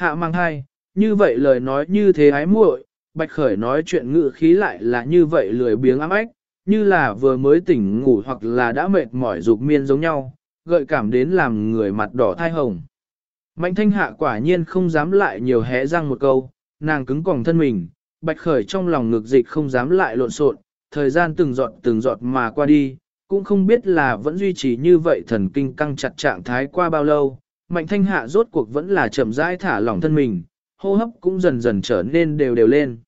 Hạ mang hai, như vậy lời nói như thế ái muội, bạch khởi nói chuyện ngự khí lại là như vậy lười biếng ám ách, như là vừa mới tỉnh ngủ hoặc là đã mệt mỏi dục miên giống nhau, gợi cảm đến làm người mặt đỏ thai hồng. Mạnh thanh hạ quả nhiên không dám lại nhiều hé răng một câu, nàng cứng còng thân mình, bạch khởi trong lòng ngược dịch không dám lại lộn xộn, thời gian từng giọt từng giọt mà qua đi, cũng không biết là vẫn duy trì như vậy thần kinh căng chặt trạng thái qua bao lâu, mạnh thanh hạ rốt cuộc vẫn là chậm rãi thả lỏng thân mình, hô hấp cũng dần dần trở nên đều đều lên.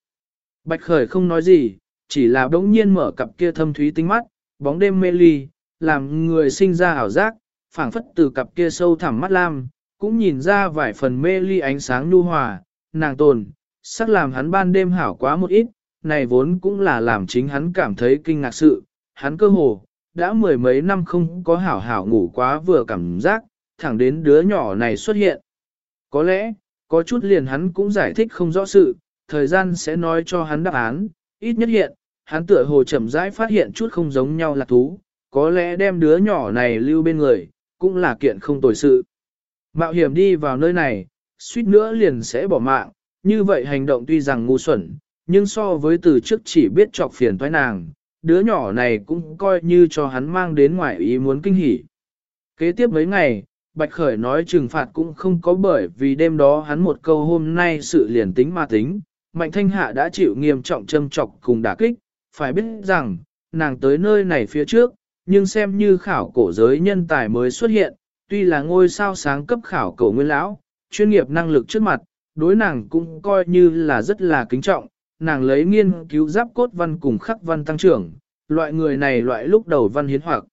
Bạch khởi không nói gì, chỉ là đống nhiên mở cặp kia thâm thúy tinh mắt, bóng đêm mê ly, làm người sinh ra ảo giác, phảng phất từ cặp kia sâu thẳm mắt lam, cũng nhìn ra vài phần mê ly ánh sáng nhu hòa, nàng tồn, sắc làm hắn ban đêm hảo quá một ít, này vốn cũng là làm chính hắn cảm thấy kinh ngạc sự, hắn cơ hồ, đã mười mấy năm không có hảo hảo ngủ quá vừa cảm giác, thẳng đến đứa nhỏ này xuất hiện. Có lẽ, có chút liền hắn cũng giải thích không rõ sự, thời gian sẽ nói cho hắn đáp án, ít nhất hiện, hắn tựa hồ chậm rãi phát hiện chút không giống nhau là thú, có lẽ đem đứa nhỏ này lưu bên người, cũng là kiện không tồi sự. Mạo hiểm đi vào nơi này, suýt nữa liền sẽ bỏ mạng, như vậy hành động tuy rằng ngu xuẩn, nhưng so với từ trước chỉ biết chọc phiền toái nàng, đứa nhỏ này cũng coi như cho hắn mang đến ngoài ý muốn kinh hỉ. Kế tiếp mấy ngày, Bạch Khởi nói trừng phạt cũng không có bởi vì đêm đó hắn một câu hôm nay sự liền tính mà tính, Mạnh Thanh Hạ đã chịu nghiêm trọng châm trọc cùng đả kích, phải biết rằng, nàng tới nơi này phía trước, nhưng xem như khảo cổ giới nhân tài mới xuất hiện, tuy là ngôi sao sáng cấp khảo cổ nguyên lão, chuyên nghiệp năng lực trước mặt, đối nàng cũng coi như là rất là kính trọng, nàng lấy nghiên cứu giáp cốt văn cùng khắc văn tăng trưởng, loại người này loại lúc đầu văn hiến hoặc.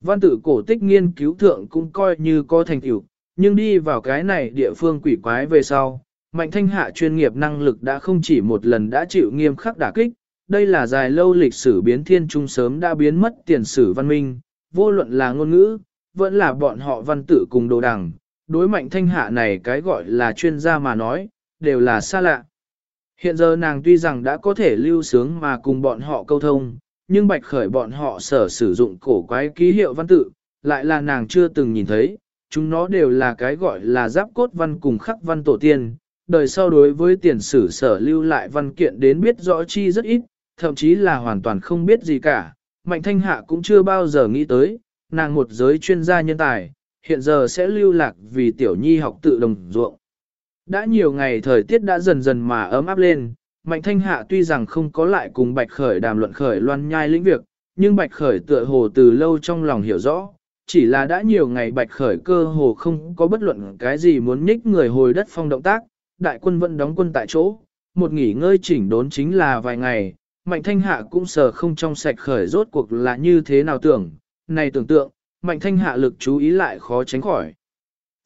Văn tự cổ tích nghiên cứu thượng cũng coi như có thành tựu, nhưng đi vào cái này địa phương quỷ quái về sau, mạnh thanh hạ chuyên nghiệp năng lực đã không chỉ một lần đã chịu nghiêm khắc đả kích, đây là dài lâu lịch sử biến thiên trung sớm đã biến mất tiền sử văn minh, vô luận là ngôn ngữ, vẫn là bọn họ văn tự cùng đồ đằng, đối mạnh thanh hạ này cái gọi là chuyên gia mà nói, đều là xa lạ. Hiện giờ nàng tuy rằng đã có thể lưu sướng mà cùng bọn họ câu thông, nhưng bạch khởi bọn họ sở sử dụng cổ quái ký hiệu văn tự, lại là nàng chưa từng nhìn thấy, chúng nó đều là cái gọi là giáp cốt văn cùng khắc văn tổ tiên. Đời sau đối với tiền sử sở lưu lại văn kiện đến biết rõ chi rất ít, thậm chí là hoàn toàn không biết gì cả. Mạnh thanh hạ cũng chưa bao giờ nghĩ tới, nàng một giới chuyên gia nhân tài, hiện giờ sẽ lưu lạc vì tiểu nhi học tự đồng ruộng. Đã nhiều ngày thời tiết đã dần dần mà ấm áp lên, Mạnh Thanh Hạ tuy rằng không có lại cùng Bạch Khởi đàm luận khởi loan nhai lĩnh việc, nhưng Bạch Khởi tựa hồ từ lâu trong lòng hiểu rõ, chỉ là đã nhiều ngày Bạch Khởi cơ hồ không có bất luận cái gì muốn nhích người hồi đất phong động tác, đại quân vẫn đóng quân tại chỗ, một nghỉ ngơi chỉnh đốn chính là vài ngày, Mạnh Thanh Hạ cũng sờ không trong sạch Khởi rốt cuộc là như thế nào tưởng, này tưởng tượng, Mạnh Thanh Hạ lực chú ý lại khó tránh khỏi.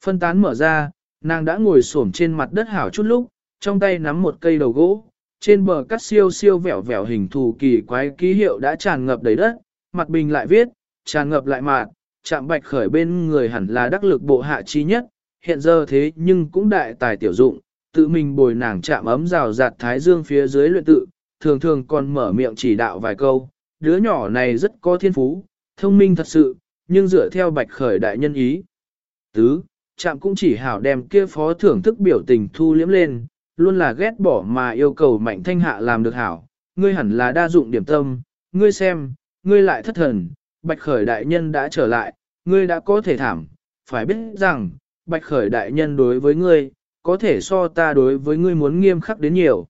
Phân tán mở ra, nàng đã ngồi xổm trên mặt đất hảo chút lúc, trong tay nắm một cây đầu gỗ, trên bờ cắt siêu siêu vẹo vẹo hình thù kỳ quái ký hiệu đã tràn ngập đầy đất, mặt bình lại viết, tràn ngập lại mạt, chạm bạch khởi bên người hẳn là đắc lực bộ hạ chi nhất, hiện giờ thế nhưng cũng đại tài tiểu dụng, tự mình bồi nàng chạm ấm rào rạt thái dương phía dưới luyện tự, thường thường còn mở miệng chỉ đạo vài câu, đứa nhỏ này rất có thiên phú, thông minh thật sự, nhưng dựa theo bạch khởi đại nhân ý. Tứ, chạm cũng chỉ hảo đem kia phó thưởng thức biểu tình thu liếm lên, luôn là ghét bỏ mà yêu cầu mạnh thanh hạ làm được hảo, ngươi hẳn là đa dụng điểm tâm, ngươi xem, ngươi lại thất thần, bạch khởi đại nhân đã trở lại, ngươi đã có thể thảm, phải biết rằng, bạch khởi đại nhân đối với ngươi, có thể so ta đối với ngươi muốn nghiêm khắc đến nhiều.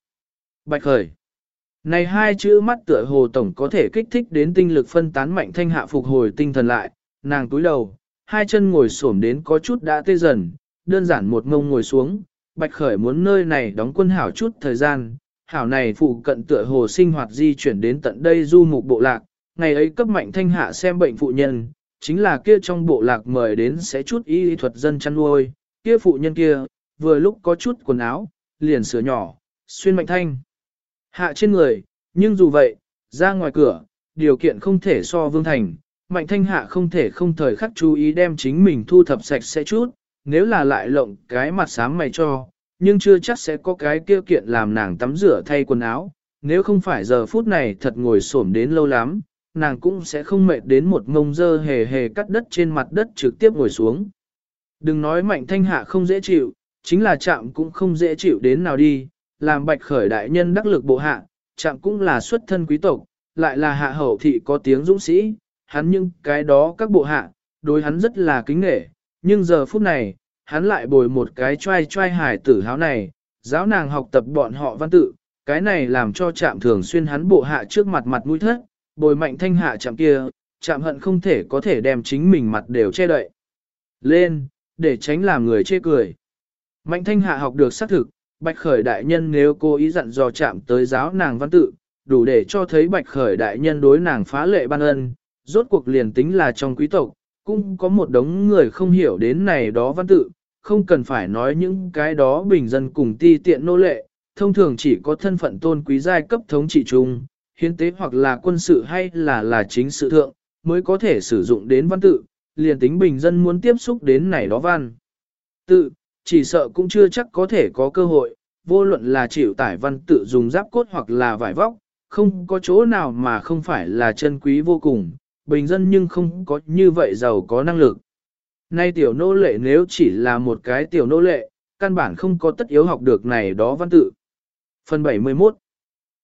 Bạch khởi. Này hai chữ mắt tựa hồ tổng có thể kích thích đến tinh lực phân tán mạnh thanh hạ phục hồi tinh thần lại, nàng túi đầu, hai chân ngồi xổm đến có chút đã tê dần, đơn giản một ngông ngồi xuống, Bạch Khởi muốn nơi này đóng quân hảo chút thời gian, hảo này phụ cận tựa hồ sinh hoạt di chuyển đến tận đây du mục bộ lạc, ngày ấy cấp mạnh thanh hạ xem bệnh phụ nhân, chính là kia trong bộ lạc mời đến sẽ chút y thuật dân chăn nuôi, kia phụ nhân kia, vừa lúc có chút quần áo, liền sửa nhỏ, xuyên mạnh thanh. Hạ trên người, nhưng dù vậy, ra ngoài cửa, điều kiện không thể so vương thành, mạnh thanh hạ không thể không thời khắc chú ý đem chính mình thu thập sạch sẽ chút, nếu là lại lộng cái mặt sáng mày cho, nhưng chưa chắc sẽ có cái kia kiện làm nàng tắm rửa thay quần áo, nếu không phải giờ phút này thật ngồi xổm đến lâu lắm, nàng cũng sẽ không mệt đến một ngông dơ hề hề cắt đất trên mặt đất trực tiếp ngồi xuống. Đừng nói mạnh thanh hạ không dễ chịu, chính là chạm cũng không dễ chịu đến nào đi, làm bạch khởi đại nhân đắc lực bộ hạ, chạm cũng là xuất thân quý tộc, lại là hạ hậu thị có tiếng dũng sĩ, hắn nhưng cái đó các bộ hạ, đối hắn rất là kính nghệ, nhưng giờ phút này, hắn lại bồi một cái trai trai hài tử háo này, giáo nàng học tập bọn họ văn tự, cái này làm cho chạm thường xuyên hắn bộ hạ trước mặt mặt mũi thất, bồi mạnh thanh hạ chạm kia, chạm hận không thể có thể đem chính mình mặt đều che đậy. Lên, để tránh làm người chê cười. Mạnh thanh hạ học được xác thực, bạch khởi đại nhân nếu cô ý dặn dò chạm tới giáo nàng văn tự, đủ để cho thấy bạch khởi đại nhân đối nàng phá lệ ban ân, rốt cuộc liền tính là trong quý tộc, cũng có một đống người không hiểu đến này đó văn tự, không cần phải nói những cái đó bình dân cùng ti tiện nô lệ, thông thường chỉ có thân phận tôn quý giai cấp thống trị chung, hiến tế hoặc là quân sự hay là là chính sự thượng, mới có thể sử dụng đến văn tự, liền tính bình dân muốn tiếp xúc đến này đó văn. Tự, chỉ sợ cũng chưa chắc có thể có cơ hội, vô luận là chịu tải văn tự dùng giáp cốt hoặc là vải vóc, không có chỗ nào mà không phải là chân quý vô cùng, bình dân nhưng không có như vậy giàu có năng lực. Nay tiểu nô lệ nếu chỉ là một cái tiểu nô lệ, căn bản không có tất yếu học được này đó văn tự. Phần 71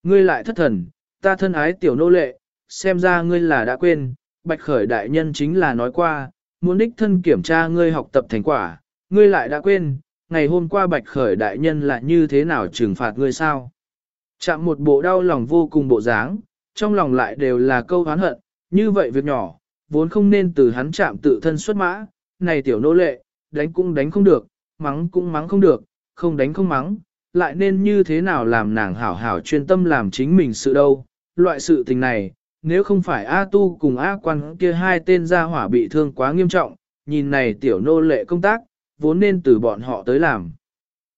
Ngươi lại thất thần, ta thân ái tiểu nô lệ, xem ra ngươi là đã quên, bạch khởi đại nhân chính là nói qua, muốn đích thân kiểm tra ngươi học tập thành quả, ngươi lại đã quên, ngày hôm qua bạch khởi đại nhân là như thế nào trừng phạt ngươi sao? Chạm một bộ đau lòng vô cùng bộ dáng, trong lòng lại đều là câu hán hận, như vậy việc nhỏ, vốn không nên từ hắn chạm tự thân xuất mã, này tiểu nô lệ, đánh cũng đánh không được, mắng cũng mắng không được, không đánh không mắng, lại nên như thế nào làm nàng hảo hảo chuyên tâm làm chính mình sự đâu. Loại sự tình này, nếu không phải A Tu cùng A quan kia hai tên gia hỏa bị thương quá nghiêm trọng, nhìn này tiểu nô lệ công tác, vốn nên từ bọn họ tới làm.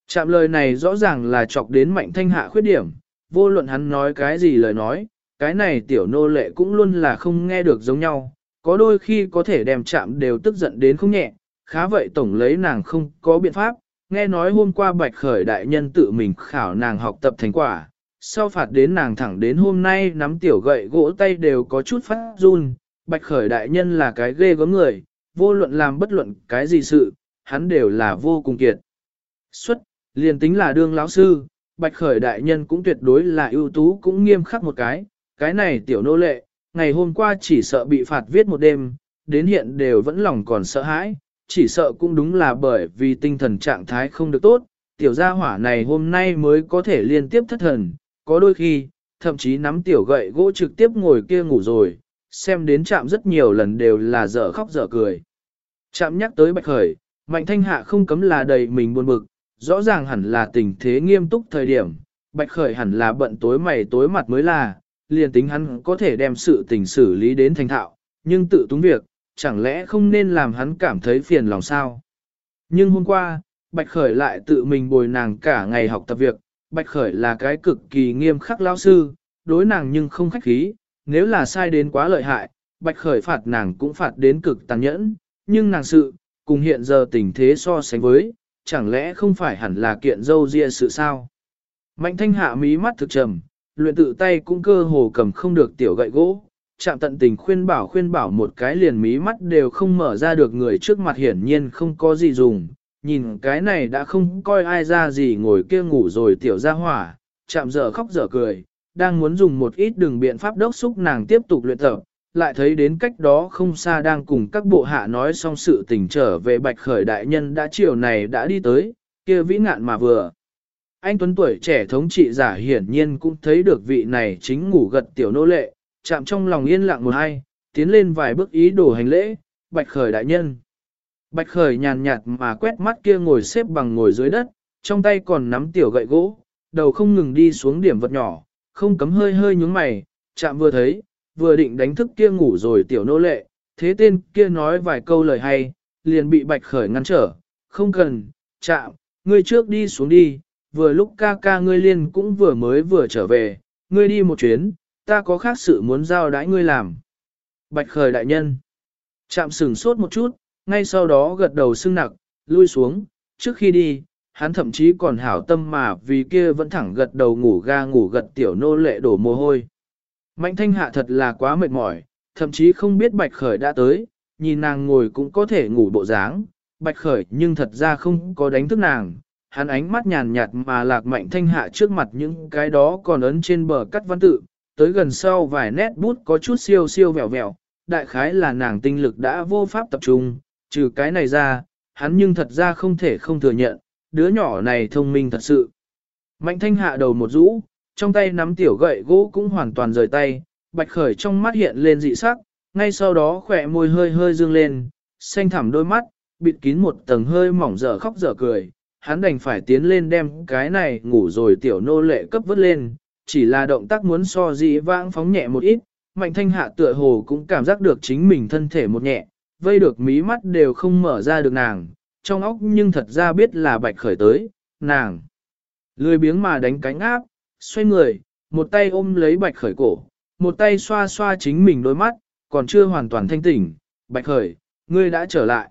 Chạm lời này rõ ràng là chọc đến mạnh thanh hạ khuyết điểm, vô luận hắn nói cái gì lời nói, cái này tiểu nô lệ cũng luôn là không nghe được giống nhau, có đôi khi có thể đem chạm đều tức giận đến không nhẹ, khá vậy tổng lấy nàng không có biện pháp, nghe nói hôm qua bạch khởi đại nhân tự mình khảo nàng học tập thành quả, sau phạt đến nàng thẳng đến hôm nay nắm tiểu gậy gỗ tay đều có chút phát run, bạch khởi đại nhân là cái ghê gớm người, vô luận làm bất luận cái gì sự, hắn đều là vô cùng kiệt. Xuất, liền tính là đương lão sư, bạch khởi đại nhân cũng tuyệt đối là ưu tú cũng nghiêm khắc một cái, cái này tiểu nô lệ, ngày hôm qua chỉ sợ bị phạt viết một đêm, đến hiện đều vẫn lòng còn sợ hãi, chỉ sợ cũng đúng là bởi vì tinh thần trạng thái không được tốt, tiểu gia hỏa này hôm nay mới có thể liên tiếp thất thần, có đôi khi, thậm chí nắm tiểu gậy gỗ trực tiếp ngồi kia ngủ rồi, xem đến chạm rất nhiều lần đều là dở khóc dở cười. Chạm nhắc tới bạch khởi, mạnh thanh hạ không cấm là đầy mình buồn bực, rõ ràng hẳn là tình thế nghiêm túc thời điểm, bạch khởi hẳn là bận tối mày tối mặt mới là, liền tính hắn có thể đem sự tình xử lý đến thành thạo, nhưng tự túng việc, chẳng lẽ không nên làm hắn cảm thấy phiền lòng sao? Nhưng hôm qua, Bạch Khởi lại tự mình bồi nàng cả ngày học tập việc, Bạch Khởi là cái cực kỳ nghiêm khắc lao sư, đối nàng nhưng không khách khí, nếu là sai đến quá lợi hại, Bạch Khởi phạt nàng cũng phạt đến cực tàn nhẫn, nhưng nàng sự, cùng hiện giờ tình thế so sánh với, chẳng lẽ không phải hẳn là kiện dâu ria sự sao? Mạnh thanh hạ mí mắt thực trầm, luyện tự tay cũng cơ hồ cầm không được tiểu gậy gỗ, chạm tận tình khuyên bảo khuyên bảo một cái liền mí mắt đều không mở ra được người trước mặt hiển nhiên không có gì dùng, nhìn cái này đã không coi ai ra gì ngồi kia ngủ rồi tiểu ra hỏa, chạm dở khóc dở cười, đang muốn dùng một ít đường biện pháp đốc xúc nàng tiếp tục luyện tập, lại thấy đến cách đó không xa đang cùng các bộ hạ nói xong sự tình trở về bạch khởi đại nhân đã chiều này đã đi tới, kia vĩ ngạn mà vừa. Anh Tuấn tuổi trẻ thống trị giả hiển nhiên cũng thấy được vị này chính ngủ gật tiểu nô lệ, chạm trong lòng yên lặng một hai, tiến lên vài bước ý đồ hành lễ, bạch khởi đại nhân. Bạch khởi nhàn nhạt mà quét mắt kia ngồi xếp bằng ngồi dưới đất, trong tay còn nắm tiểu gậy gỗ, đầu không ngừng đi xuống điểm vật nhỏ, không cấm hơi hơi nhúng mày, chạm vừa thấy, vừa định đánh thức kia ngủ rồi tiểu nô lệ, thế tên kia nói vài câu lời hay, liền bị bạch khởi ngăn trở, không cần, chạm, ngươi trước đi xuống đi, vừa lúc ca ca ngươi liên cũng vừa mới vừa trở về, ngươi đi một chuyến, ta có khác sự muốn giao đãi ngươi làm. Bạch khởi đại nhân. Chạm sừng sốt một chút, ngay sau đó gật đầu sưng nặc, lui xuống, trước khi đi, hắn thậm chí còn hảo tâm mà vì kia vẫn thẳng gật đầu ngủ ga ngủ gật tiểu nô lệ đổ mồ hôi. Mạnh thanh hạ thật là quá mệt mỏi, thậm chí không biết bạch khởi đã tới, nhìn nàng ngồi cũng có thể ngủ bộ dáng, bạch khởi nhưng thật ra không có đánh thức nàng, hắn ánh mắt nhàn nhạt mà lạc mạnh thanh hạ trước mặt những cái đó còn ấn trên bờ cắt văn tự, tới gần sau vài nét bút có chút siêu siêu vẹo vẹo, đại khái là nàng tinh lực đã vô pháp tập trung, trừ cái này ra, hắn nhưng thật ra không thể không thừa nhận, đứa nhỏ này thông minh thật sự. Mạnh thanh hạ đầu một rũ, trong tay nắm tiểu gậy gỗ cũng hoàn toàn rời tay, bạch khởi trong mắt hiện lên dị sắc, ngay sau đó khỏe môi hơi hơi dương lên, xanh thẳm đôi mắt, bịt kín một tầng hơi mỏng dở khóc dở cười, hắn đành phải tiến lên đem cái này ngủ rồi tiểu nô lệ cấp vớt lên, chỉ là động tác muốn so dị vãng phóng nhẹ một ít, mạnh thanh hạ tựa hồ cũng cảm giác được chính mình thân thể một nhẹ, vây được mí mắt đều không mở ra được nàng, trong óc nhưng thật ra biết là bạch khởi tới, nàng. Lười biếng mà đánh cánh áp, xoay người, một tay ôm lấy bạch khởi cổ, một tay xoa xoa chính mình đôi mắt, còn chưa hoàn toàn thanh tỉnh, bạch khởi, ngươi đã trở lại.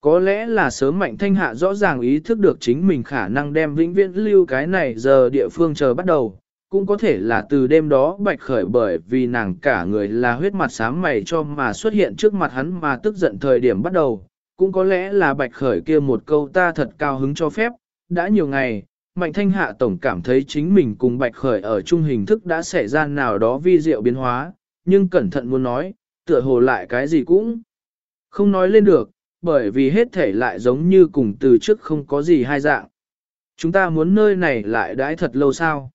Có lẽ là sớm mạnh thanh hạ rõ ràng ý thức được chính mình khả năng đem vĩnh viễn lưu cái này giờ địa phương chờ bắt đầu, cũng có thể là từ đêm đó bạch khởi bởi vì nàng cả người là huyết mặt sám mày cho mà xuất hiện trước mặt hắn mà tức giận thời điểm bắt đầu, cũng có lẽ là bạch khởi kia một câu ta thật cao hứng cho phép, đã nhiều ngày, mạnh thanh hạ tổng cảm thấy chính mình cùng bạch khởi ở chung hình thức đã xảy ra nào đó vi diệu biến hóa, nhưng cẩn thận muốn nói, tựa hồ lại cái gì cũng không nói lên được, bởi vì hết thể lại giống như cùng từ trước không có gì hai dạng. Chúng ta muốn nơi này lại đãi thật lâu sao?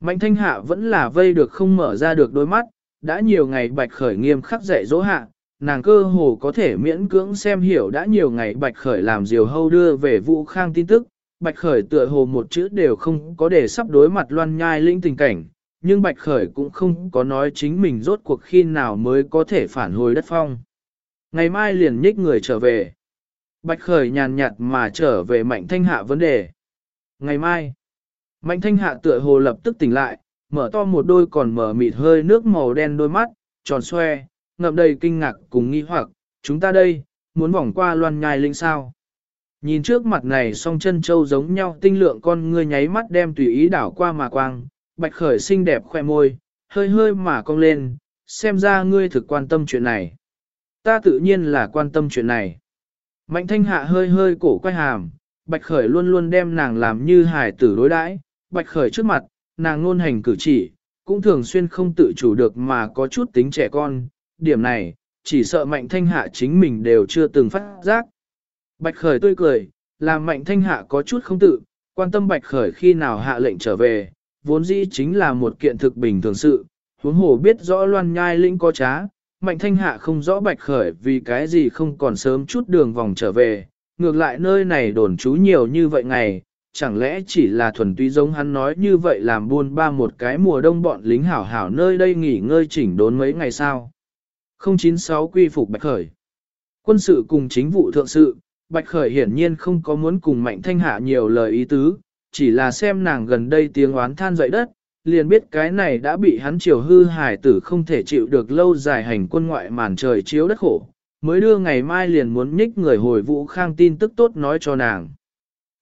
Mạnh thanh hạ vẫn là vây được không mở ra được đôi mắt, đã nhiều ngày bạch khởi nghiêm khắc dạy dỗ hạ, nàng cơ hồ có thể miễn cưỡng xem hiểu đã nhiều ngày bạch khởi làm diều hâu đưa về vũ khang tin tức, bạch khởi tựa hồ một chữ đều không có để sắp đối mặt loan nhai linh tình cảnh, nhưng bạch khởi cũng không có nói chính mình rốt cuộc khi nào mới có thể phản hồi đất phong. Ngày mai liền nhích người trở về. Bạch khởi nhàn nhạt mà trở về mạnh thanh hạ vấn đề. Ngày mai, Mạnh thanh hạ tựa hồ lập tức tỉnh lại, mở to một đôi còn mở mịt hơi nước màu đen đôi mắt, tròn xoe, ngậm đầy kinh ngạc cùng nghi hoặc, chúng ta đây, muốn vòng qua loan nhai linh sao. Nhìn trước mặt này song chân châu giống nhau tinh lượng con ngươi nháy mắt đem tùy ý đảo qua mà quang, bạch khởi xinh đẹp khoe môi, hơi hơi mà cong lên, xem ra ngươi thực quan tâm chuyện này. Ta tự nhiên là quan tâm chuyện này. Mạnh thanh hạ hơi hơi cổ quay hàm, bạch khởi luôn luôn đem nàng làm như hài tử đối đãi, bạch khởi trước mặt, nàng ngôn hành cử chỉ, cũng thường xuyên không tự chủ được mà có chút tính trẻ con, điểm này, chỉ sợ mạnh thanh hạ chính mình đều chưa từng phát giác. Bạch khởi tươi cười, làm mạnh thanh hạ có chút không tự, quan tâm bạch khởi khi nào hạ lệnh trở về, vốn dĩ chính là một kiện thực bình thường sự, huống hồ biết rõ loan nhai linh có trá, mạnh thanh hạ không rõ bạch khởi vì cái gì không còn sớm chút đường vòng trở về, ngược lại nơi này đồn trú nhiều như vậy ngày, chẳng lẽ chỉ là thuần túy giống hắn nói như vậy làm buôn ba một cái mùa đông bọn lính hảo hảo nơi đây nghỉ ngơi chỉnh đốn mấy ngày sao? 096 quy phục Bạch Khởi Quân sự cùng chính vụ thượng sự, Bạch Khởi hiển nhiên không có muốn cùng Mạnh Thanh Hạ nhiều lời ý tứ, chỉ là xem nàng gần đây tiếng oán than dậy đất, liền biết cái này đã bị hắn chiều hư hải tử không thể chịu được lâu dài hành quân ngoại màn trời chiếu đất khổ, mới đưa ngày mai liền muốn nhích người hồi vũ khang tin tức tốt nói cho nàng.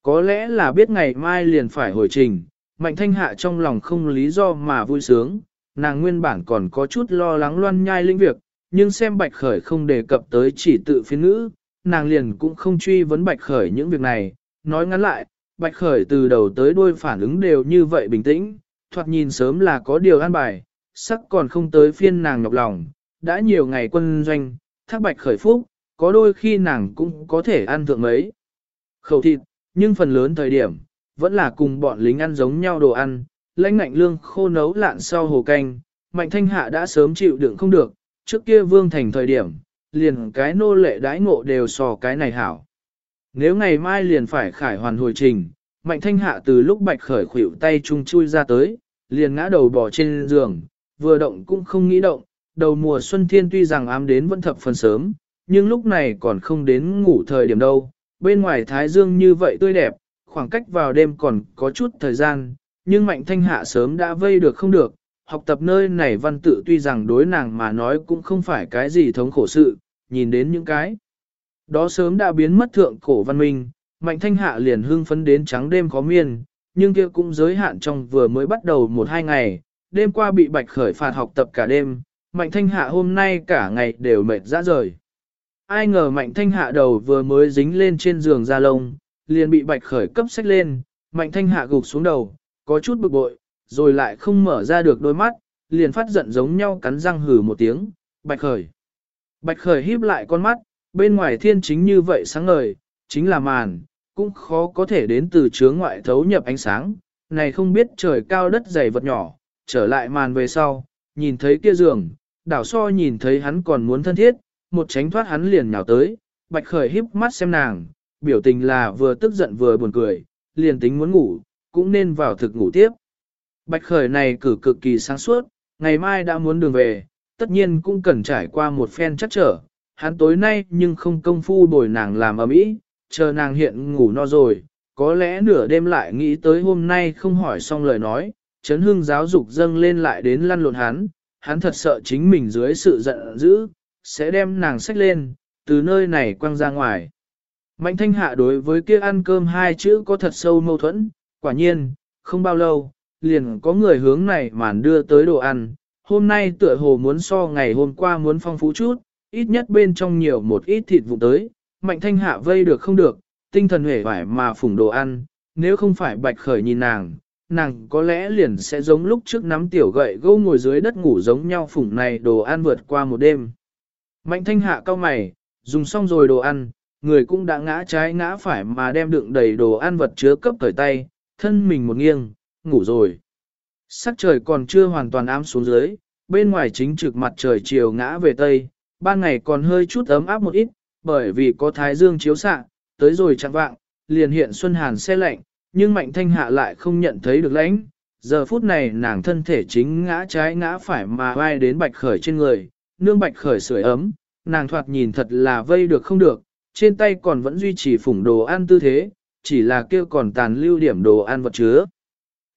Có lẽ là biết ngày mai liền phải hồi trình, Mạnh Thanh Hạ trong lòng không lý do mà vui sướng, nàng nguyên bản còn có chút lo lắng loan nhai linh việc, nhưng xem Bạch Khởi không đề cập tới chỉ tự phiên ngữ, nàng liền cũng không truy vấn Bạch Khởi những việc này, nói ngắn lại, Bạch Khởi từ đầu tới đuôi phản ứng đều như vậy bình tĩnh, thoạt nhìn sớm là có điều an bài, sắc còn không tới phiên nàng nhọc lòng, đã nhiều ngày quân doanh, thác Bạch Khởi phúc, có đôi khi nàng cũng có thể ăn thượng mấy. Khẩu thịt, nhưng phần lớn thời điểm, vẫn là cùng bọn lính ăn giống nhau đồ ăn, lãnh ngạnh lương khô nấu lạn sau hồ canh, mạnh thanh hạ đã sớm chịu đựng không được, trước kia vương thành thời điểm, liền cái nô lệ đãi ngộ đều sò cái này hảo. Nếu ngày mai liền phải khải hoàn hồi trình, mạnh thanh hạ từ lúc bạch khởi khuỷu tay chung chui ra tới, liền ngã đầu bò trên giường, vừa động cũng không nghĩ động, đầu mùa xuân thiên tuy rằng ám đến vẫn thập phần sớm, nhưng lúc này còn không đến ngủ thời điểm đâu, bên ngoài thái dương như vậy tươi đẹp, khoảng cách vào đêm còn có chút thời gian, nhưng mạnh thanh hạ sớm đã vây được không được, học tập nơi này văn tự tuy rằng đối nàng mà nói cũng không phải cái gì thống khổ sự, nhìn đến những cái. Đó sớm đã biến mất thượng cổ văn minh, mạnh thanh hạ liền hưng phấn đến trắng đêm khó miên, nhưng kia cũng giới hạn trong vừa mới bắt đầu một hai ngày, đêm qua bị bạch khởi phạt học tập cả đêm, mạnh thanh hạ hôm nay cả ngày đều mệt ra rời ai ngờ mạnh thanh hạ đầu vừa mới dính lên trên giường da lông, liền bị bạch khởi cấp sách lên, mạnh thanh hạ gục xuống đầu, có chút bực bội, rồi lại không mở ra được đôi mắt, liền phát giận giống nhau cắn răng hừ một tiếng, bạch khởi. Bạch khởi híp lại con mắt, bên ngoài thiên chính như vậy sáng ngời, chính là màn, cũng khó có thể đến từ chướng ngoại thấu nhập ánh sáng, này không biết trời cao đất dày vật nhỏ, trở lại màn về sau, nhìn thấy kia giường, đảo so nhìn thấy hắn còn muốn thân thiết, một tránh thoát hắn liền nhào tới, bạch khởi híp mắt xem nàng, biểu tình là vừa tức giận vừa buồn cười, liền tính muốn ngủ, cũng nên vào thực ngủ tiếp. Bạch khởi này cử cực kỳ sáng suốt, ngày mai đã muốn đường về, tất nhiên cũng cần trải qua một phen chắc trở, hắn tối nay nhưng không công phu bồi nàng làm ở mỹ, chờ nàng hiện ngủ no rồi, có lẽ nửa đêm lại nghĩ tới hôm nay không hỏi xong lời nói, chấn hương giáo dục dâng lên lại đến lăn lộn hắn, hắn thật sợ chính mình dưới sự giận dữ, sẽ đem nàng xách lên, từ nơi này quăng ra ngoài. Mạnh thanh hạ đối với kia ăn cơm hai chữ có thật sâu mâu thuẫn, quả nhiên, không bao lâu, liền có người hướng này màn đưa tới đồ ăn, hôm nay tựa hồ muốn so ngày hôm qua muốn phong phú chút, ít nhất bên trong nhiều một ít thịt vụ tới, mạnh thanh hạ vây được không được, tinh thần hể vải mà phủng đồ ăn, nếu không phải bạch khởi nhìn nàng, nàng có lẽ liền sẽ giống lúc trước nắm tiểu gậy gâu ngồi dưới đất ngủ giống nhau phủng này đồ ăn vượt qua một đêm. Mạnh thanh hạ cao mày, dùng xong rồi đồ ăn, người cũng đã ngã trái ngã phải mà đem đựng đầy đồ ăn vật chứa cấp cởi tay, thân mình một nghiêng, ngủ rồi. Sắc trời còn chưa hoàn toàn ám xuống dưới, bên ngoài chính trực mặt trời chiều ngã về tây, ban ngày còn hơi chút ấm áp một ít, bởi vì có thái dương chiếu xạ, tới rồi chẳng vạng, liền hiện xuân hàn xe lạnh, nhưng mạnh thanh hạ lại không nhận thấy được lãnh. Giờ phút này nàng thân thể chính ngã trái ngã phải mà vai đến bạch khởi trên người, nương bạch khởi sưởi ấm, nàng thoạt nhìn thật là vây được không được, trên tay còn vẫn duy trì phủng đồ ăn tư thế, chỉ là kêu còn tàn lưu điểm đồ ăn vật chứa.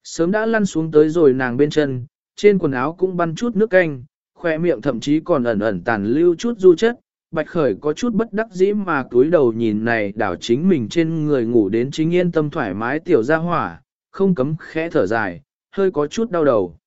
Sớm đã lăn xuống tới rồi nàng bên chân, trên quần áo cũng băn chút nước canh, khoe miệng thậm chí còn ẩn ẩn tàn lưu chút du chất, bạch khởi có chút bất đắc dĩ mà túi đầu nhìn này đảo chính mình trên người ngủ đến chính yên tâm thoải mái tiểu ra hỏa, không cấm khẽ thở dài, hơi có chút đau đầu.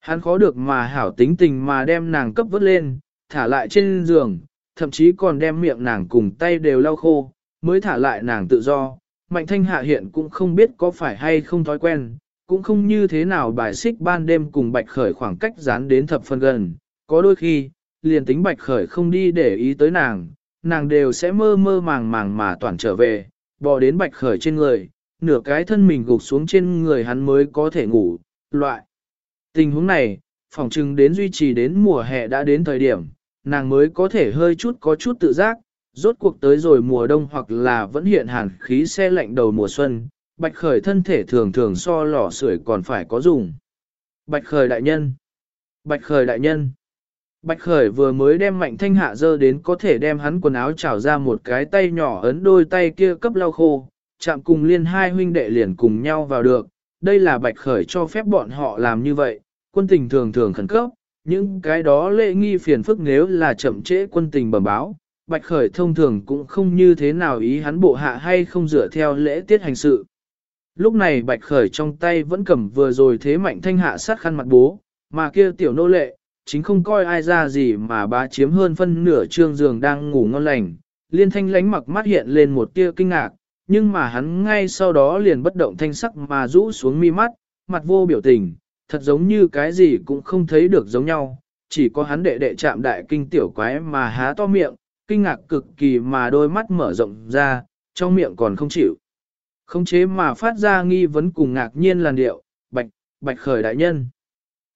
Hắn khó được mà hảo tính tình mà đem nàng cấp vớt lên, thả lại trên giường, thậm chí còn đem miệng nàng cùng tay đều lau khô, mới thả lại nàng tự do. Mạnh thanh hạ hiện cũng không biết có phải hay không thói quen, cũng không như thế nào bài xích ban đêm cùng bạch khởi khoảng cách dán đến thập phân gần. Có đôi khi, liền tính bạch khởi không đi để ý tới nàng, nàng đều sẽ mơ mơ màng màng mà toàn trở về, bò đến bạch khởi trên người, nửa cái thân mình gục xuống trên người hắn mới có thể ngủ, loại. Tình huống này, phòng trừng đến duy trì đến mùa hè đã đến thời điểm, nàng mới có thể hơi chút có chút tự giác, rốt cuộc tới rồi mùa đông hoặc là vẫn hiện hàn khí xe lạnh đầu mùa xuân, bạch khởi thân thể thường thường so lò sưởi còn phải có dùng. Bạch khởi đại nhân Bạch khởi đại nhân Bạch khởi vừa mới đem mạnh thanh hạ dơ đến có thể đem hắn quần áo trào ra một cái tay nhỏ ấn đôi tay kia cấp lau khô, chạm cùng liên hai huynh đệ liền cùng nhau vào được. Đây là bạch khởi cho phép bọn họ làm như vậy, quân tình thường thường khẩn cấp, những cái đó lễ nghi phiền phức nếu là chậm trễ quân tình bẩm báo, Bạch Khởi thông thường cũng không như thế nào ý hắn bộ hạ hay không dựa theo lễ tiết hành sự. Lúc này Bạch Khởi trong tay vẫn cầm vừa rồi thế mạnh thanh hạ sát khăn mặt bố, mà kia tiểu nô lệ, chính không coi ai ra gì mà bá chiếm hơn phân nửa trương giường đang ngủ ngon lành. Liên thanh lánh mặc mắt hiện lên một tia kinh ngạc, nhưng mà hắn ngay sau đó liền bất động thanh sắc mà rũ xuống mi mắt, mặt vô biểu tình, thật giống như cái gì cũng không thấy được giống nhau, chỉ có hắn đệ đệ chạm đại kinh tiểu quái mà há to miệng, kinh ngạc cực kỳ mà đôi mắt mở rộng ra, trong miệng còn không chịu. Không chế mà phát ra nghi vấn cùng ngạc nhiên làn điệu, bạch, bạch khởi đại nhân.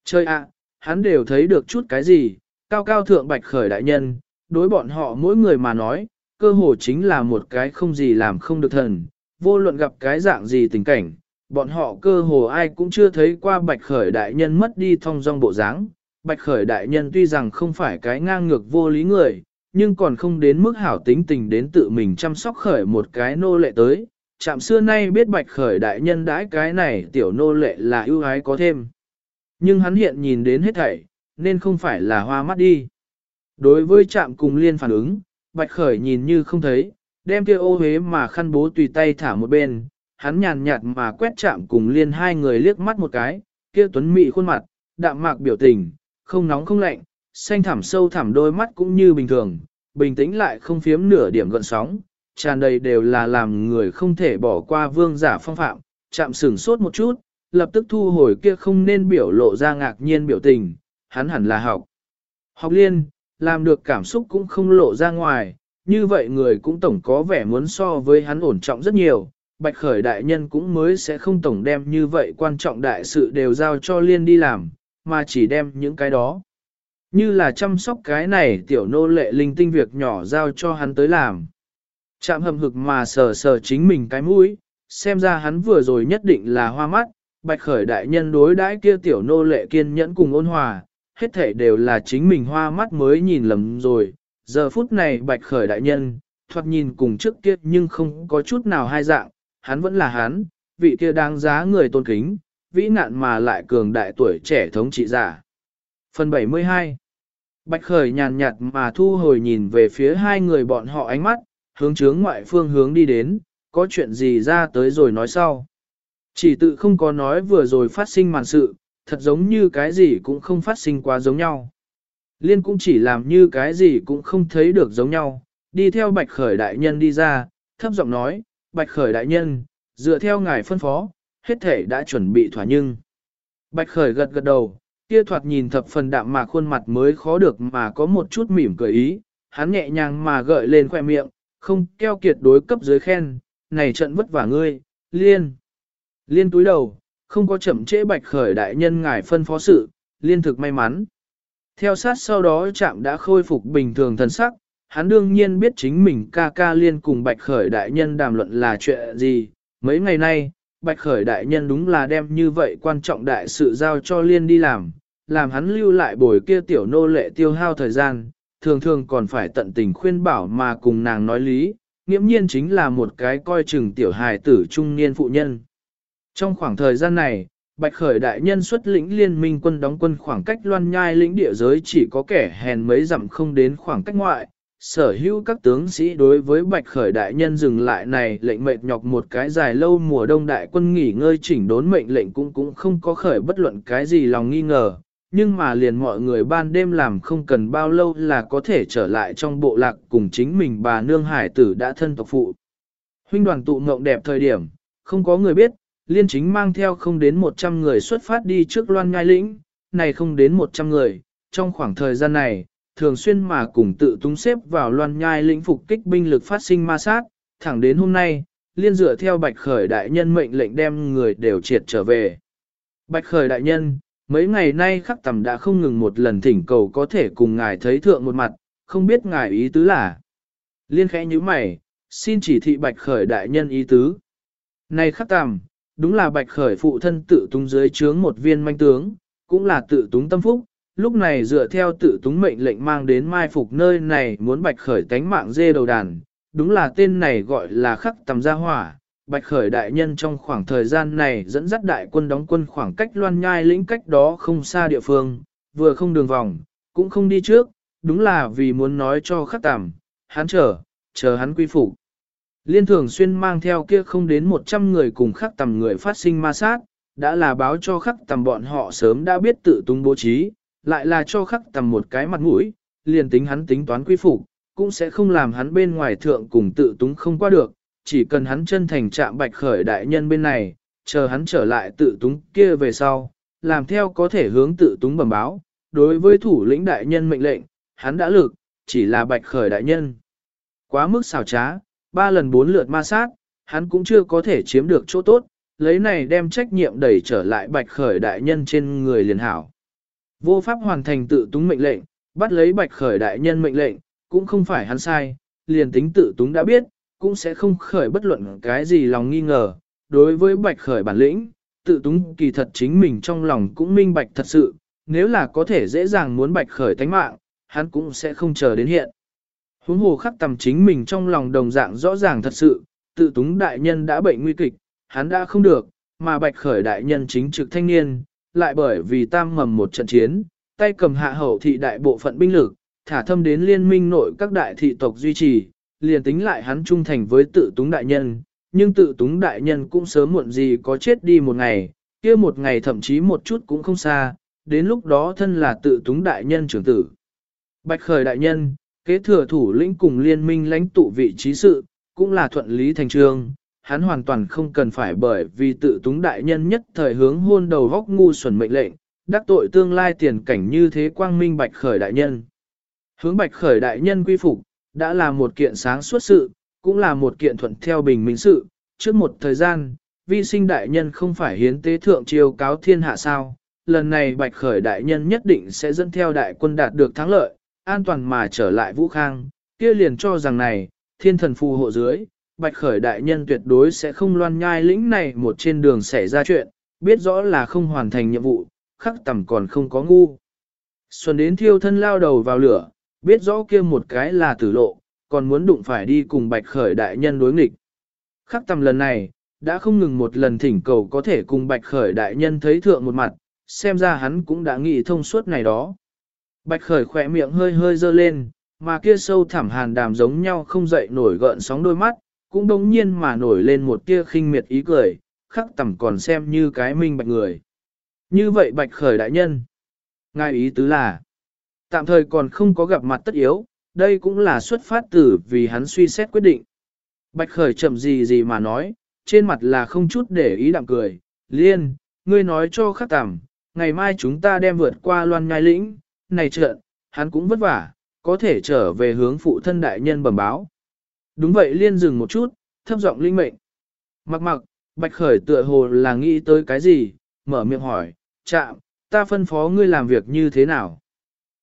Chơi ạ, hắn đều thấy được chút cái gì, cao cao thượng bạch khởi đại nhân, đối bọn họ mỗi người mà nói, cơ hồ chính là một cái không gì làm không được thần, vô luận gặp cái dạng gì tình cảnh, bọn họ cơ hồ ai cũng chưa thấy qua bạch khởi đại nhân mất đi thong dong bộ dáng. Bạch khởi đại nhân tuy rằng không phải cái ngang ngược vô lý người, nhưng còn không đến mức hảo tính tình đến tự mình chăm sóc khởi một cái nô lệ tới. chạm xưa nay biết bạch khởi đại nhân đãi cái này tiểu nô lệ là ưu ái có thêm. Nhưng hắn hiện nhìn đến hết thảy, nên không phải là hoa mắt đi. Đối với chạm cùng liên phản ứng, bạch khởi nhìn như không thấy, đem kia ô hế mà khăn bố tùy tay thả một bên, hắn nhàn nhạt mà quét chạm cùng liên hai người liếc mắt một cái, kia tuấn mị khuôn mặt, đạm mạc biểu tình, không nóng không lạnh, xanh thẳm sâu thẳm đôi mắt cũng như bình thường, bình tĩnh lại không phiếm nửa điểm gợn sóng, tràn đầy đều là làm người không thể bỏ qua vương giả phong phạm, chạm sửng sốt một chút, lập tức thu hồi kia không nên biểu lộ ra ngạc nhiên biểu tình, hắn hẳn là học. Học liên, làm được cảm xúc cũng không lộ ra ngoài, như vậy người cũng tổng có vẻ muốn so với hắn ổn trọng rất nhiều, bạch khởi đại nhân cũng mới sẽ không tổng đem như vậy quan trọng đại sự đều giao cho liên đi làm, mà chỉ đem những cái đó. Như là chăm sóc cái này tiểu nô lệ linh tinh việc nhỏ giao cho hắn tới làm. Chạm hầm hực mà sờ sờ chính mình cái mũi, xem ra hắn vừa rồi nhất định là hoa mắt, bạch khởi đại nhân đối đãi kia tiểu nô lệ kiên nhẫn cùng ôn hòa, hết thể đều là chính mình hoa mắt mới nhìn lầm rồi. Giờ phút này bạch khởi đại nhân, thoạt nhìn cùng trước kia nhưng không có chút nào hai dạng, hắn vẫn là hắn, vị kia đáng giá người tôn kính, vĩ nạn mà lại cường đại tuổi trẻ thống trị giả. Phần 72 Bạch Khởi nhàn nhạt mà thu hồi nhìn về phía hai người bọn họ ánh mắt, hướng chướng ngoại phương hướng đi đến, có chuyện gì ra tới rồi nói sau. Chỉ tự không có nói vừa rồi phát sinh màn sự, thật giống như cái gì cũng không phát sinh quá giống nhau. Liên cũng chỉ làm như cái gì cũng không thấy được giống nhau, đi theo Bạch Khởi đại nhân đi ra, thấp giọng nói, Bạch Khởi đại nhân, dựa theo ngài phân phó, hết thể đã chuẩn bị thỏa nhưng. Bạch Khởi gật gật đầu, kia thoạt nhìn thập phần đạm mà khuôn mặt mới khó được mà có một chút mỉm cười ý, hắn nhẹ nhàng mà gợi lên khoe miệng, không keo kiệt đối cấp dưới khen, này trận vất vả ngươi, liên. Liên túi đầu, không có chậm trễ Bạch Khởi đại nhân ngài phân phó sự, liên thực may mắn. Theo sát sau đó chạm đã khôi phục bình thường thần sắc, hắn đương nhiên biết chính mình ca ca liên cùng Bạch Khởi đại nhân đàm luận là chuyện gì. Mấy ngày nay, Bạch Khởi đại nhân đúng là đem như vậy quan trọng đại sự giao cho liên đi làm, làm hắn lưu lại bồi kia tiểu nô lệ tiêu hao thời gian, thường thường còn phải tận tình khuyên bảo mà cùng nàng nói lý, nghiễm nhiên chính là một cái coi chừng tiểu hài tử trung niên phụ nhân. Trong khoảng thời gian này, Bạch Khởi đại nhân xuất lĩnh liên minh quân đóng quân khoảng cách loan nhai lĩnh địa giới chỉ có kẻ hèn mấy dặm không đến khoảng cách ngoại, sở hữu các tướng sĩ đối với bạch khởi đại nhân dừng lại này lệnh mệt nhọc một cái dài lâu mùa đông đại quân nghỉ ngơi chỉnh đốn mệnh lệnh cũng cũng không có khởi bất luận cái gì lòng nghi ngờ, nhưng mà liền mọi người ban đêm làm không cần bao lâu là có thể trở lại trong bộ lạc cùng chính mình bà nương hải tử đã thân tộc phụ. Huynh đoàn tụ ngộng đẹp thời điểm, không có người biết, liên chính mang theo không đến 100 người xuất phát đi trước loan ngai lĩnh, này không đến 100 người, trong khoảng thời gian này, thường xuyên mà cùng tự túng xếp vào loan nhai lĩnh phục kích binh lực phát sinh ma sát, thẳng đến hôm nay, liên dựa theo bạch khởi đại nhân mệnh lệnh đem người đều triệt trở về. Bạch khởi đại nhân, mấy ngày nay khắc tầm đã không ngừng một lần thỉnh cầu có thể cùng ngài thấy thượng một mặt, không biết ngài ý tứ là. Liên khẽ như mày, xin chỉ thị bạch khởi đại nhân ý tứ. Này khắc tầm, đúng là bạch khởi phụ thân tự túng dưới trướng một viên manh tướng, cũng là tự túng tâm phúc, lúc này dựa theo tự túng mệnh lệnh mang đến mai phục nơi này muốn bạch khởi tánh mạng dê đầu đàn, đúng là tên này gọi là khắc tầm gia hỏa. Bạch khởi đại nhân trong khoảng thời gian này dẫn dắt đại quân đóng quân khoảng cách loan nhai lĩnh cách đó không xa địa phương, vừa không đường vòng, cũng không đi trước, đúng là vì muốn nói cho khắc tầm, hắn chờ, chờ hắn quy phục. Liên thường xuyên mang theo kia không đến 100 người cùng khắc tầm người phát sinh ma sát, đã là báo cho khắc tầm bọn họ sớm đã biết tự tung bố trí, lại là cho khắc tầm một cái mặt mũi, liền tính hắn tính toán quy phục, cũng sẽ không làm hắn bên ngoài thượng cùng tự túng không qua được, chỉ cần hắn chân thành chạm bạch khởi đại nhân bên này, chờ hắn trở lại tự túng kia về sau, làm theo có thể hướng tự túng bẩm báo, đối với thủ lĩnh đại nhân mệnh lệnh, hắn đã lực, chỉ là bạch khởi đại nhân. Quá mức xảo trá, ba lần bốn lượt ma sát, hắn cũng chưa có thể chiếm được chỗ tốt, lấy này đem trách nhiệm đẩy trở lại bạch khởi đại nhân trên người liền hảo. Vô pháp hoàn thành tự túng mệnh lệnh, bắt lấy bạch khởi đại nhân mệnh lệnh, cũng không phải hắn sai, liền tính tự túng đã biết, cũng sẽ không khởi bất luận cái gì lòng nghi ngờ. Đối với bạch khởi bản lĩnh, tự túng kỳ thật chính mình trong lòng cũng minh bạch thật sự, nếu là có thể dễ dàng muốn bạch khởi tánh mạng, hắn cũng sẽ không chờ đến hiện. Huống hồ khắc tầm chính mình trong lòng đồng dạng rõ ràng thật sự, tự túng đại nhân đã bệnh nguy kịch, hắn đã không được, mà bạch khởi đại nhân chính trực thanh niên, lại bởi vì tam mầm một trận chiến, tay cầm hạ hậu thị đại bộ phận binh lực, thả thâm đến liên minh nội các đại thị tộc duy trì, liền tính lại hắn trung thành với tự túng đại nhân, nhưng tự túng đại nhân cũng sớm muộn gì có chết đi một ngày, kia một ngày thậm chí một chút cũng không xa, đến lúc đó thân là tự túng đại nhân trưởng tử. Bạch khởi đại nhân, kế thừa thủ lĩnh cùng liên minh lãnh tụ vị trí sự, cũng là thuận lý thành trương, hắn hoàn toàn không cần phải bởi vì tự túng đại nhân nhất thời hướng hôn đầu góc ngu xuẩn mệnh lệnh, đắc tội tương lai tiền cảnh như thế quang minh bạch khởi đại nhân. Hướng bạch khởi đại nhân quy phục, đã là một kiện sáng suốt sự, cũng là một kiện thuận theo bình minh sự, trước một thời gian, vi sinh đại nhân không phải hiến tế thượng triều cáo thiên hạ sao, lần này bạch khởi đại nhân nhất định sẽ dẫn theo đại quân đạt được thắng lợi, an toàn mà trở lại vũ khang, kia liền cho rằng này, thiên thần phù hộ dưới, bạch khởi đại nhân tuyệt đối sẽ không loan nhai lĩnh này một trên đường xảy ra chuyện, biết rõ là không hoàn thành nhiệm vụ, khắc tầm còn không có ngu. Xuân đến thiêu thân lao đầu vào lửa, biết rõ kia một cái là tử lộ, còn muốn đụng phải đi cùng bạch khởi đại nhân đối nghịch. Khắc tầm lần này, đã không ngừng một lần thỉnh cầu có thể cùng bạch khởi đại nhân thấy thượng một mặt, xem ra hắn cũng đã nghĩ thông suốt này đó. Bạch khởi khỏe miệng hơi hơi dơ lên, mà kia sâu thẳm hàn đàm giống nhau không dậy nổi gợn sóng đôi mắt, cũng đống nhiên mà nổi lên một tia khinh miệt ý cười, khắc tầm còn xem như cái minh bạch người. Như vậy bạch khởi đại nhân. Ngài ý tứ là, tạm thời còn không có gặp mặt tất yếu, đây cũng là xuất phát từ vì hắn suy xét quyết định. Bạch khởi chậm gì gì mà nói, trên mặt là không chút để ý đạm cười, liên, ngươi nói cho khắc tầm, ngày mai chúng ta đem vượt qua loan nhai lĩnh, này trợn, hắn cũng vất vả, có thể trở về hướng phụ thân đại nhân bẩm báo. Đúng vậy liên dừng một chút, thấp giọng linh mệnh. Mặc mặc, bạch khởi tựa hồ là nghĩ tới cái gì, mở miệng hỏi, chạm, ta phân phó ngươi làm việc như thế nào?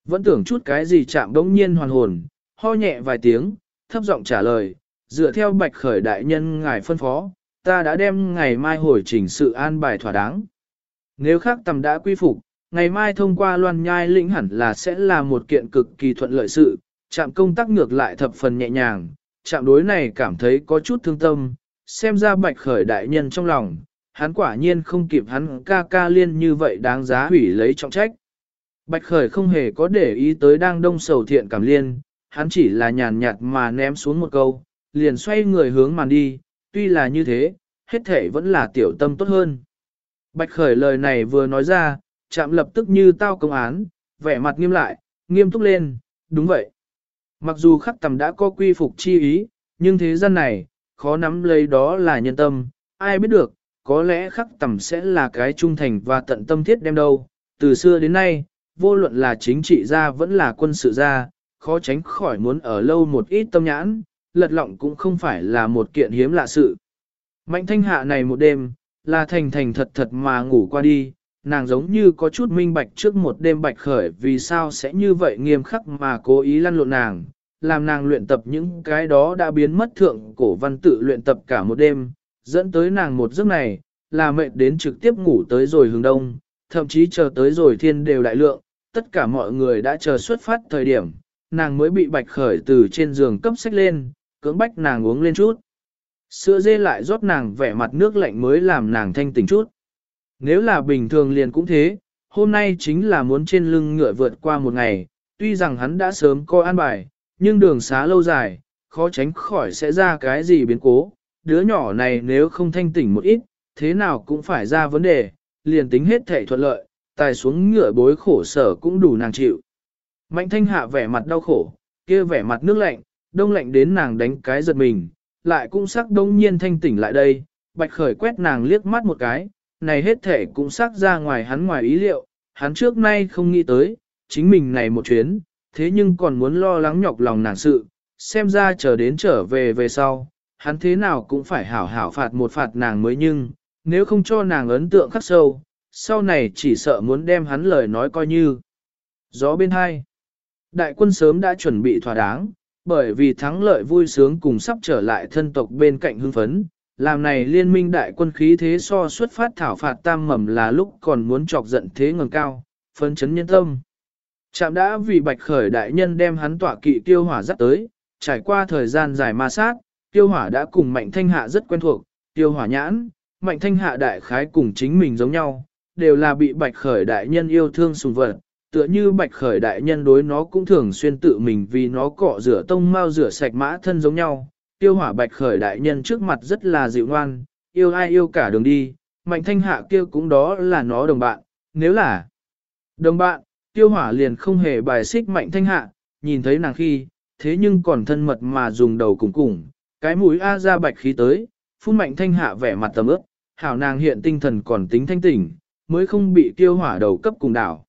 Vẫn tưởng chút cái gì chạm đống nhiên hoàn hồn, ho nhẹ vài tiếng, thấp giọng trả lời, dựa theo bạch khởi đại nhân ngài phân phó, ta đã đem ngày mai hồi chỉnh sự an bài thỏa đáng. Nếu khác tầm đã quy phục, ngày mai thông qua loan nhai lĩnh hẳn là sẽ là một kiện cực kỳ thuận lợi sự, chạm công tác ngược lại thập phần nhẹ nhàng, chạm đối này cảm thấy có chút thương tâm, xem ra bạch khởi đại nhân trong lòng, hắn quả nhiên không kịp hắn ca ca liên như vậy đáng giá hủy lấy trọng trách. Bạch khởi không hề có để ý tới đang đông sầu thiện cảm liên, hắn chỉ là nhàn nhạt mà ném xuống một câu, liền xoay người hướng màn đi, tuy là như thế, hết thể vẫn là tiểu tâm tốt hơn. Bạch khởi lời này vừa nói ra, chạm lập tức như tao công án, vẻ mặt nghiêm lại, nghiêm túc lên, đúng vậy. Mặc dù khắc tầm đã có quy phục chi ý, nhưng thế gian này, khó nắm lấy đó là nhân tâm, ai biết được, có lẽ khắc tầm sẽ là cái trung thành và tận tâm thiết đem đâu. Từ xưa đến nay, vô luận là chính trị gia vẫn là quân sự gia, khó tránh khỏi muốn ở lâu một ít tâm nhãn, lật lọng cũng không phải là một kiện hiếm lạ sự. Mạnh thanh hạ này một đêm, là thành thành thật thật mà ngủ qua đi, nàng giống như có chút minh bạch trước một đêm bạch khởi vì sao sẽ như vậy nghiêm khắc mà cố ý lăn lộn nàng, làm nàng luyện tập những cái đó đã biến mất thượng cổ văn tự luyện tập cả một đêm, dẫn tới nàng một giấc này, là mệt đến trực tiếp ngủ tới rồi hướng đông, thậm chí chờ tới rồi thiên đều đại lượng, tất cả mọi người đã chờ xuất phát thời điểm, nàng mới bị bạch khởi từ trên giường cấp sách lên, cưỡng bách nàng uống lên chút. Sữa dê lại rót nàng vẻ mặt nước lạnh mới làm nàng thanh tỉnh chút. Nếu là bình thường liền cũng thế, hôm nay chính là muốn trên lưng ngựa vượt qua một ngày, tuy rằng hắn đã sớm coi an bài, nhưng đường xá lâu dài, khó tránh khỏi sẽ ra cái gì biến cố. Đứa nhỏ này nếu không thanh tỉnh một ít, thế nào cũng phải ra vấn đề, liền tính hết thể thuận lợi, tài xuống ngựa bối khổ sở cũng đủ nàng chịu. Mạnh thanh hạ vẻ mặt đau khổ, kia vẻ mặt nước lạnh, đông lạnh đến nàng đánh cái giật mình, lại cũng sắc đông nhiên thanh tỉnh lại đây, bạch khởi quét nàng liếc mắt một cái, này hết thể cũng xác ra ngoài hắn ngoài ý liệu, hắn trước nay không nghĩ tới, chính mình này một chuyến, thế nhưng còn muốn lo lắng nhọc lòng nàng sự, xem ra chờ đến trở về về sau, hắn thế nào cũng phải hảo hảo phạt một phạt nàng mới nhưng, nếu không cho nàng ấn tượng khắc sâu, sau này chỉ sợ muốn đem hắn lời nói coi như. Gió bên hai, đại quân sớm đã chuẩn bị thỏa đáng, bởi vì thắng lợi vui sướng cùng sắp trở lại thân tộc bên cạnh hưng phấn, làm này liên minh đại quân khí thế so xuất phát thảo phạt tam mầm là lúc còn muốn chọc giận thế ngầm cao, phấn chấn nhân tâm. Trạm đã vì bạch khởi đại nhân đem hắn tỏa kỵ tiêu hỏa dắt tới, trải qua thời gian dài ma sát, tiêu hỏa đã cùng mạnh thanh hạ rất quen thuộc, tiêu hỏa nhãn, mạnh thanh hạ đại khái cùng chính mình giống nhau, đều là bị bạch khởi đại nhân yêu thương sùng vật, tựa như bạch khởi đại nhân đối nó cũng thường xuyên tự mình vì nó cọ rửa tông mau rửa sạch mã thân giống nhau. Tiêu hỏa bạch khởi đại nhân trước mặt rất là dịu ngoan, yêu ai yêu cả đường đi, mạnh thanh hạ kia cũng đó là nó đồng bạn, nếu là đồng bạn, tiêu hỏa liền không hề bài xích mạnh thanh hạ, nhìn thấy nàng khi, thế nhưng còn thân mật mà dùng đầu cùng cùng, cái mũi A ra bạch khí tới, phun mạnh thanh hạ vẻ mặt tầm ướp, hảo nàng hiện tinh thần còn tính thanh tỉnh, mới không bị tiêu hỏa đầu cấp cùng đảo.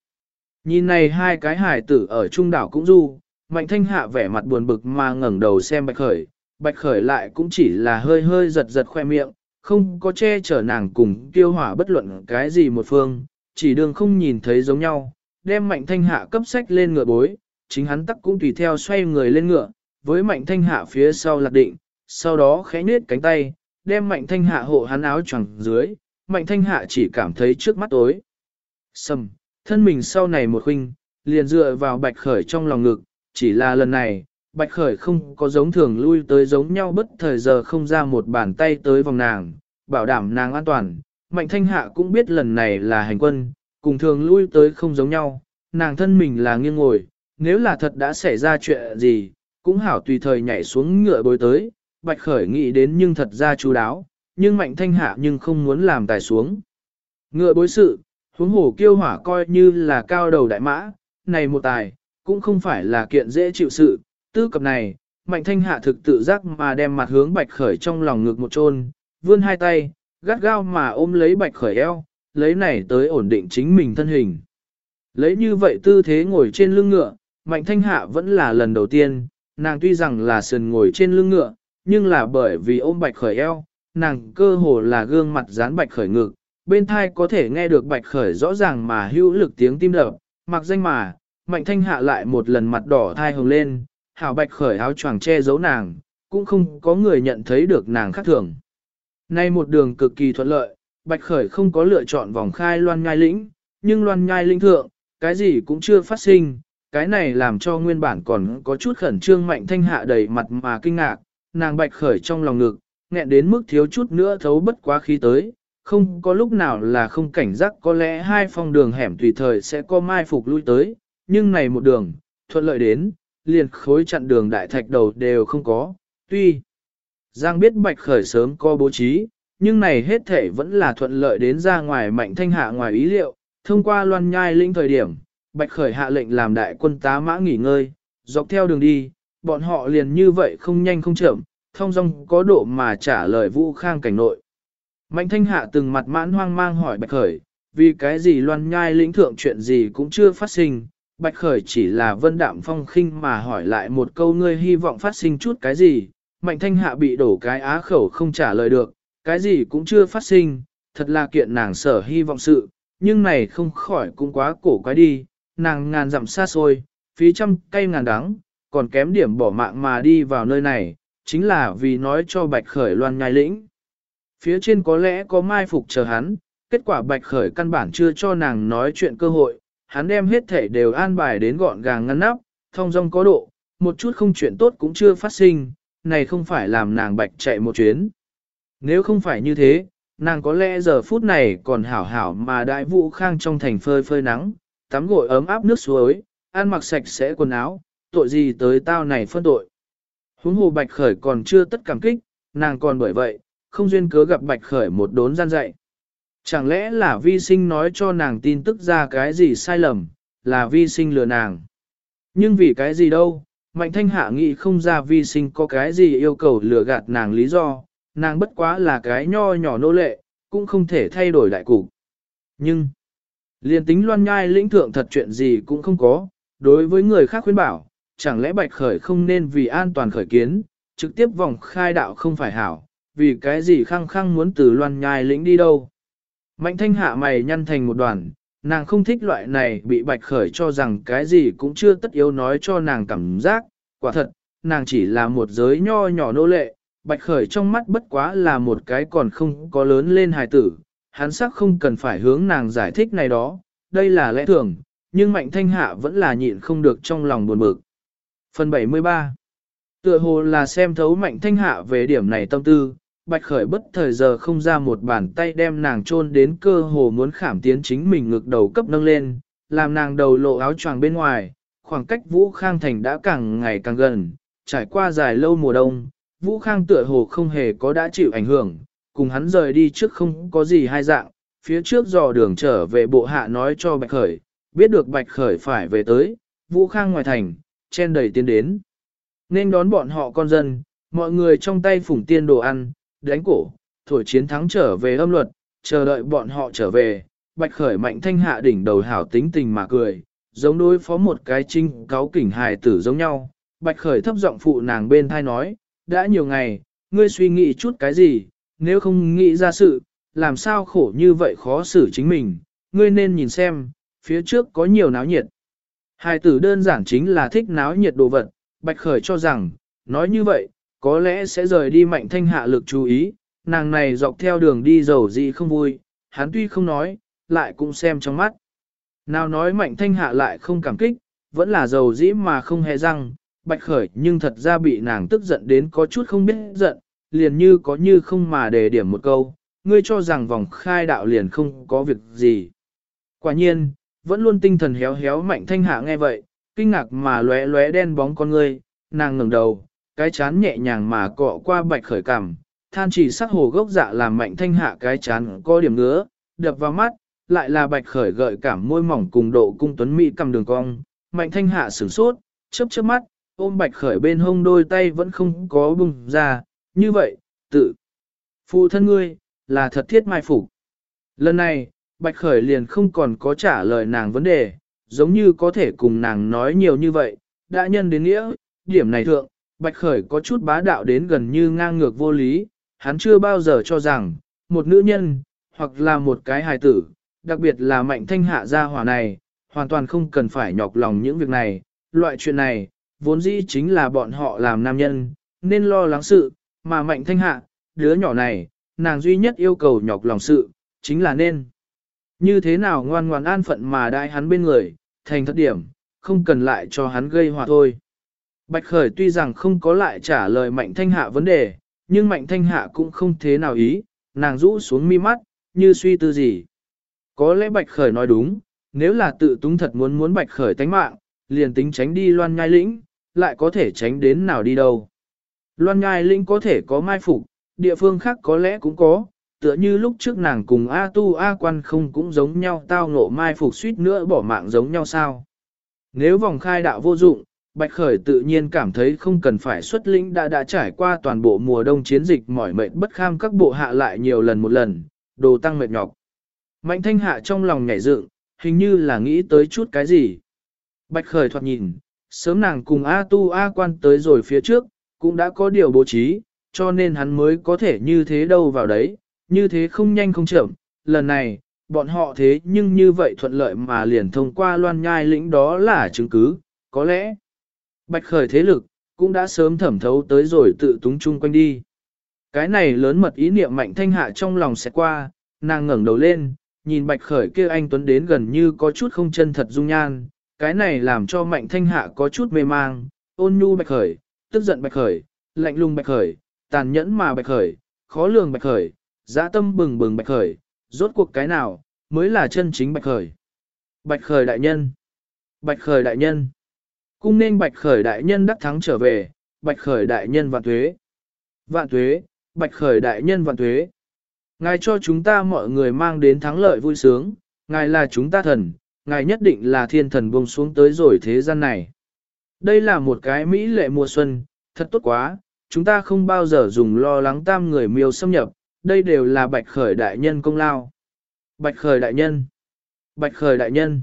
Nhìn này hai cái hải tử ở trung đảo cũng du, mạnh thanh hạ vẻ mặt buồn bực mà ngẩng đầu xem bạch khởi, bạch khởi lại cũng chỉ là hơi hơi giật giật khoe miệng, không có che chở nàng cùng tiêu hỏa bất luận cái gì một phương, chỉ đường không nhìn thấy giống nhau, đem mạnh thanh hạ cấp sách lên ngựa bối, chính hắn tắc cũng tùy theo xoay người lên ngựa, với mạnh thanh hạ phía sau lạc định, sau đó khẽ nết cánh tay, đem mạnh thanh hạ hộ hắn áo choàng dưới, mạnh thanh hạ chỉ cảm thấy trước mắt tối. Sầm, thân mình sau này một khinh, liền dựa vào bạch khởi trong lòng ngực, chỉ là lần này, bạch khởi không có giống thường lui tới giống nhau bất thời giờ không ra một bàn tay tới vòng nàng, bảo đảm nàng an toàn. Mạnh thanh hạ cũng biết lần này là hành quân, cùng thường lui tới không giống nhau, nàng thân mình là nghiêng ngồi, nếu là thật đã xảy ra chuyện gì, cũng hảo tùy thời nhảy xuống ngựa bối tới, bạch khởi nghĩ đến nhưng thật ra chú đáo, nhưng mạnh thanh hạ nhưng không muốn làm tài xuống. Ngựa bối sự, huống hổ kiêu hỏa coi như là cao đầu đại mã, này một tài, cũng không phải là kiện dễ chịu sự, tư cập này, mạnh thanh hạ thực tự giác mà đem mặt hướng bạch khởi trong lòng ngực một chôn, vươn hai tay, gắt gao mà ôm lấy bạch khởi eo, lấy này tới ổn định chính mình thân hình. Lấy như vậy tư thế ngồi trên lưng ngựa, mạnh thanh hạ vẫn là lần đầu tiên, nàng tuy rằng là sườn ngồi trên lưng ngựa, nhưng là bởi vì ôm bạch khởi eo, nàng cơ hồ là gương mặt dán bạch khởi ngực, bên thai có thể nghe được bạch khởi rõ ràng mà hữu lực tiếng tim đập, mặc danh mà, mạnh thanh hạ lại một lần mặt đỏ thai hồng lên, hảo bạch khởi áo choàng che giấu nàng, cũng không có người nhận thấy được nàng khác thường. Nay một đường cực kỳ thuận lợi, bạch khởi không có lựa chọn vòng khai loan nhai lĩnh, nhưng loan nhai linh thượng, cái gì cũng chưa phát sinh, cái này làm cho nguyên bản còn có chút khẩn trương mạnh thanh hạ đầy mặt mà kinh ngạc, nàng bạch khởi trong lòng ngực, nghẹn đến mức thiếu chút nữa thấu bất quá khí tới, không có lúc nào là không cảnh giác có lẽ hai phong đường hẻm tùy thời sẽ có mai phục lui tới, nhưng này một đường, thuận lợi đến, liền khối chặn đường đại thạch đầu đều không có, tuy Giang biết bạch khởi sớm có bố trí, nhưng này hết thể vẫn là thuận lợi đến ra ngoài mạnh thanh hạ ngoài ý liệu, thông qua loan nhai linh thời điểm, bạch khởi hạ lệnh làm đại quân tá mã nghỉ ngơi, dọc theo đường đi, bọn họ liền như vậy không nhanh không chậm, thông dong có độ mà trả lời vũ khang cảnh nội. Mạnh thanh hạ từng mặt mãn hoang mang hỏi bạch khởi, vì cái gì loan nhai lĩnh thượng chuyện gì cũng chưa phát sinh, bạch khởi chỉ là vân đạm phong khinh mà hỏi lại một câu ngươi hy vọng phát sinh chút cái gì, mạnh thanh hạ bị đổ cái á khẩu không trả lời được, cái gì cũng chưa phát sinh, thật là kiện nàng sở hy vọng sự, nhưng này không khỏi cũng quá cổ quái đi, nàng ngàn dặm xa xôi, phí trăm cây ngàn đắng, còn kém điểm bỏ mạng mà đi vào nơi này, chính là vì nói cho bạch khởi loan nhai lĩnh. Phía trên có lẽ có mai phục chờ hắn, kết quả bạch khởi căn bản chưa cho nàng nói chuyện cơ hội, hắn đem hết thể đều an bài đến gọn gàng ngăn nắp, thông dong có độ, một chút không chuyện tốt cũng chưa phát sinh, này không phải làm nàng bạch chạy một chuyến. Nếu không phải như thế, nàng có lẽ giờ phút này còn hảo hảo mà đại vũ khang trong thành phơi phơi nắng, tắm gội ấm áp nước suối, ăn mặc sạch sẽ quần áo, tội gì tới tao này phân tội. Huống hồ bạch khởi còn chưa tất cảm kích, nàng còn bởi vậy, không duyên cớ gặp bạch khởi một đốn gian dạy. Chẳng lẽ là vi sinh nói cho nàng tin tức ra cái gì sai lầm, là vi sinh lừa nàng. Nhưng vì cái gì đâu, mạnh thanh hạ nghĩ không ra vi sinh có cái gì yêu cầu lừa gạt nàng lý do, nàng bất quá là cái nho nhỏ nô lệ, cũng không thể thay đổi đại cục. Nhưng, liền tính loan nhai lĩnh thượng thật chuyện gì cũng không có, đối với người khác khuyên bảo, chẳng lẽ bạch khởi không nên vì an toàn khởi kiến, trực tiếp vòng khai đạo không phải hảo, vì cái gì khăng khăng muốn từ loan nhai lĩnh đi đâu. Mạnh thanh hạ mày nhăn thành một đoàn, nàng không thích loại này bị bạch khởi cho rằng cái gì cũng chưa tất yếu nói cho nàng cảm giác, quả thật, nàng chỉ là một giới nho nhỏ nô lệ, bạch khởi trong mắt bất quá là một cái còn không có lớn lên hài tử, hắn sắc không cần phải hướng nàng giải thích này đó, đây là lẽ thường, nhưng mạnh thanh hạ vẫn là nhịn không được trong lòng buồn bực. Phần 73 Tựa hồ là xem thấu mạnh thanh hạ về điểm này tâm tư, bạch khởi bất thời giờ không ra một bàn tay đem nàng chôn đến cơ hồ muốn khảm tiến chính mình ngực đầu cấp nâng lên, làm nàng đầu lộ áo choàng bên ngoài, khoảng cách Vũ Khang Thành đã càng ngày càng gần, trải qua dài lâu mùa đông, Vũ Khang tựa hồ không hề có đã chịu ảnh hưởng, cùng hắn rời đi trước không có gì hai dạng, phía trước dò đường trở về bộ hạ nói cho Bạch Khởi, biết được Bạch Khởi phải về tới, Vũ Khang ngoài thành, chen đầy tiến đến. Nên đón bọn họ con dân, mọi người trong tay phủng tiên đồ ăn, đánh cổ, thổi chiến thắng trở về âm luật, chờ đợi bọn họ trở về, bạch khởi mạnh thanh hạ đỉnh đầu hảo tính tình mà cười, giống đối phó một cái trinh cáo kỉnh hài tử giống nhau. Bạch khởi thấp giọng phụ nàng bên thai nói, đã nhiều ngày, ngươi suy nghĩ chút cái gì, nếu không nghĩ ra sự, làm sao khổ như vậy khó xử chính mình, ngươi nên nhìn xem, phía trước có nhiều náo nhiệt. Hài tử đơn giản chính là thích náo nhiệt đồ vật, Bạch Khởi cho rằng, nói như vậy, có lẽ sẽ rời đi mạnh thanh hạ lực chú ý, nàng này dọc theo đường đi dầu gì không vui, hắn tuy không nói, lại cũng xem trong mắt. Nào nói mạnh thanh hạ lại không cảm kích, vẫn là dầu dĩ mà không hề răng, bạch khởi nhưng thật ra bị nàng tức giận đến có chút không biết giận, liền như có như không mà đề điểm một câu, ngươi cho rằng vòng khai đạo liền không có việc gì. Quả nhiên, vẫn luôn tinh thần héo héo mạnh thanh hạ nghe vậy, kinh ngạc mà lóe lóe đen bóng con ngươi, nàng ngẩng đầu, cái chán nhẹ nhàng mà cọ qua bạch khởi cằm, than chỉ sắc hồ gốc dạ làm mạnh thanh hạ cái chán có điểm ngứa, đập vào mắt, lại là bạch khởi gợi cảm môi mỏng cùng độ cung tuấn mỹ cầm đường cong, mạnh thanh hạ sửng sốt, chớp chớp mắt, ôm bạch khởi bên hông đôi tay vẫn không có bùng ra, như vậy, tự. Phụ thân ngươi, là thật thiết mai phục. Lần này, bạch khởi liền không còn có trả lời nàng vấn đề, giống như có thể cùng nàng nói nhiều như vậy, đã nhân đến nghĩa, điểm này thượng, bạch khởi có chút bá đạo đến gần như ngang ngược vô lý, hắn chưa bao giờ cho rằng, một nữ nhân, hoặc là một cái hài tử, đặc biệt là mạnh thanh hạ gia hỏa này, hoàn toàn không cần phải nhọc lòng những việc này, loại chuyện này, vốn dĩ chính là bọn họ làm nam nhân, nên lo lắng sự, mà mạnh thanh hạ, đứa nhỏ này, nàng duy nhất yêu cầu nhọc lòng sự, chính là nên. Như thế nào ngoan ngoan an phận mà đại hắn bên người, thành thất điểm, không cần lại cho hắn gây hòa thôi. Bạch Khởi tuy rằng không có lại trả lời Mạnh Thanh Hạ vấn đề, nhưng Mạnh Thanh Hạ cũng không thế nào ý, nàng rũ xuống mi mắt, như suy tư gì. Có lẽ Bạch Khởi nói đúng, nếu là tự túng thật muốn muốn Bạch Khởi tánh mạng, liền tính tránh đi loan nhai lĩnh, lại có thể tránh đến nào đi đâu. Loan nhai lĩnh có thể có mai phục, địa phương khác có lẽ cũng có, tựa như lúc trước nàng cùng A tu A quan không cũng giống nhau tao ngộ mai phục suýt nữa bỏ mạng giống nhau sao. Nếu vòng khai đạo vô dụng, Bạch Khởi tự nhiên cảm thấy không cần phải xuất lĩnh đã đã trải qua toàn bộ mùa đông chiến dịch mỏi mệt bất kham các bộ hạ lại nhiều lần một lần, đồ tăng mệt nhọc. Mạnh thanh hạ trong lòng nhảy dựng, hình như là nghĩ tới chút cái gì. Bạch khởi thoạt nhìn, sớm nàng cùng A tu A quan tới rồi phía trước, cũng đã có điều bố trí, cho nên hắn mới có thể như thế đâu vào đấy, như thế không nhanh không chậm. Lần này, bọn họ thế nhưng như vậy thuận lợi mà liền thông qua loan nhai lĩnh đó là chứng cứ, có lẽ. Bạch khởi thế lực, cũng đã sớm thẩm thấu tới rồi tự túng chung quanh đi. Cái này lớn mật ý niệm mạnh thanh hạ trong lòng sẽ qua, nàng ngẩng đầu lên, nhìn bạch khởi kia anh Tuấn đến gần như có chút không chân thật dung nhan, cái này làm cho mạnh thanh hạ có chút mê mang, ôn nhu bạch khởi, tức giận bạch khởi, lạnh lùng bạch khởi, tàn nhẫn mà bạch khởi, khó lường bạch khởi, dã tâm bừng bừng bạch khởi, rốt cuộc cái nào, mới là chân chính bạch khởi. Bạch khởi đại nhân, bạch khởi đại nhân, cung nên bạch khởi đại nhân đắc thắng trở về, bạch khởi đại nhân vạn tuế, vạn tuế, bạch khởi đại nhân vạn tuế. Ngài cho chúng ta mọi người mang đến thắng lợi vui sướng, Ngài là chúng ta thần, Ngài nhất định là thiên thần buông xuống tới rồi thế gian này. Đây là một cái mỹ lệ mùa xuân, thật tốt quá, chúng ta không bao giờ dùng lo lắng tam người miêu xâm nhập, đây đều là bạch khởi đại nhân công lao. Bạch khởi đại nhân, bạch khởi đại nhân.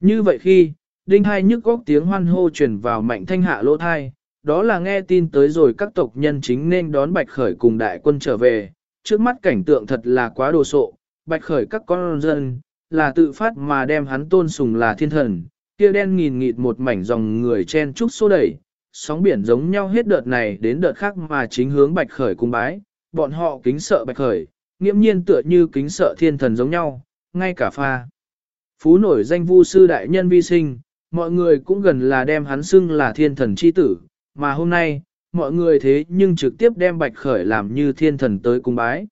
Như vậy khi, đinh hai nhức góc tiếng hoan hô truyền vào mạnh thanh hạ lỗ thai, đó là nghe tin tới rồi các tộc nhân chính nên đón bạch khởi cùng đại quân trở về, trước mắt cảnh tượng thật là quá đồ sộ, bạch khởi các con dân, là tự phát mà đem hắn tôn sùng là thiên thần, kia đen nghìn nghịt một mảnh dòng người chen trúc xô đẩy, sóng biển giống nhau hết đợt này đến đợt khác mà chính hướng bạch khởi cung bái, bọn họ kính sợ bạch khởi, nghiễm nhiên tựa như kính sợ thiên thần giống nhau, ngay cả pha. Phú nổi danh vu sư đại nhân vi sinh, mọi người cũng gần là đem hắn xưng là thiên thần chi tử, mà hôm nay, mọi người thế nhưng trực tiếp đem bạch khởi làm như thiên thần tới cung bái.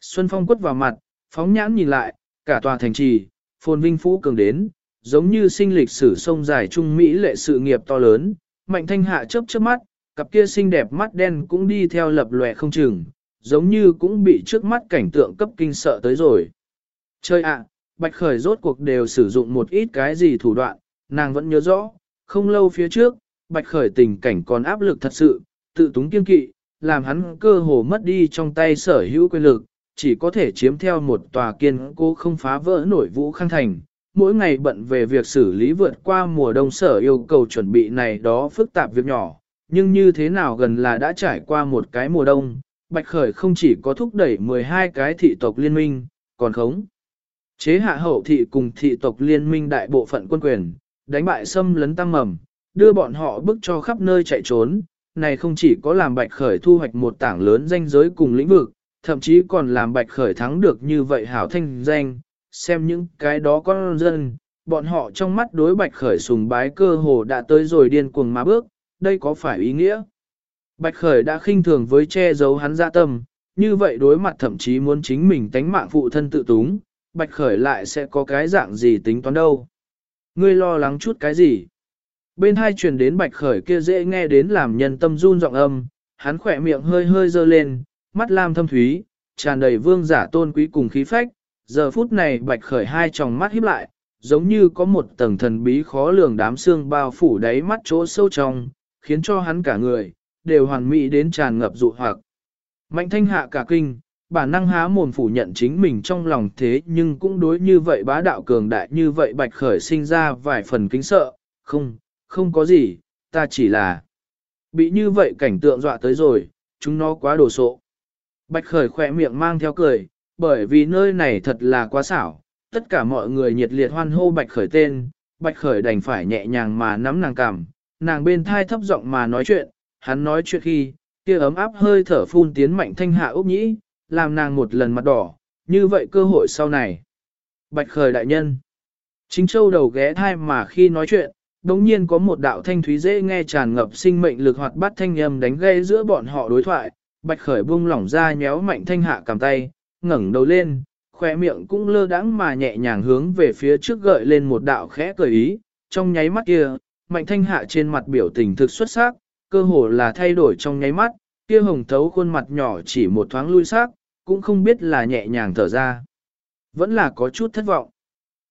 Xuân Phong quất vào mặt, phóng nhãn nhìn lại, cả tòa thành trì, phồn vinh phú cường đến, giống như sinh lịch sử sông dài trung Mỹ lệ sự nghiệp to lớn, mạnh thanh hạ chớp chớp mắt, cặp kia xinh đẹp mắt đen cũng đi theo lập lòe không chừng, giống như cũng bị trước mắt cảnh tượng cấp kinh sợ tới rồi. Chơi ạ, bạch khởi rốt cuộc đều sử dụng một ít cái gì thủ đoạn, nàng vẫn nhớ rõ, không lâu phía trước, bạch khởi tình cảnh còn áp lực thật sự, tự túng kiên kỵ, làm hắn cơ hồ mất đi trong tay sở hữu quyền lực, chỉ có thể chiếm theo một tòa kiên cố không phá vỡ nổi vũ khang thành. Mỗi ngày bận về việc xử lý vượt qua mùa đông sở yêu cầu chuẩn bị này đó phức tạp việc nhỏ, nhưng như thế nào gần là đã trải qua một cái mùa đông, Bạch Khởi không chỉ có thúc đẩy 12 cái thị tộc liên minh, còn khống. Chế hạ hậu thị cùng thị tộc liên minh đại bộ phận quân quyền, đánh bại xâm lấn tăng mầm, đưa bọn họ bước cho khắp nơi chạy trốn, này không chỉ có làm Bạch Khởi thu hoạch một tảng lớn danh giới cùng lĩnh vực, thậm chí còn làm Bạch Khởi thắng được như vậy hảo thanh danh, xem những cái đó con dân, bọn họ trong mắt đối Bạch Khởi sùng bái cơ hồ đã tới rồi điên cuồng má bước, đây có phải ý nghĩa? Bạch Khởi đã khinh thường với che giấu hắn ra tâm, như vậy đối mặt thậm chí muốn chính mình tánh mạng phụ thân tự túng, Bạch Khởi lại sẽ có cái dạng gì tính toán đâu. Ngươi lo lắng chút cái gì? Bên hai truyền đến Bạch Khởi kia dễ nghe đến làm nhân tâm run giọng âm, hắn khỏe miệng hơi hơi dơ lên, mắt lam thâm thúy, tràn đầy vương giả tôn quý cùng khí phách. Giờ phút này Bạch Khởi hai tròng mắt híp lại, giống như có một tầng thần bí khó lường đám xương bao phủ đáy mắt chỗ sâu trong, khiến cho hắn cả người, đều hoàn mỹ đến tràn ngập dụ hoặc. Mạnh thanh hạ cả kinh, bản năng há mồm phủ nhận chính mình trong lòng thế nhưng cũng đối như vậy bá đạo cường đại như vậy bạch khởi sinh ra vài phần kính sợ, không, không có gì, ta chỉ là bị như vậy cảnh tượng dọa tới rồi, chúng nó quá đồ sộ. Bạch khởi khỏe miệng mang theo cười, bởi vì nơi này thật là quá xảo, tất cả mọi người nhiệt liệt hoan hô bạch khởi tên, bạch khởi đành phải nhẹ nhàng mà nắm nàng cằm, nàng bên thai thấp giọng mà nói chuyện, hắn nói chuyện khi, kia ấm áp hơi thở phun tiến mạnh thanh hạ ốc nhĩ, làm nàng một lần mặt đỏ, như vậy cơ hội sau này. Bạch khởi đại nhân. Chính châu đầu ghé thai mà khi nói chuyện, đống nhiên có một đạo thanh thúy dễ nghe tràn ngập sinh mệnh lực hoạt bát thanh âm đánh gây giữa bọn họ đối thoại. Bạch khởi buông lỏng ra nhéo mạnh thanh hạ cầm tay, ngẩng đầu lên, khoe miệng cũng lơ đãng mà nhẹ nhàng hướng về phía trước gợi lên một đạo khẽ cười ý. Trong nháy mắt kia, mạnh thanh hạ trên mặt biểu tình thực xuất sắc, cơ hồ là thay đổi trong nháy mắt, kia hồng thấu khuôn mặt nhỏ chỉ một thoáng lui xác cũng không biết là nhẹ nhàng thở ra. Vẫn là có chút thất vọng.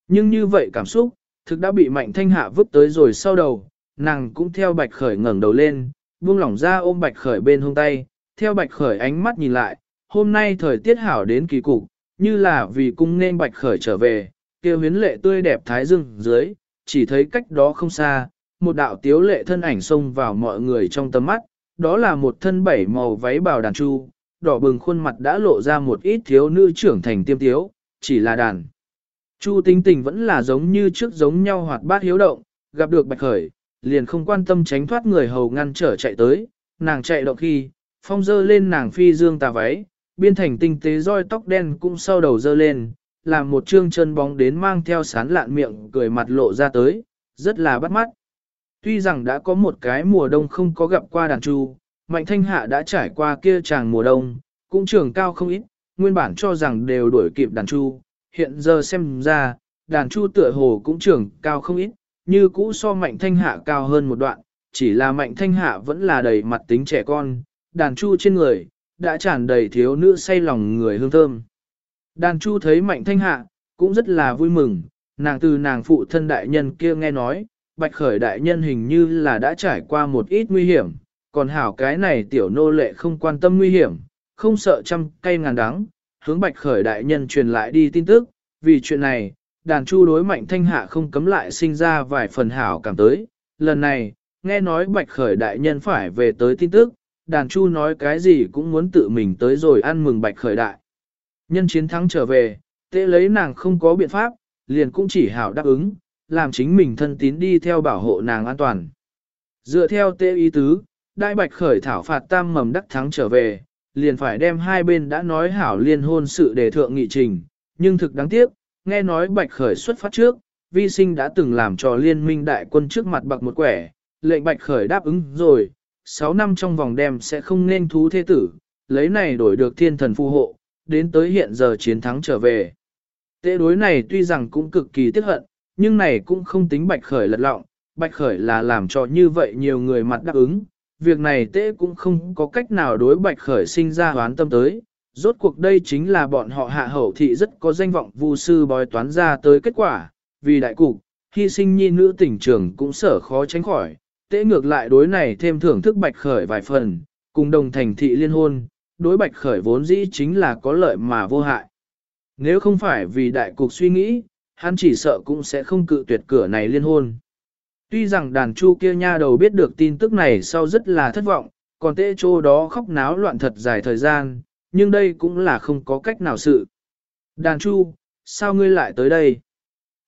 Nhưng như vậy cảm xúc, thực đã bị mạnh thanh hạ vứt tới rồi sau đầu, nàng cũng theo bạch khởi ngẩng đầu lên, buông lỏng ra ôm bạch khởi bên hông tay, theo bạch khởi ánh mắt nhìn lại, hôm nay thời tiết hảo đến kỳ cục, như là vì cung nên bạch khởi trở về, kia huyến lệ tươi đẹp thái dương dưới, chỉ thấy cách đó không xa, một đạo tiếu lệ thân ảnh xông vào mọi người trong tầm mắt, đó là một thân bảy màu váy bào đàn chu, đỏ bừng khuôn mặt đã lộ ra một ít thiếu nữ trưởng thành tiêm tiếu, chỉ là đàn. Chu tính tình vẫn là giống như trước giống nhau hoạt bát hiếu động, gặp được bạch khởi, liền không quan tâm tránh thoát người hầu ngăn trở chạy tới, nàng chạy động khi, phong dơ lên nàng phi dương tà váy, biên thành tinh tế roi tóc đen cũng sau đầu dơ lên, làm một trương chân bóng đến mang theo sán lạn miệng cười mặt lộ ra tới, rất là bắt mắt. Tuy rằng đã có một cái mùa đông không có gặp qua đàn chu, Mạnh Thanh Hạ đã trải qua kia chàng mùa đông, cũng trường cao không ít, nguyên bản cho rằng đều đuổi kịp đàn chu, hiện giờ xem ra, đàn chu tựa hồ cũng trưởng cao không ít, như cũ so Mạnh Thanh Hạ cao hơn một đoạn, chỉ là Mạnh Thanh Hạ vẫn là đầy mặt tính trẻ con, đàn chu trên người, đã tràn đầy thiếu nữ say lòng người hương thơm. Đàn chu thấy Mạnh Thanh Hạ, cũng rất là vui mừng, nàng từ nàng phụ thân đại nhân kia nghe nói, Bạch Khởi đại nhân hình như là đã trải qua một ít nguy hiểm, còn hảo cái này tiểu nô lệ không quan tâm nguy hiểm, không sợ trăm cây ngàn đắng, hướng Bạch Khởi đại nhân truyền lại đi tin tức, vì chuyện này, đàn chu đối mạnh thanh hạ không cấm lại sinh ra vài phần hảo cảm tới, lần này, nghe nói Bạch Khởi đại nhân phải về tới tin tức, đàn chu nói cái gì cũng muốn tự mình tới rồi ăn mừng Bạch Khởi đại. Nhân chiến thắng trở về, tệ lấy nàng không có biện pháp, liền cũng chỉ hảo đáp ứng, làm chính mình thân tín đi theo bảo hộ nàng an toàn. Dựa theo tê ý tứ, đại bạch khởi thảo phạt tam mầm đắc thắng trở về, liền phải đem hai bên đã nói hảo liên hôn sự đề thượng nghị trình, nhưng thực đáng tiếc, nghe nói bạch khởi xuất phát trước, vi sinh đã từng làm cho liên minh đại quân trước mặt bạc một quẻ, lệnh bạch khởi đáp ứng rồi, 6 năm trong vòng đem sẽ không nên thú thế tử, lấy này đổi được thiên thần phù hộ, đến tới hiện giờ chiến thắng trở về. Tế đối này tuy rằng cũng cực kỳ tiếc hận, nhưng này cũng không tính bạch khởi lật lọng, bạch khởi là làm cho như vậy nhiều người mặt đáp ứng, việc này tế cũng không có cách nào đối bạch khởi sinh ra hoán tâm tới. Rốt cuộc đây chính là bọn họ hạ hậu thị rất có danh vọng vu sư bói toán ra tới kết quả, vì đại cục, hy sinh nhi nữ tỉnh trường cũng sở khó tránh khỏi, tế ngược lại đối này thêm thưởng thức bạch khởi vài phần, cùng đồng thành thị liên hôn, đối bạch khởi vốn dĩ chính là có lợi mà vô hại. Nếu không phải vì đại cục suy nghĩ, hắn chỉ sợ cũng sẽ không cự tuyệt cửa này liên hôn. Tuy rằng đàn chu kia nha đầu biết được tin tức này sau rất là thất vọng, còn tê chô đó khóc náo loạn thật dài thời gian, nhưng đây cũng là không có cách nào sự. Đàn chu, sao ngươi lại tới đây?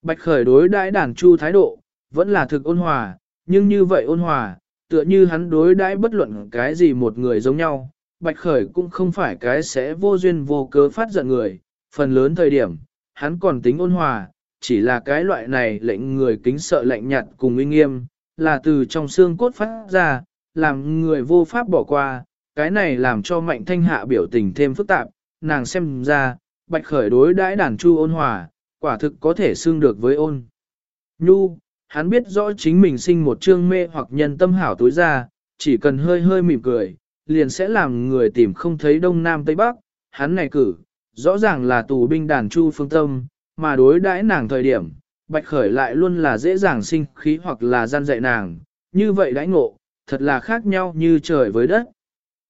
Bạch khởi đối đãi đàn chu thái độ, vẫn là thực ôn hòa, nhưng như vậy ôn hòa, tựa như hắn đối đãi bất luận cái gì một người giống nhau. Bạch khởi cũng không phải cái sẽ vô duyên vô cớ phát giận người, phần lớn thời điểm, hắn còn tính ôn hòa, chỉ là cái loại này lệnh người kính sợ lạnh nhạt cùng uy nghiêm, là từ trong xương cốt phát ra, làm người vô pháp bỏ qua, cái này làm cho mạnh thanh hạ biểu tình thêm phức tạp, nàng xem ra, bạch khởi đối đãi đàn chu ôn hòa, quả thực có thể xương được với ôn. Nhu, hắn biết rõ chính mình sinh một trương mê hoặc nhân tâm hảo tối ra, chỉ cần hơi hơi mỉm cười, liền sẽ làm người tìm không thấy đông nam tây bắc, hắn này cử, rõ ràng là tù binh đàn chu phương tâm, mà đối đãi nàng thời điểm, bạch khởi lại luôn là dễ dàng sinh khí hoặc là gian dạy nàng, như vậy đãi ngộ, thật là khác nhau như trời với đất.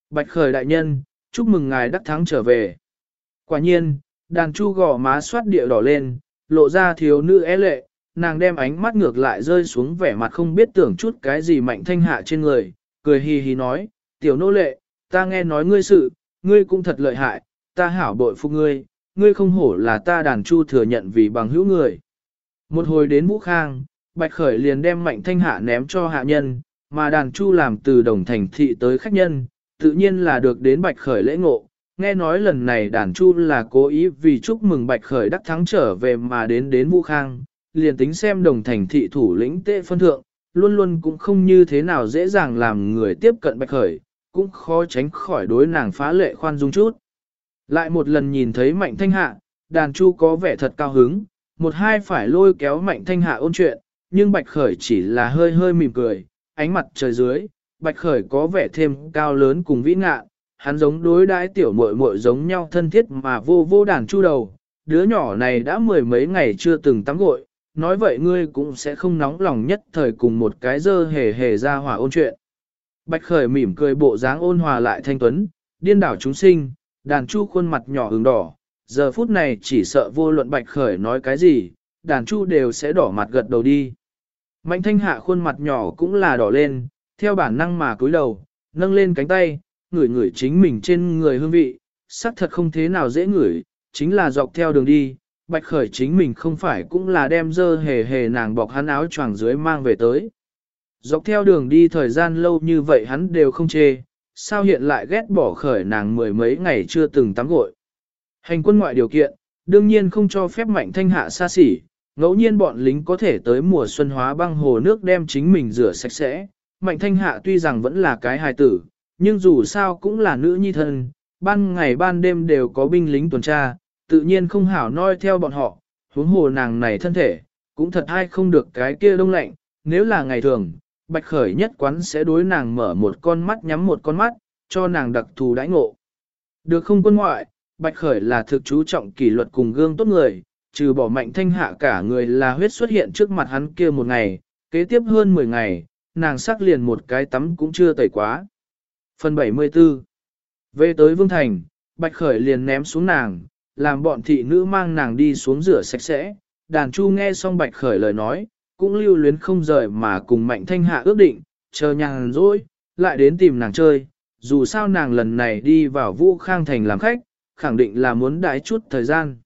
Bạch khởi đại nhân, chúc mừng ngài đắc thắng trở về. Quả nhiên, đàn chu gò má xoát địa đỏ lên, lộ ra thiếu nữ é lệ, nàng đem ánh mắt ngược lại rơi xuống vẻ mặt không biết tưởng chút cái gì mạnh thanh hạ trên người, cười hì hì nói, tiểu nô lệ, ta nghe nói ngươi sự, ngươi cũng thật lợi hại, ta hảo bội phục ngươi, ngươi không hổ là ta đàn chu thừa nhận vì bằng hữu người. Một hồi đến Vũ Khang, Bạch Khởi liền đem mạnh thanh hạ ném cho hạ nhân, mà đàn chu làm từ đồng thành thị tới khách nhân, tự nhiên là được đến Bạch Khởi lễ ngộ. Nghe nói lần này đàn chu là cố ý vì chúc mừng Bạch Khởi đắc thắng trở về mà đến đến Vũ Khang, liền tính xem đồng thành thị thủ lĩnh tệ phân thượng, luôn luôn cũng không như thế nào dễ dàng làm người tiếp cận Bạch Khởi, cũng khó tránh khỏi đối nàng phá lệ khoan dung chút. Lại một lần nhìn thấy mạnh thanh hạ, đàn chu có vẻ thật cao hứng, một hai phải lôi kéo mạnh thanh hạ ôn chuyện, nhưng bạch khởi chỉ là hơi hơi mỉm cười, ánh mặt trời dưới, bạch khởi có vẻ thêm cao lớn cùng vĩ ngạ, hắn giống đối đãi tiểu muội muội giống nhau thân thiết mà vô vô đàn chu đầu, đứa nhỏ này đã mười mấy ngày chưa từng tắm gội, nói vậy ngươi cũng sẽ không nóng lòng nhất thời cùng một cái dơ hề hề ra hỏa ôn chuyện. Bạch khởi mỉm cười bộ dáng ôn hòa lại thanh tuấn, điên đảo chúng sinh, đàn chu khuôn mặt nhỏ ửng đỏ, giờ phút này chỉ sợ vô luận bạch khởi nói cái gì, đàn chu đều sẽ đỏ mặt gật đầu đi. Mạnh thanh hạ khuôn mặt nhỏ cũng là đỏ lên, theo bản năng mà cúi đầu, nâng lên cánh tay, ngửi ngửi chính mình trên người hương vị, sắc thật không thế nào dễ ngửi, chính là dọc theo đường đi, bạch khởi chính mình không phải cũng là đem dơ hề hề nàng bọc hắn áo choàng dưới mang về tới. Dọc theo đường đi thời gian lâu như vậy hắn đều không chê, sao hiện lại ghét bỏ khởi nàng mười mấy ngày chưa từng tắm gội. Hành quân ngoại điều kiện, đương nhiên không cho phép mạnh thanh hạ xa xỉ, ngẫu nhiên bọn lính có thể tới mùa xuân hóa băng hồ nước đem chính mình rửa sạch sẽ. Mạnh thanh hạ tuy rằng vẫn là cái hài tử, nhưng dù sao cũng là nữ nhi thân, ban ngày ban đêm đều có binh lính tuần tra, tự nhiên không hảo noi theo bọn họ, huống hồ nàng này thân thể, cũng thật hay không được cái kia đông lạnh, nếu là ngày thường, bạch khởi nhất quán sẽ đối nàng mở một con mắt nhắm một con mắt, cho nàng đặc thù đãi ngộ. Được không quân ngoại, bạch khởi là thực chú trọng kỷ luật cùng gương tốt người, trừ bỏ mạnh thanh hạ cả người là huyết xuất hiện trước mặt hắn kia một ngày, kế tiếp hơn 10 ngày, nàng sắc liền một cái tắm cũng chưa tẩy quá. Phần 74 Về tới Vương Thành, Bạch Khởi liền ném xuống nàng, làm bọn thị nữ mang nàng đi xuống rửa sạch sẽ. Đàn Chu nghe xong Bạch Khởi lời nói, cũng lưu luyến không rời mà cùng Mạnh Thanh Hạ ước định, chờ nhàn rỗi, lại đến tìm nàng chơi. Dù sao nàng lần này đi vào Vũ Khang Thành làm khách, khẳng định là muốn đái chút thời gian.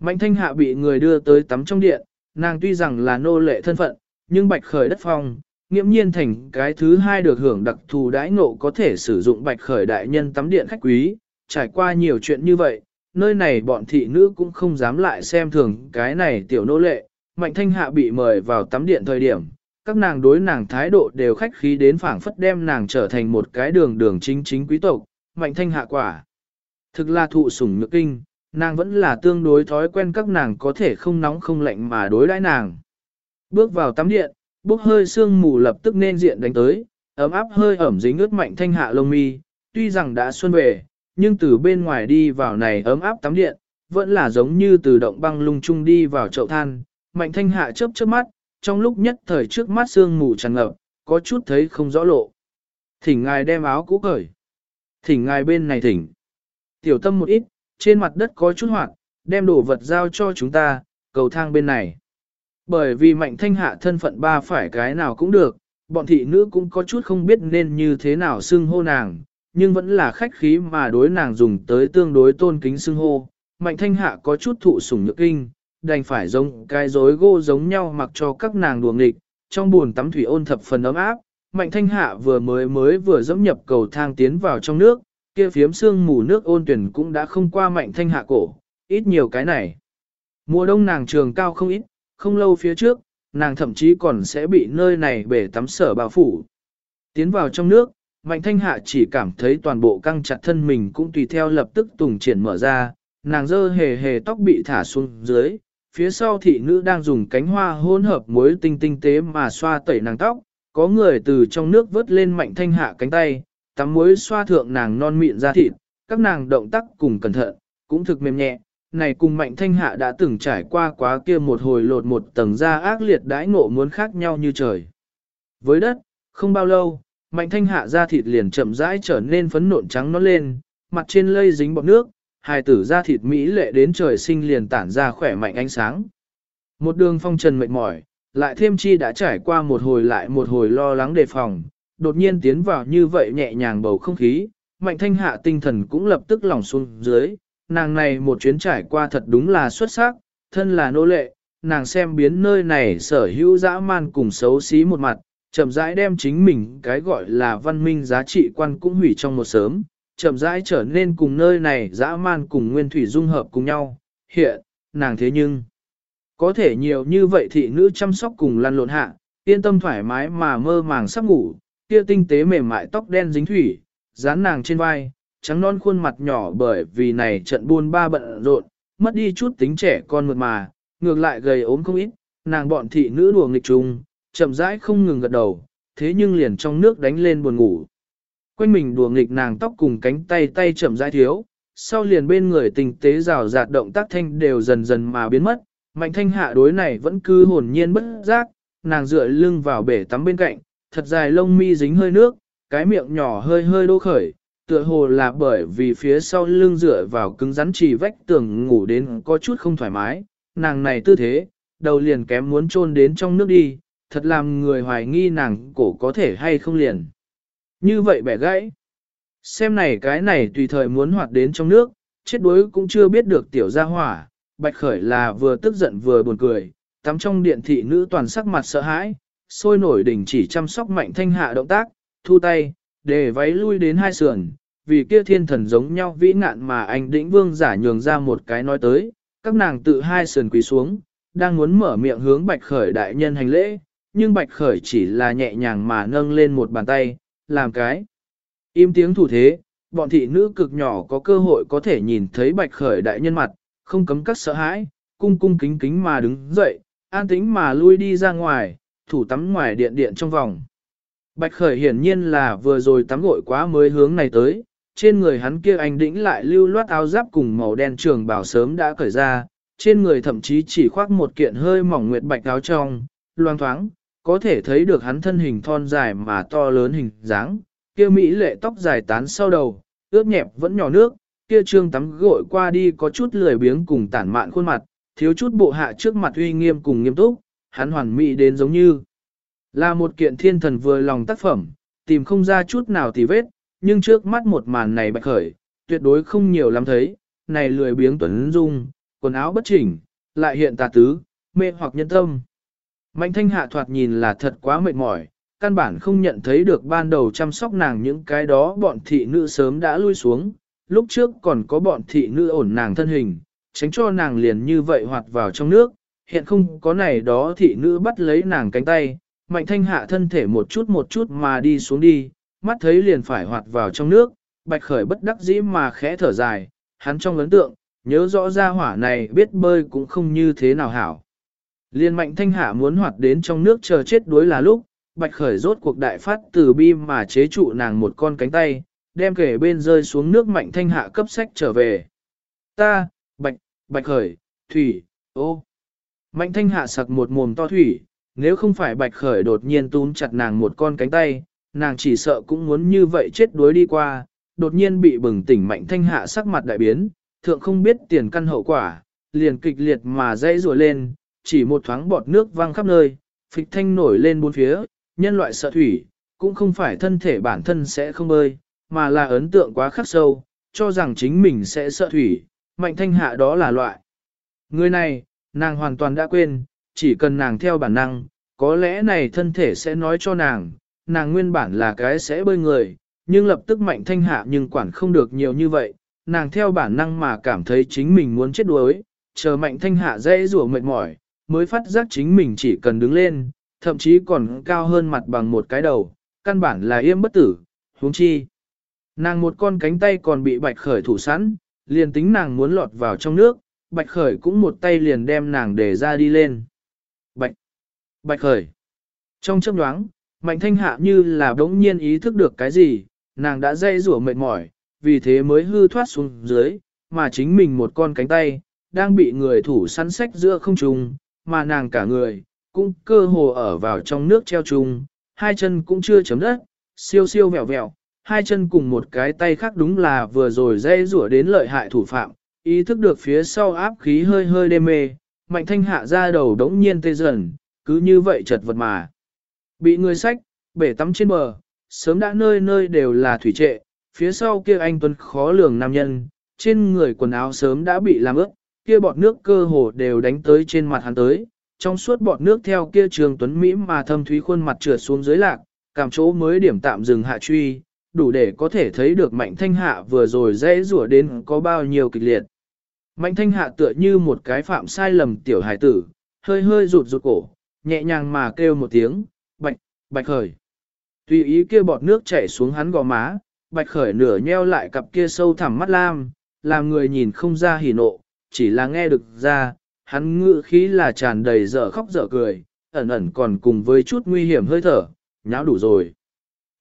Mạnh Thanh Hạ bị người đưa tới tắm trong điện, nàng tuy rằng là nô lệ thân phận, nhưng Bạch Khởi đất phong, nghiễm nhiên thành cái thứ hai được hưởng đặc thù đãi ngộ có thể sử dụng Bạch Khởi đại nhân tắm điện khách quý, trải qua nhiều chuyện như vậy, nơi này bọn thị nữ cũng không dám lại xem thường cái này tiểu nô lệ, Mạnh Thanh Hạ bị mời vào tắm điện thời điểm, các nàng đối nàng thái độ đều khách khí đến phảng phất đem nàng trở thành một cái đường đường chính chính quý tộc, Mạnh Thanh Hạ quả. Thực là thụ sủng nhược kinh, nàng vẫn là tương đối thói quen các nàng có thể không nóng không lạnh mà đối đãi nàng. Bước vào tắm điện, bốc hơi sương mù lập tức nên diện đánh tới, ấm áp hơi ẩm dính ướt Mạnh Thanh Hạ lông mi, tuy rằng đã xuân về, nhưng từ bên ngoài đi vào này ấm áp tắm điện, vẫn là giống như từ động băng lung chung đi vào chậu than, mạnh thanh hạ chớp chớp mắt, trong lúc nhất thời trước mắt sương mù tràn ngập, có chút thấy không rõ lộ. Thỉnh ngài đem áo cũ cởi. Thỉnh ngài bên này thỉnh. Tiểu tâm một ít, trên mặt đất có chút hoạt, đem đồ vật giao cho chúng ta, cầu thang bên này. Bởi vì mạnh thanh hạ thân phận ba phải cái nào cũng được, bọn thị nữ cũng có chút không biết nên như thế nào xưng hô nàng, nhưng vẫn là khách khí mà đối nàng dùng tới tương đối tôn kính xưng hô. Mạnh thanh hạ có chút thụ sủng nhược kinh, đành phải giống cái rối gỗ giống nhau mặc cho các nàng đùa nghịch, trong buồn tắm thủy ôn thập phần ấm áp. Mạnh thanh hạ vừa mới mới vừa dẫm nhập cầu thang tiến vào trong nước, kia phiếm xương mù nước ôn tuyển cũng đã không qua mạnh thanh hạ cổ, ít nhiều cái này. Mùa đông nàng trường cao không ít, không lâu phía trước, nàng thậm chí còn sẽ bị nơi này bể tắm sở bao phủ. Tiến vào trong nước, mạnh thanh hạ chỉ cảm thấy toàn bộ căng chặt thân mình cũng tùy theo lập tức tùng triển mở ra, nàng dơ hề hề tóc bị thả xuống dưới, phía sau thị nữ đang dùng cánh hoa hỗn hợp muối tinh tinh tế mà xoa tẩy nàng tóc, có người từ trong nước vớt lên mạnh thanh hạ cánh tay, tắm muối xoa thượng nàng non mịn ra thịt, các nàng động tác cùng cẩn thận, cũng thực mềm nhẹ, này cùng mạnh thanh hạ đã từng trải qua quá kia một hồi lột một tầng da ác liệt đãi ngộ muốn khác nhau như trời. Với đất, không bao lâu, mạnh thanh hạ da thịt liền chậm rãi trở nên phấn nộn trắng nó lên, mặt trên lây dính bọt nước, hài tử da thịt mỹ lệ đến trời sinh liền tản ra khỏe mạnh ánh sáng. Một đường phong trần mệt mỏi, lại thêm chi đã trải qua một hồi lại một hồi lo lắng đề phòng, đột nhiên tiến vào như vậy nhẹ nhàng bầu không khí, mạnh thanh hạ tinh thần cũng lập tức lỏng xuống dưới, nàng này một chuyến trải qua thật đúng là xuất sắc, thân là nô lệ, nàng xem biến nơi này sở hữu dã man cùng xấu xí một mặt, chậm rãi đem chính mình cái gọi là văn minh giá trị quan cũng hủy trong một sớm, chậm rãi trở nên cùng nơi này dã man cùng nguyên thủy dung hợp cùng nhau, hiện, nàng thế nhưng, có thể nhiều như vậy thị nữ chăm sóc cùng lăn lộn hạ, yên tâm thoải mái mà mơ màng sắp ngủ, kia tinh tế mềm mại tóc đen dính thủy, dán nàng trên vai, trắng non khuôn mặt nhỏ bởi vì này trận buôn ba bận rộn, mất đi chút tính trẻ con mượt mà, ngược lại gầy ốm không ít, nàng bọn thị nữ đùa nghịch trùng, chậm rãi không ngừng gật đầu, thế nhưng liền trong nước đánh lên buồn ngủ. Quanh mình đùa nghịch nàng tóc cùng cánh tay tay chậm rãi thiếu, sau liền bên người tình tế rào rạt động tác thanh đều dần dần mà biến mất, mạnh thanh hạ đối này vẫn cứ hồn nhiên bất giác, nàng dựa lưng vào bể tắm bên cạnh, thật dài lông mi dính hơi nước, cái miệng nhỏ hơi hơi đô khởi, tựa hồ là bởi vì phía sau lưng dựa vào cứng rắn chỉ vách tường ngủ đến có chút không thoải mái, nàng này tư thế, đầu liền kém muốn chôn đến trong nước đi, thật làm người hoài nghi nàng cổ có thể hay không liền. Như vậy bẻ gãy. Xem này cái này tùy thời muốn hoạt đến trong nước, chết đuối cũng chưa biết được tiểu gia hỏa, bạch khởi là vừa tức giận vừa buồn cười, tắm trong điện thị nữ toàn sắc mặt sợ hãi, sôi nổi đỉnh chỉ chăm sóc mạnh thanh hạ động tác, thu tay, để váy lui đến hai sườn, vì kia thiên thần giống nhau vĩ ngạn mà anh đĩnh vương giả nhường ra một cái nói tới, các nàng tự hai sườn quỳ xuống, đang muốn mở miệng hướng bạch khởi đại nhân hành lễ, nhưng bạch khởi chỉ là nhẹ nhàng mà nâng lên một bàn tay, làm cái. Im tiếng thủ thế, bọn thị nữ cực nhỏ có cơ hội có thể nhìn thấy bạch khởi đại nhân mặt, không cấm các sợ hãi, cung cung kính kính mà đứng dậy, an tĩnh mà lui đi ra ngoài, thủ tắm ngoài điện điện trong vòng. Bạch khởi hiển nhiên là vừa rồi tắm gội quá mới hướng này tới, trên người hắn kia anh đĩnh lại lưu loát áo giáp cùng màu đen trường bảo sớm đã cởi ra, trên người thậm chí chỉ khoác một kiện hơi mỏng nguyệt bạch áo trong, loang thoáng, có thể thấy được hắn thân hình thon dài mà to lớn hình dáng, kia mỹ lệ tóc dài tán sau đầu, ướt nhẹp vẫn nhỏ nước, kia trương tắm gội qua đi có chút lười biếng cùng tản mạn khuôn mặt, thiếu chút bộ hạ trước mặt uy nghiêm cùng nghiêm túc, hắn hoàn mỹ đến giống như là một kiện thiên thần vừa lòng tác phẩm, tìm không ra chút nào tì vết, nhưng trước mắt một màn này bạch khởi, tuyệt đối không nhiều lắm thấy, này lười biếng tuấn dung, quần áo bất chỉnh, lại hiện tà tứ, mê hoặc nhân tâm. Mạnh thanh hạ thoạt nhìn là thật quá mệt mỏi, căn bản không nhận thấy được ban đầu chăm sóc nàng những cái đó bọn thị nữ sớm đã lui xuống, lúc trước còn có bọn thị nữ ổn nàng thân hình, tránh cho nàng liền như vậy hoạt vào trong nước, hiện không có này đó thị nữ bắt lấy nàng cánh tay, mạnh thanh hạ thân thể một chút một chút mà đi xuống đi, mắt thấy liền phải hoạt vào trong nước, bạch khởi bất đắc dĩ mà khẽ thở dài, hắn trong ấn tượng, nhớ rõ ra hỏa này biết bơi cũng không như thế nào hảo. Liên mạnh thanh hạ muốn hoạt đến trong nước chờ chết đuối là lúc, bạch khởi rốt cuộc đại phát từ bi mà chế trụ nàng một con cánh tay, đem kể bên rơi xuống nước mạnh thanh hạ cấp sách trở về. Ta, bạch, bạch khởi, thủy, ô. Mạnh thanh hạ sặc một mồm to thủy, nếu không phải bạch khởi đột nhiên túm chặt nàng một con cánh tay, nàng chỉ sợ cũng muốn như vậy chết đuối đi qua, đột nhiên bị bừng tỉnh mạnh thanh hạ sắc mặt đại biến, thượng không biết tiền căn hậu quả, liền kịch liệt mà dây rùa lên, chỉ một thoáng bọt nước văng khắp nơi, phịch thanh nổi lên bốn phía, nhân loại sợ thủy, cũng không phải thân thể bản thân sẽ không bơi, mà là ấn tượng quá khắc sâu, cho rằng chính mình sẽ sợ thủy, mạnh thanh hạ đó là loại. Người này, nàng hoàn toàn đã quên, chỉ cần nàng theo bản năng, có lẽ này thân thể sẽ nói cho nàng, nàng nguyên bản là cái sẽ bơi người, nhưng lập tức mạnh thanh hạ nhưng quản không được nhiều như vậy, nàng theo bản năng mà cảm thấy chính mình muốn chết đuối, chờ mạnh thanh hạ dễ rủa mệt mỏi, mới phát giác chính mình chỉ cần đứng lên, thậm chí còn cao hơn mặt bằng một cái đầu, căn bản là yêm bất tử, huống chi. Nàng một con cánh tay còn bị bạch khởi thủ sẵn, liền tính nàng muốn lọt vào trong nước, bạch khởi cũng một tay liền đem nàng để ra đi lên. Bạch, bạch khởi. Trong chấp nhoáng, mạnh thanh hạ như là đống nhiên ý thức được cái gì, nàng đã dây rủa mệt mỏi, vì thế mới hư thoát xuống dưới, mà chính mình một con cánh tay, đang bị người thủ săn sách giữa không trung, mà nàng cả người, cũng cơ hồ ở vào trong nước treo trùng, hai chân cũng chưa chấm đất, siêu siêu vẹo vẹo, hai chân cùng một cái tay khác đúng là vừa rồi dây rủa đến lợi hại thủ phạm, ý thức được phía sau áp khí hơi hơi đê mê, mạnh thanh hạ ra đầu đống nhiên tê dần, cứ như vậy chật vật mà. Bị người sách, bể tắm trên bờ, sớm đã nơi nơi đều là thủy trệ, phía sau kia anh tuấn khó lường nam nhân, trên người quần áo sớm đã bị làm ướt, kia bọt nước cơ hồ đều đánh tới trên mặt hắn tới, trong suốt bọt nước theo kia trường tuấn Mỹ mà thâm thúy khuôn mặt trượt xuống dưới lạc, cảm chỗ mới điểm tạm dừng hạ truy, đủ để có thể thấy được mạnh thanh hạ vừa rồi dễ rủa đến có bao nhiêu kịch liệt. Mạnh thanh hạ tựa như một cái phạm sai lầm tiểu hải tử, hơi hơi rụt rụt cổ, nhẹ nhàng mà kêu một tiếng, bạch, bạch khởi. Tùy ý kia bọt nước chảy xuống hắn gò má, bạch khởi nửa nheo lại cặp kia sâu thẳm mắt lam, làm người nhìn không ra hỉ nộ, chỉ là nghe được ra, hắn ngự khí là tràn đầy dở khóc dở cười, ẩn ẩn còn cùng với chút nguy hiểm hơi thở, nháo đủ rồi.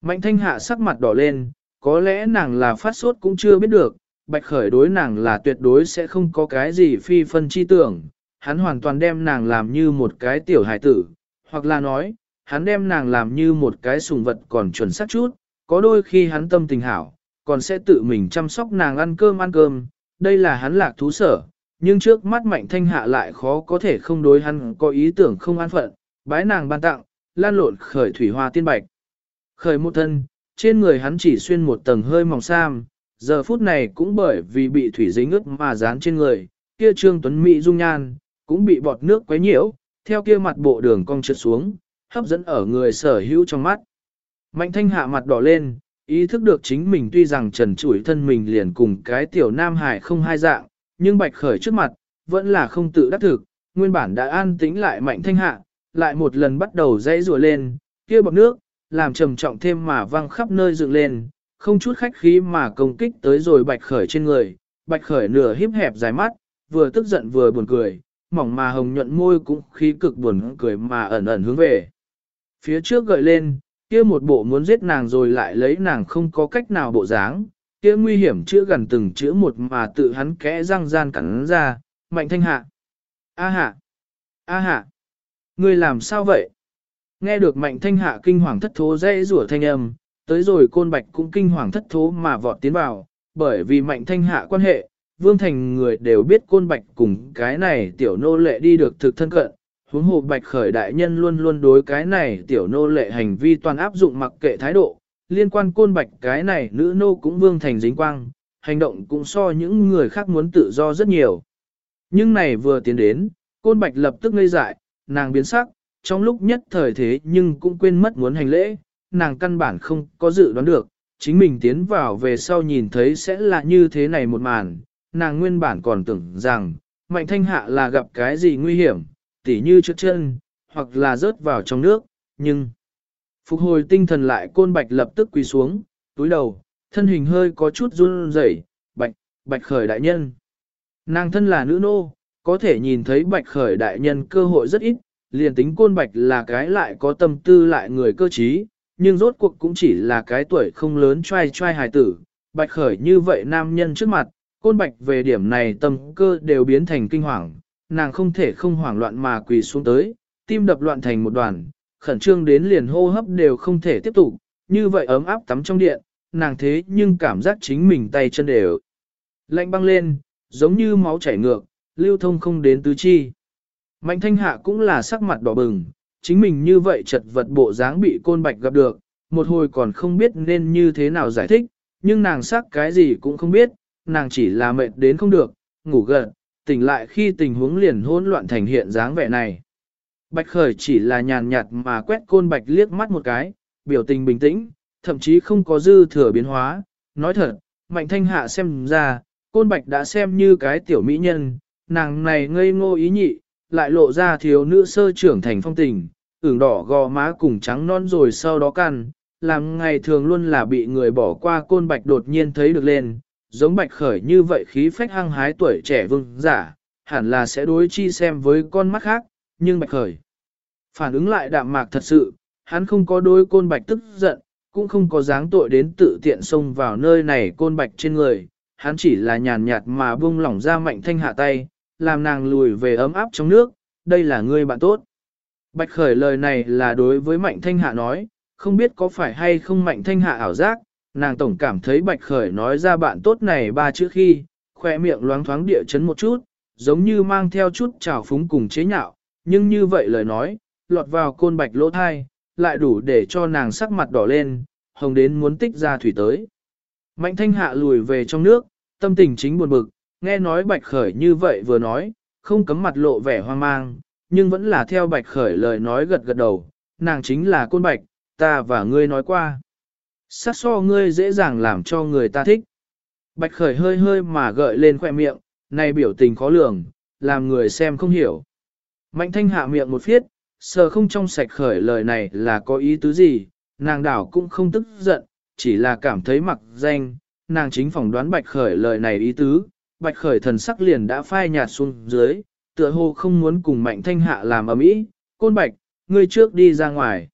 Mạnh thanh hạ sắc mặt đỏ lên, có lẽ nàng là phát sốt cũng chưa biết được, bạch khởi đối nàng là tuyệt đối sẽ không có cái gì phi phân chi tưởng, hắn hoàn toàn đem nàng làm như một cái tiểu hài tử, hoặc là nói, hắn đem nàng làm như một cái sùng vật còn chuẩn xác chút, có đôi khi hắn tâm tình hảo, còn sẽ tự mình chăm sóc nàng ăn cơm ăn cơm, đây là hắn lạc thú sở, nhưng trước mắt mạnh thanh hạ lại khó có thể không đối hắn có ý tưởng không an phận, bái nàng ban tặng, lan lộn khởi thủy hoa tiên bạch. Khởi một thân, trên người hắn chỉ xuyên một tầng hơi mỏng sam, giờ phút này cũng bởi vì bị thủy dính ướt mà dán trên người, kia trương tuấn mỹ dung nhan, cũng bị bọt nước quấy nhiễu, theo kia mặt bộ đường cong trượt xuống, hấp dẫn ở người sở hữu trong mắt. Mạnh thanh hạ mặt đỏ lên, ý thức được chính mình tuy rằng trần trụi thân mình liền cùng cái tiểu nam hải không hai dạng, nhưng bạch khởi trước mặt, vẫn là không tự đắc thực, nguyên bản đã an tĩnh lại mạnh thanh hạ, lại một lần bắt đầu dãy rùa lên, kia bọt nước, làm trầm trọng thêm mà văng khắp nơi dựng lên, không chút khách khí mà công kích tới rồi bạch khởi trên người, bạch khởi nửa híp hẹp dài mắt, vừa tức giận vừa buồn cười, mỏng mà hồng nhuận môi cũng khí cực buồn cười mà ẩn ẩn hướng về. Phía trước gợi lên, kia một bộ muốn giết nàng rồi lại lấy nàng không có cách nào bộ dáng, kia nguy hiểm chữa gần từng chữa một mà tự hắn kẽ răng gian cắn ra, mạnh thanh hạ. A hạ! A hạ! Ngươi làm sao vậy? Nghe được mạnh thanh hạ kinh hoàng thất thố dễ rủa thanh âm, tới rồi côn bạch cũng kinh hoàng thất thố mà vọt tiến vào, bởi vì mạnh thanh hạ quan hệ, vương thành người đều biết côn bạch cùng cái này tiểu nô lệ đi được thực thân cận, huống hồ bạch khởi đại nhân luôn luôn đối cái này tiểu nô lệ hành vi toàn áp dụng mặc kệ thái độ, liên quan côn bạch cái này nữ nô cũng vương thành dính quang, hành động cũng so những người khác muốn tự do rất nhiều. Nhưng này vừa tiến đến, côn bạch lập tức ngây dại, nàng biến sắc, trong lúc nhất thời thế nhưng cũng quên mất muốn hành lễ, nàng căn bản không có dự đoán được, chính mình tiến vào về sau nhìn thấy sẽ là như thế này một màn, nàng nguyên bản còn tưởng rằng, mạnh thanh hạ là gặp cái gì nguy hiểm, tỉ như trước chân, hoặc là rớt vào trong nước, nhưng... Phục hồi tinh thần lại côn bạch lập tức quỳ xuống, túi đầu, thân hình hơi có chút run rẩy, bạch, bạch khởi đại nhân. Nàng thân là nữ nô, có thể nhìn thấy bạch khởi đại nhân cơ hội rất ít, liền tính côn bạch là cái lại có tâm tư lại người cơ trí, nhưng rốt cuộc cũng chỉ là cái tuổi không lớn trai trai hài tử. Bạch khởi như vậy nam nhân trước mặt, côn bạch về điểm này tâm cơ đều biến thành kinh hoàng, nàng không thể không hoảng loạn mà quỳ xuống tới, tim đập loạn thành một đoàn, khẩn trương đến liền hô hấp đều không thể tiếp tục, như vậy ấm áp tắm trong điện, nàng thế nhưng cảm giác chính mình tay chân đều. Lạnh băng lên, giống như máu chảy ngược, lưu thông không đến tứ chi. Mạnh thanh hạ cũng là sắc mặt đỏ bừng, chính mình như vậy chật vật bộ dáng bị côn bạch gặp được, một hồi còn không biết nên như thế nào giải thích, nhưng nàng sắc cái gì cũng không biết, nàng chỉ là mệt đến không được, ngủ gần, tỉnh lại khi tình huống liền hỗn loạn thành hiện dáng vẻ này. Bạch khởi chỉ là nhàn nhạt mà quét côn bạch liếc mắt một cái, biểu tình bình tĩnh, thậm chí không có dư thừa biến hóa, nói thật, mạnh thanh hạ xem ra, côn bạch đã xem như cái tiểu mỹ nhân, nàng này ngây ngô ý nhị, lại lộ ra thiếu nữ sơ trưởng thành phong tình, ửng đỏ gò má cùng trắng non rồi sau đó căn, làm ngày thường luôn là bị người bỏ qua côn bạch đột nhiên thấy được lên, giống bạch khởi như vậy khí phách hăng hái tuổi trẻ vương giả, hẳn là sẽ đối chi xem với con mắt khác, nhưng bạch khởi. Phản ứng lại đạm mạc thật sự, hắn không có đôi côn bạch tức giận, cũng không có dáng tội đến tự tiện xông vào nơi này côn bạch trên người, hắn chỉ là nhàn nhạt mà buông lỏng ra mạnh thanh hạ tay, làm nàng lùi về ấm áp trong nước, đây là người bạn tốt. Bạch khởi lời này là đối với mạnh thanh hạ nói, không biết có phải hay không mạnh thanh hạ ảo giác, nàng tổng cảm thấy bạch khởi nói ra bạn tốt này ba chữ khi, khoe miệng loáng thoáng địa chấn một chút, giống như mang theo chút trào phúng cùng chế nhạo, nhưng như vậy lời nói, lọt vào côn bạch lỗ thai, lại đủ để cho nàng sắc mặt đỏ lên, hồng đến muốn tích ra thủy tới. Mạnh thanh hạ lùi về trong nước, tâm tình chính buồn bực, nghe nói bạch khởi như vậy vừa nói, không cấm mặt lộ vẻ hoang mang, nhưng vẫn là theo bạch khởi lời nói gật gật đầu, nàng chính là côn bạch, ta và ngươi nói qua. Sát so ngươi dễ dàng làm cho người ta thích. Bạch khởi hơi hơi mà gợi lên khoe miệng, này biểu tình khó lường, làm người xem không hiểu. Mạnh thanh hạ miệng một phiết, sờ không trong sạch khởi lời này là có ý tứ gì, nàng đảo cũng không tức giận, chỉ là cảm thấy mặc danh, nàng chính phỏng đoán bạch khởi lời này ý tứ, bạch khởi thần sắc liền đã phai nhạt xuống dưới, tựa hồ không muốn cùng mạnh thanh hạ làm ầm ĩ. côn bạch, ngươi trước đi ra ngoài.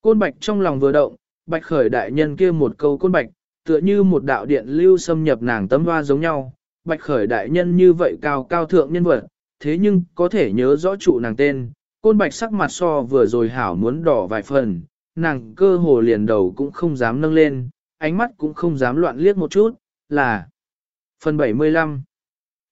Côn bạch trong lòng vừa động, bạch khởi đại nhân kia một câu côn bạch, tựa như một đạo điện lưu xâm nhập nàng tấm hoa giống nhau, bạch khởi đại nhân như vậy cao cao thượng nhân vật, thế nhưng có thể nhớ rõ trụ nàng tên, côn bạch sắc mặt so vừa rồi hảo muốn đỏ vài phần, nàng cơ hồ liền đầu cũng không dám nâng lên, ánh mắt cũng không dám loạn liếc một chút, là phần 75.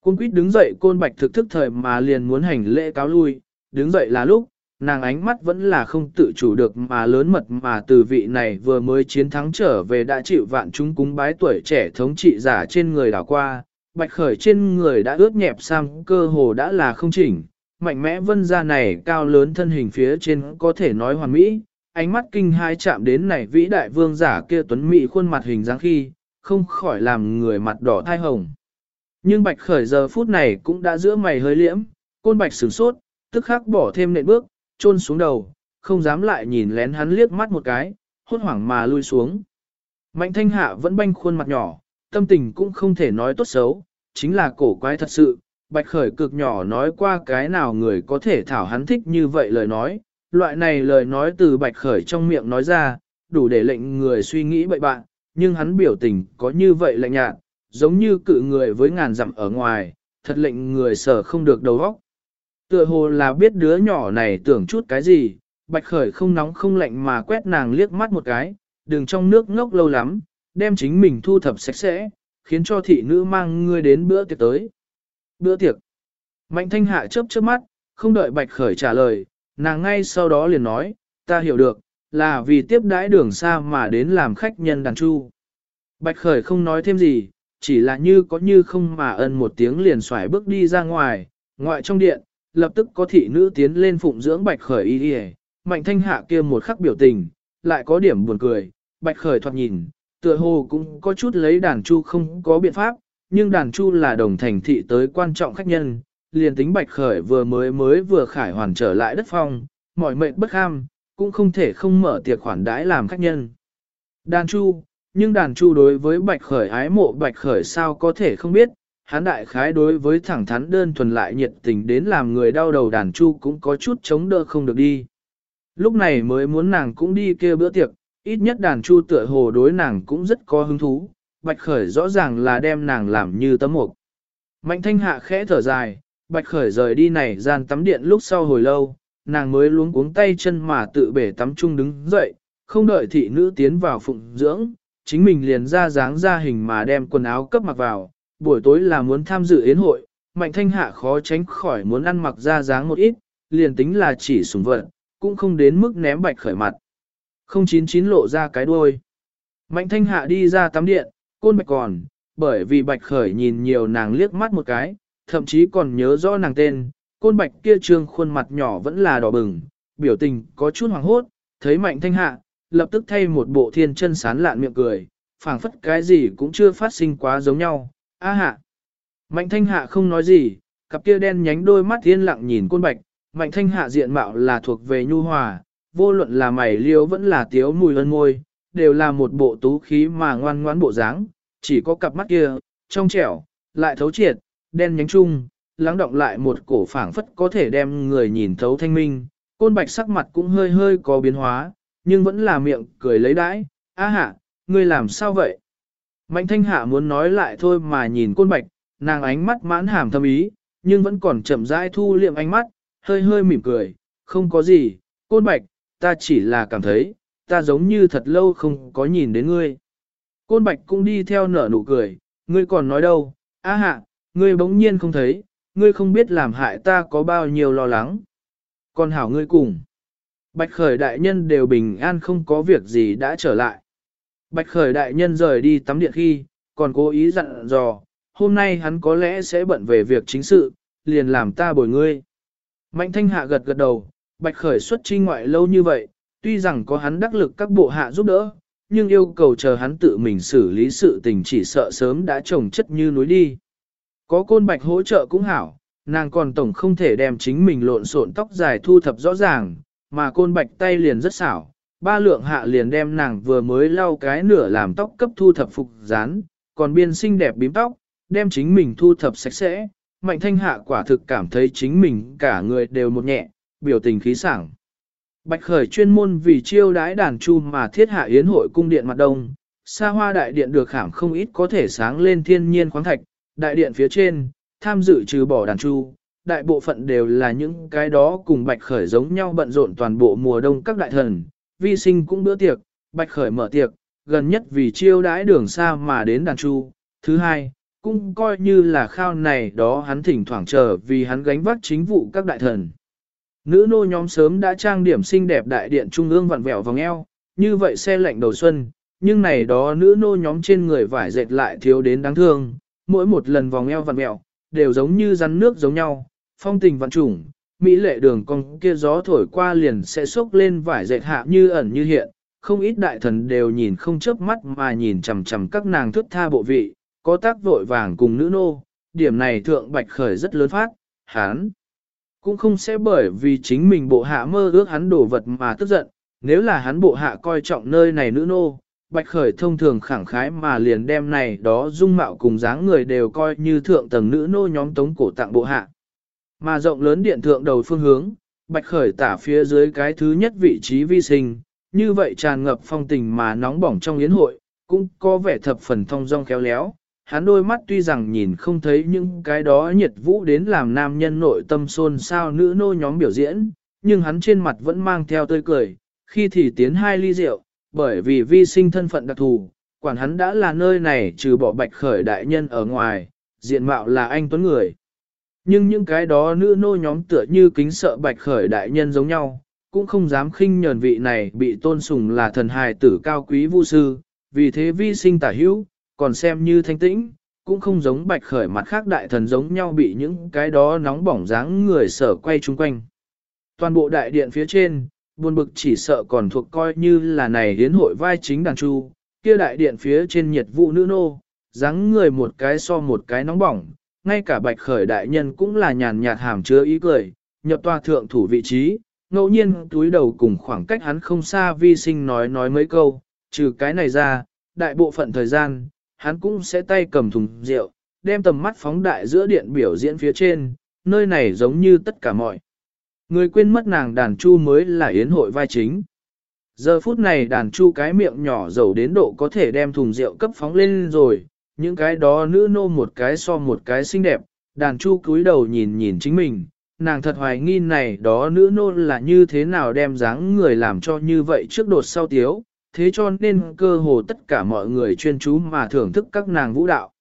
Côn quýt đứng dậy côn bạch thực thức thời mà liền muốn hành lễ cáo lui, đứng dậy là lúc, nàng ánh mắt vẫn là không tự chủ được mà lớn mật mà từ vị này vừa mới chiến thắng trở về đã chịu vạn chúng cúng bái tuổi trẻ thống trị giả trên người đảo qua, bạch khởi trên người đã ướt nhẹp sang cơ hồ đã là không chỉnh, mạnh mẽ vân ra này cao lớn thân hình phía trên có thể nói hoàn mỹ, ánh mắt kinh hai chạm đến này vĩ đại vương giả kia tuấn mỹ khuôn mặt hình dáng khi, không khỏi làm người mặt đỏ thai hồng. Nhưng bạch khởi giờ phút này cũng đã giữa mày hơi liễm, côn bạch sửng sốt, tức khắc bỏ thêm nệm bước, chôn xuống đầu, không dám lại nhìn lén hắn liếc mắt một cái, hốt hoảng mà lui xuống. Mạnh thanh hạ vẫn banh khuôn mặt nhỏ, tâm tình cũng không thể nói tốt xấu, chính là cổ quái thật sự, bạch khởi cực nhỏ nói qua cái nào người có thể thảo hắn thích như vậy lời nói, loại này lời nói từ bạch khởi trong miệng nói ra, đủ để lệnh người suy nghĩ bậy bạn, nhưng hắn biểu tình có như vậy lạnh nhạt, giống như cự người với ngàn dặm ở ngoài, thật lệnh người sở không được đầu óc. Tựa hồ là biết đứa nhỏ này tưởng chút cái gì, bạch khởi không nóng không lạnh mà quét nàng liếc mắt một cái, đừng trong nước ngốc lâu lắm, đem chính mình thu thập sạch sẽ, khiến cho thị nữ mang ngươi đến bữa tiệc tới. Bữa tiệc. Mạnh thanh hạ chớp chớp mắt, không đợi bạch khởi trả lời, nàng ngay sau đó liền nói, ta hiểu được, là vì tiếp đãi đường xa mà đến làm khách nhân đàn chu. Bạch khởi không nói thêm gì, chỉ là như có như không mà ân một tiếng liền xoải bước đi ra ngoài, ngoại trong điện, lập tức có thị nữ tiến lên phụng dưỡng bạch khởi y y. mạnh thanh hạ kia một khắc biểu tình, lại có điểm buồn cười, bạch khởi thoạt nhìn, tựa hồ cũng có chút lấy đàn chu không có biện pháp, nhưng đàn chu là đồng thành thị tới quan trọng khách nhân, liền tính bạch khởi vừa mới mới vừa khải hoàn trở lại đất phong, mọi mệnh bất ham, cũng không thể không mở tiệc khoản đãi làm khách nhân. Đàn chu, nhưng đàn chu đối với bạch khởi ái mộ bạch khởi sao có thể không biết, Hán đại khái đối với thẳng thắn đơn thuần lại nhiệt tình đến làm người đau đầu đàn chu cũng có chút chống đỡ không được đi. Lúc này mới muốn nàng cũng đi kêu bữa tiệc, ít nhất đàn chu tựa hồ đối nàng cũng rất có hứng thú, bạch khởi rõ ràng là đem nàng làm như tấm mục. Mạnh thanh hạ khẽ thở dài, bạch khởi rời đi này gian tắm điện lúc sau hồi lâu, nàng mới luống cuống tay chân mà tự bể tắm chung đứng dậy, không đợi thị nữ tiến vào phụng dưỡng, chính mình liền ra dáng ra hình mà đem quần áo cấp mặc vào, buổi tối là muốn tham dự yến hội, mạnh thanh hạ khó tránh khỏi muốn ăn mặc ra dáng một ít, liền tính là chỉ sùng vật, cũng không đến mức ném bạch khởi mặt. 099 lộ ra cái đuôi. Mạnh thanh hạ đi ra tắm điện, côn bạch còn, bởi vì bạch khởi nhìn nhiều nàng liếc mắt một cái, thậm chí còn nhớ rõ nàng tên, côn bạch kia trương khuôn mặt nhỏ vẫn là đỏ bừng, biểu tình có chút hoàng hốt, thấy mạnh thanh hạ, lập tức thay một bộ thiên chân sán lạn miệng cười, phảng phất cái gì cũng chưa phát sinh quá giống nhau, a hạ. Mạnh thanh hạ không nói gì, cặp kia đen nhánh đôi mắt thiên lặng nhìn côn bạch, mạnh thanh hạ diện mạo là thuộc về nhu hòa, vô luận là mày liêu vẫn là tiếu mùi ân môi, đều là một bộ tú khí mà ngoan ngoãn bộ dáng, chỉ có cặp mắt kia, trong trẻo, lại thấu triệt, đen nhánh chung, lắng động lại một cổ phảng phất có thể đem người nhìn thấu thanh minh, côn bạch sắc mặt cũng hơi hơi có biến hóa, nhưng vẫn là miệng cười lấy đãi, a hạ, ngươi làm sao vậy? Mạnh thanh hạ muốn nói lại thôi mà nhìn côn bạch, nàng ánh mắt mãn hàm thâm ý, nhưng vẫn còn chậm rãi thu liệm ánh mắt, hơi hơi mỉm cười, không có gì, côn bạch, ta chỉ là cảm thấy, ta giống như thật lâu không có nhìn đến ngươi. Côn bạch cũng đi theo nở nụ cười, ngươi còn nói đâu, a hạ, ngươi bỗng nhiên không thấy, ngươi không biết làm hại ta có bao nhiêu lo lắng. Còn hảo ngươi cùng. Bạch khởi đại nhân đều bình an không có việc gì đã trở lại. Bạch khởi đại nhân rời đi tắm điện khi, còn cố ý dặn dò, hôm nay hắn có lẽ sẽ bận về việc chính sự, liền làm ta bồi ngươi. Mạnh thanh hạ gật gật đầu, bạch khởi xuất trinh ngoại lâu như vậy, tuy rằng có hắn đắc lực các bộ hạ giúp đỡ, nhưng yêu cầu chờ hắn tự mình xử lý sự tình chỉ sợ sớm đã trồng chất như núi đi. Có côn bạch hỗ trợ cũng hảo, nàng còn tổng không thể đem chính mình lộn xộn tóc dài thu thập rõ ràng, mà côn bạch tay liền rất xảo. Ba lượng hạ liền đem nàng vừa mới lau cái nửa làm tóc cấp thu thập phục dán, còn biên xinh đẹp bím tóc, đem chính mình thu thập sạch sẽ. Mạnh thanh hạ quả thực cảm thấy chính mình cả người đều một nhẹ, biểu tình khí sảng. Bạch khởi chuyên môn vì chiêu đái đàn chu mà thiết hạ yến hội cung điện mặt đông, xa hoa đại điện được khảm không ít có thể sáng lên thiên nhiên khoáng thạch, đại điện phía trên, tham dự trừ bỏ đàn chu, đại bộ phận đều là những cái đó cùng bạch khởi giống nhau bận rộn toàn bộ mùa đông các đại thần, vi sinh cũng bữa tiệc, bạch khởi mở tiệc, gần nhất vì chiêu đãi đường xa mà đến đàn chu, thứ hai, cũng coi như là khao này đó hắn thỉnh thoảng chờ vì hắn gánh vác chính vụ các đại thần. Nữ nô nhóm sớm đã trang điểm xinh đẹp đại điện trung ương vặn vẹo vòng eo, như vậy xe lạnh đầu xuân, nhưng này đó nữ nô nhóm trên người vải dệt lại thiếu đến đáng thương, mỗi một lần vòng eo vặn vẹo, đều giống như rắn nước giống nhau, phong tình vạn trùng, mỹ lệ đường cong kia gió thổi qua liền sẽ xốc lên vải dệt hạ như ẩn như hiện, không ít đại thần đều nhìn không chớp mắt mà nhìn chằm chằm các nàng thức tha bộ vị, có tác vội vàng cùng nữ nô, điểm này thượng bạch khởi rất lớn phát, hán. Cũng không sẽ bởi vì chính mình bộ hạ mơ ước hắn đổ vật mà tức giận, nếu là hắn bộ hạ coi trọng nơi này nữ nô, bạch khởi thông thường khẳng khái mà liền đem này đó dung mạo cùng dáng người đều coi như thượng tầng nữ nô nhóm tống cổ tặng bộ hạ. Mà rộng lớn điện thượng đầu phương hướng, bạch khởi tả phía dưới cái thứ nhất vị trí vi sinh, như vậy tràn ngập phong tình mà nóng bỏng trong yến hội, cũng có vẻ thập phần thông dong khéo léo. Hắn đôi mắt tuy rằng nhìn không thấy những cái đó nhiệt vũ đến làm nam nhân nội tâm xôn xao nữ nô nhóm biểu diễn, nhưng hắn trên mặt vẫn mang theo tươi cười, khi thì tiến hai ly rượu, bởi vì vi sinh thân phận đặc thù, quản hắn đã là nơi này trừ bỏ bạch khởi đại nhân ở ngoài, diện mạo là anh tuấn người. Nhưng những cái đó nữ nô nhóm tựa như kính sợ bạch khởi đại nhân giống nhau, cũng không dám khinh nhờn vị này bị tôn sùng là thần hài tử cao quý vu sư, vì thế vi sinh tả hữu, còn xem như thanh tĩnh, cũng không giống bạch khởi mặt khác đại thần giống nhau bị những cái đó nóng bỏng dáng người sở quay chung quanh. Toàn bộ đại điện phía trên, buồn bực chỉ sợ còn thuộc coi như là này hiến hội vai chính đàn chu, kia đại điện phía trên nhiệt vụ nữ nô, dáng người một cái so một cái nóng bỏng, ngay cả bạch khởi đại nhân cũng là nhàn nhạt hàm chứa ý cười, nhập tòa thượng thủ vị trí, ngẫu nhiên túi đầu cùng khoảng cách hắn không xa vi sinh nói nói mấy câu, trừ cái này ra, đại bộ phận thời gian, hắn cũng sẽ tay cầm thùng rượu, đem tầm mắt phóng đại giữa điện biểu diễn phía trên, nơi này giống như tất cả mọi. Người quên mất nàng đàn chu mới là yến hội vai chính. Giờ phút này đàn chu cái miệng nhỏ dầu đến độ có thể đem thùng rượu cấp phóng lên rồi, những cái đó nữ nô một cái so một cái xinh đẹp, đàn chu cúi đầu nhìn nhìn chính mình, nàng thật hoài nghi này đó nữ nô là như thế nào đem dáng người làm cho như vậy trước đột sau tiếu, thế cho nên cơ hồ tất cả mọi người chuyên chú mà thưởng thức các nàng vũ đạo.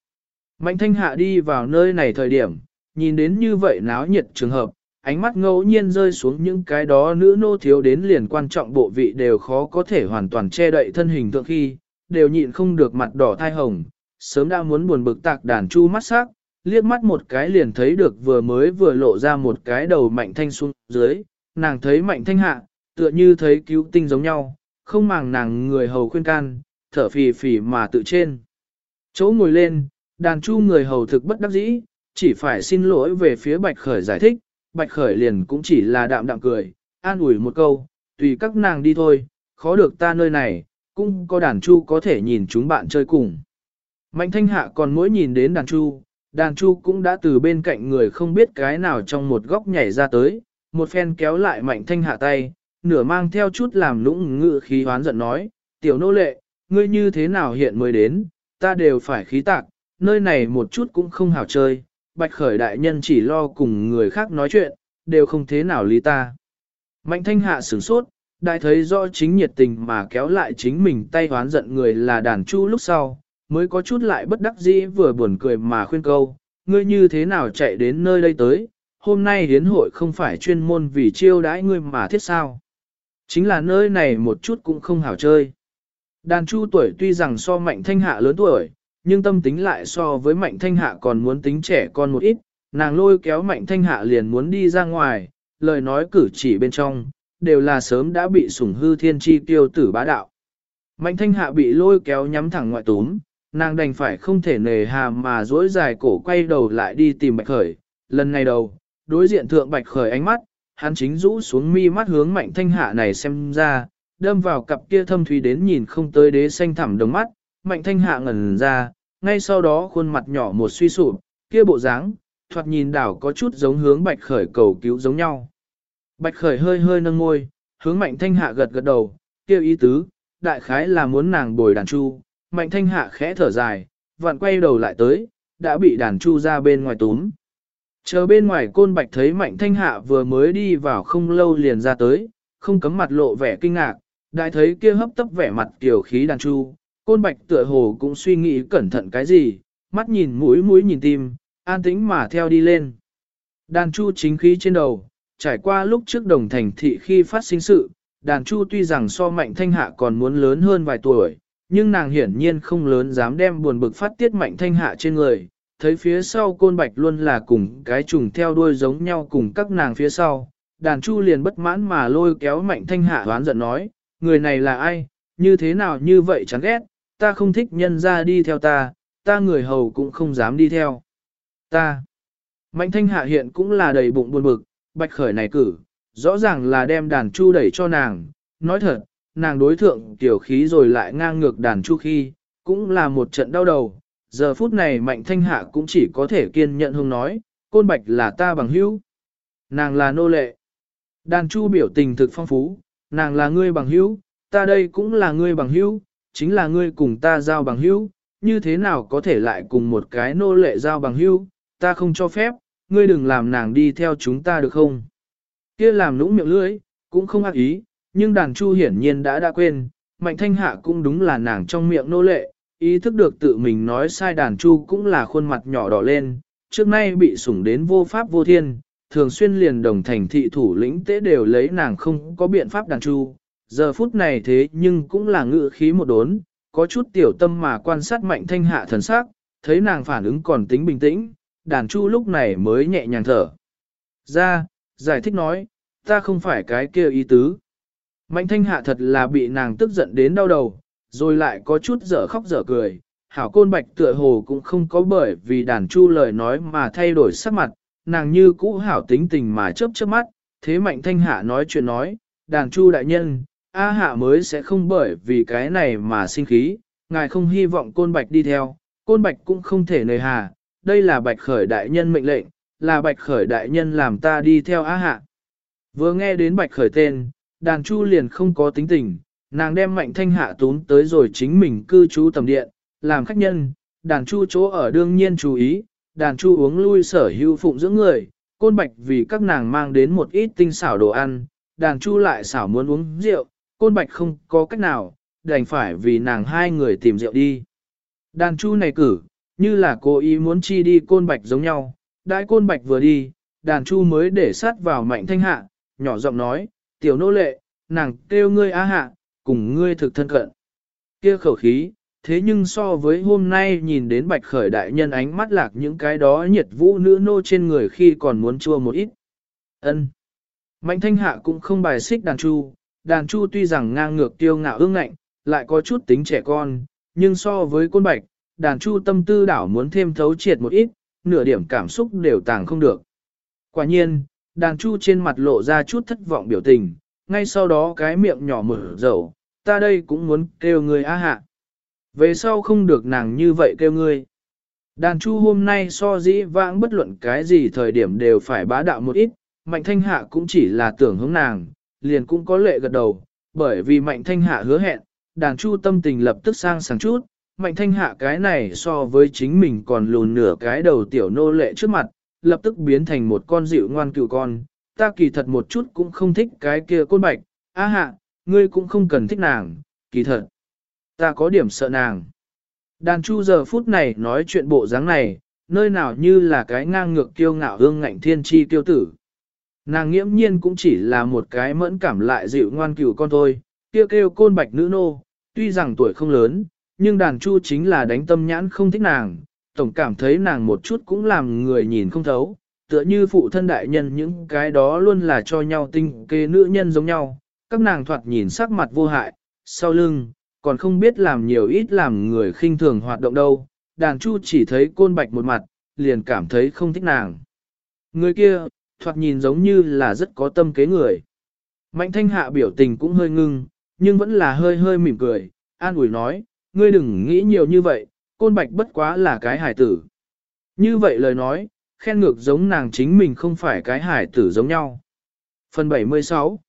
Mạnh thanh hạ đi vào nơi này thời điểm, nhìn đến như vậy náo nhiệt trường hợp, ánh mắt ngẫu nhiên rơi xuống những cái đó nữ nô thiếu đến liền quan trọng bộ vị đều khó có thể hoàn toàn che đậy thân hình tượng khi, đều nhịn không được mặt đỏ thai hồng, sớm đã muốn buồn bực tạc đàn chu mắt sắc, liếc mắt một cái liền thấy được vừa mới vừa lộ ra một cái đầu mạnh thanh xuống dưới, nàng thấy mạnh thanh hạ, tựa như thấy cứu tinh giống nhau, không màng nàng người hầu khuyên can, thở phì phì mà tự trên. Chỗ ngồi lên, đàn chu người hầu thực bất đắc dĩ, chỉ phải xin lỗi về phía Bạch Khởi giải thích, Bạch Khởi liền cũng chỉ là đạm đạm cười, an ủi một câu, tùy các nàng đi thôi, khó được ta nơi này, cũng có đàn chu có thể nhìn chúng bạn chơi cùng. Mạnh thanh hạ còn mỗi nhìn đến đàn chu, đàn chu cũng đã từ bên cạnh người không biết cái nào trong một góc nhảy ra tới, một phen kéo lại mạnh thanh hạ tay, nửa mang theo chút làm lũng ngự khí hoán giận nói, tiểu nô lệ, ngươi như thế nào hiện mới đến, ta đều phải khí tạc, nơi này một chút cũng không hảo chơi, bạch khởi đại nhân chỉ lo cùng người khác nói chuyện, đều không thế nào lý ta. Mạnh thanh hạ sửng sốt, đại thấy do chính nhiệt tình mà kéo lại chính mình tay hoán giận người là đàn chu lúc sau, mới có chút lại bất đắc dĩ vừa buồn cười mà khuyên câu, ngươi như thế nào chạy đến nơi đây tới, hôm nay hiến hội không phải chuyên môn vì chiêu đãi ngươi mà thiết sao. Chính là nơi này một chút cũng không hảo chơi. Đàn chu tuổi tuy rằng so mạnh thanh hạ lớn tuổi, nhưng tâm tính lại so với mạnh thanh hạ còn muốn tính trẻ con một ít, nàng lôi kéo mạnh thanh hạ liền muốn đi ra ngoài, lời nói cử chỉ bên trong, đều là sớm đã bị sủng hư thiên chi tiêu tử bá đạo. Mạnh thanh hạ bị lôi kéo nhắm thẳng ngoại túm, nàng đành phải không thể nề hà mà dối dài cổ quay đầu lại đi tìm bạch khởi. Lần này đầu, đối diện thượng bạch khởi ánh mắt, hắn chính rũ xuống mi mắt hướng mạnh thanh hạ này xem ra, đâm vào cặp kia thâm thủy đến nhìn không tới đế xanh thẳm đồng mắt, mạnh thanh hạ ngẩn ra, ngay sau đó khuôn mặt nhỏ một suy sụp, kia bộ dáng, thoạt nhìn đảo có chút giống hướng bạch khởi cầu cứu giống nhau. Bạch khởi hơi hơi nâng môi, hướng mạnh thanh hạ gật gật đầu, kêu ý tứ, đại khái là muốn nàng bồi đàn chu, mạnh thanh hạ khẽ thở dài, vặn quay đầu lại tới, đã bị đàn chu ra bên ngoài túm. Chờ bên ngoài côn bạch thấy mạnh thanh hạ vừa mới đi vào không lâu liền ra tới, không cấm mặt lộ vẻ kinh ngạc, đại thấy kia hấp tấp vẻ mặt tiểu khí đàn chu, côn bạch tựa hồ cũng suy nghĩ cẩn thận cái gì, mắt nhìn mũi mũi nhìn tim, an tĩnh mà theo đi lên. Đàn chu chính khí trên đầu, trải qua lúc trước đồng thành thị khi phát sinh sự, đàn chu tuy rằng so mạnh thanh hạ còn muốn lớn hơn vài tuổi, nhưng nàng hiển nhiên không lớn dám đem buồn bực phát tiết mạnh thanh hạ trên người, thấy phía sau côn bạch luôn là cùng cái trùng theo đuôi giống nhau cùng các nàng phía sau, đàn chu liền bất mãn mà lôi kéo mạnh thanh hạ đoán giận nói, người này là ai, như thế nào như vậy chán ghét, ta không thích nhân ra đi theo ta, ta người hầu cũng không dám đi theo. Ta, mạnh thanh hạ hiện cũng là đầy bụng buồn bực, bạch khởi này cử, rõ ràng là đem đàn chu đẩy cho nàng, nói thật, nàng đối thượng tiểu khí rồi lại ngang ngược đàn chu khi, cũng là một trận đau đầu. Giờ phút này mạnh thanh hạ cũng chỉ có thể kiên nhận hương nói, côn bạch là ta bằng hữu. Nàng là nô lệ. Đàn chu biểu tình thực phong phú, nàng là ngươi bằng hữu, ta đây cũng là ngươi bằng hữu, chính là ngươi cùng ta giao bằng hữu, như thế nào có thể lại cùng một cái nô lệ giao bằng hữu, ta không cho phép, ngươi đừng làm nàng đi theo chúng ta được không? Kia làm nũng miệng lưỡi, cũng không ác ý, nhưng đàn chu hiển nhiên đã đã quên, mạnh thanh hạ cũng đúng là nàng trong miệng nô lệ, ý thức được tự mình nói sai đàn chu cũng là khuôn mặt nhỏ đỏ lên, trước nay bị sủng đến vô pháp vô thiên, thường xuyên liền đồng thành thị thủ lĩnh tế đều lấy nàng không có biện pháp đàn chu, giờ phút này thế nhưng cũng là ngự khí một đốn, có chút tiểu tâm mà quan sát mạnh thanh hạ thần sắc, thấy nàng phản ứng còn tính bình tĩnh, đàn chu lúc này mới nhẹ nhàng thở. Ra, giải thích nói, ta không phải cái kia ý tứ. Mạnh thanh hạ thật là bị nàng tức giận đến đau đầu, rồi lại có chút dở khóc dở cười. Hảo côn bạch tựa hồ cũng không có bởi vì đàn chu lời nói mà thay đổi sắc mặt, nàng như cũ hảo tính tình mà chớp chớp mắt, thế mạnh thanh hạ nói chuyện nói, đàn chu đại nhân, A hạ mới sẽ không bởi vì cái này mà sinh khí, ngài không hy vọng côn bạch đi theo, côn bạch cũng không thể nề hà, đây là bạch khởi đại nhân mệnh lệnh, là bạch khởi đại nhân làm ta đi theo A hạ. Vừa nghe đến bạch khởi tên, đàn chu liền không có tính tình, nàng đem mạnh thanh hạ tún tới rồi chính mình cư trú tầm điện, làm khách nhân, đàn chu chỗ ở đương nhiên chú ý, đàn chu uống lui sở hữu phụng dưỡng người, côn bạch vì các nàng mang đến một ít tinh xảo đồ ăn, đàn chu lại xảo muốn uống rượu, côn bạch không có cách nào, đành phải vì nàng hai người tìm rượu đi. Đàn chu này cử, như là cố ý muốn chi đi côn bạch giống nhau, đại côn bạch vừa đi, đàn chu mới để sát vào mạnh thanh hạ, nhỏ giọng nói, tiểu nô lệ, nàng kêu ngươi á hạ, cùng ngươi thực thân cận. Kia khẩu khí, thế nhưng so với hôm nay nhìn đến bạch khởi đại nhân ánh mắt lạc những cái đó nhiệt vũ nữ nô trên người khi còn muốn chua một ít. ân Mạnh thanh hạ cũng không bài xích đàn chu, đàn chu tuy rằng ngang ngược tiêu ngạo ương ngạnh, lại có chút tính trẻ con, nhưng so với côn bạch, đàn chu tâm tư đảo muốn thêm thấu triệt một ít, nửa điểm cảm xúc đều tàng không được. Quả nhiên, đàn chu trên mặt lộ ra chút thất vọng biểu tình, ngay sau đó cái miệng nhỏ mở dầu, ta đây cũng muốn kêu người á hạ. Về sau không được nàng như vậy kêu ngươi. Đàn chu hôm nay so dĩ vãng bất luận cái gì thời điểm đều phải bá đạo một ít, mạnh thanh hạ cũng chỉ là tưởng hướng nàng, liền cũng có lệ gật đầu, bởi vì mạnh thanh hạ hứa hẹn, đàn chu tâm tình lập tức sang sáng chút, mạnh thanh hạ cái này so với chính mình còn lùn nửa cái đầu tiểu nô lệ trước mặt, lập tức biến thành một con dịu ngoan cựu con, ta kỳ thật một chút cũng không thích cái kia côn bạch, á hạ, ngươi cũng không cần thích nàng, kỳ thật. Ta có điểm sợ nàng. Đàn chu giờ phút này nói chuyện bộ dáng này, nơi nào như là cái ngang ngược kiêu ngạo hương ngạnh thiên chi tiêu tử. Nàng nghiễm nhiên cũng chỉ là một cái mẫn cảm lại dịu ngoan cửu con thôi, kêu kêu côn bạch nữ nô, tuy rằng tuổi không lớn, nhưng đàn chu chính là đánh tâm nhãn không thích nàng, tổng cảm thấy nàng một chút cũng làm người nhìn không thấu, tựa như phụ thân đại nhân những cái đó luôn là cho nhau tinh kê nữ nhân giống nhau, các nàng thoạt nhìn sắc mặt vô hại, sau lưng, còn không biết làm nhiều ít làm người khinh thường hoạt động đâu, đàn chu chỉ thấy côn bạch một mặt, liền cảm thấy không thích nàng. Người kia, thoạt nhìn giống như là rất có tâm kế người. Mạnh thanh hạ biểu tình cũng hơi ngưng, nhưng vẫn là hơi hơi mỉm cười, an ủi nói, ngươi đừng nghĩ nhiều như vậy, côn bạch bất quá là cái hải tử. Như vậy lời nói, khen ngược giống nàng chính mình không phải cái hải tử giống nhau. Phần 76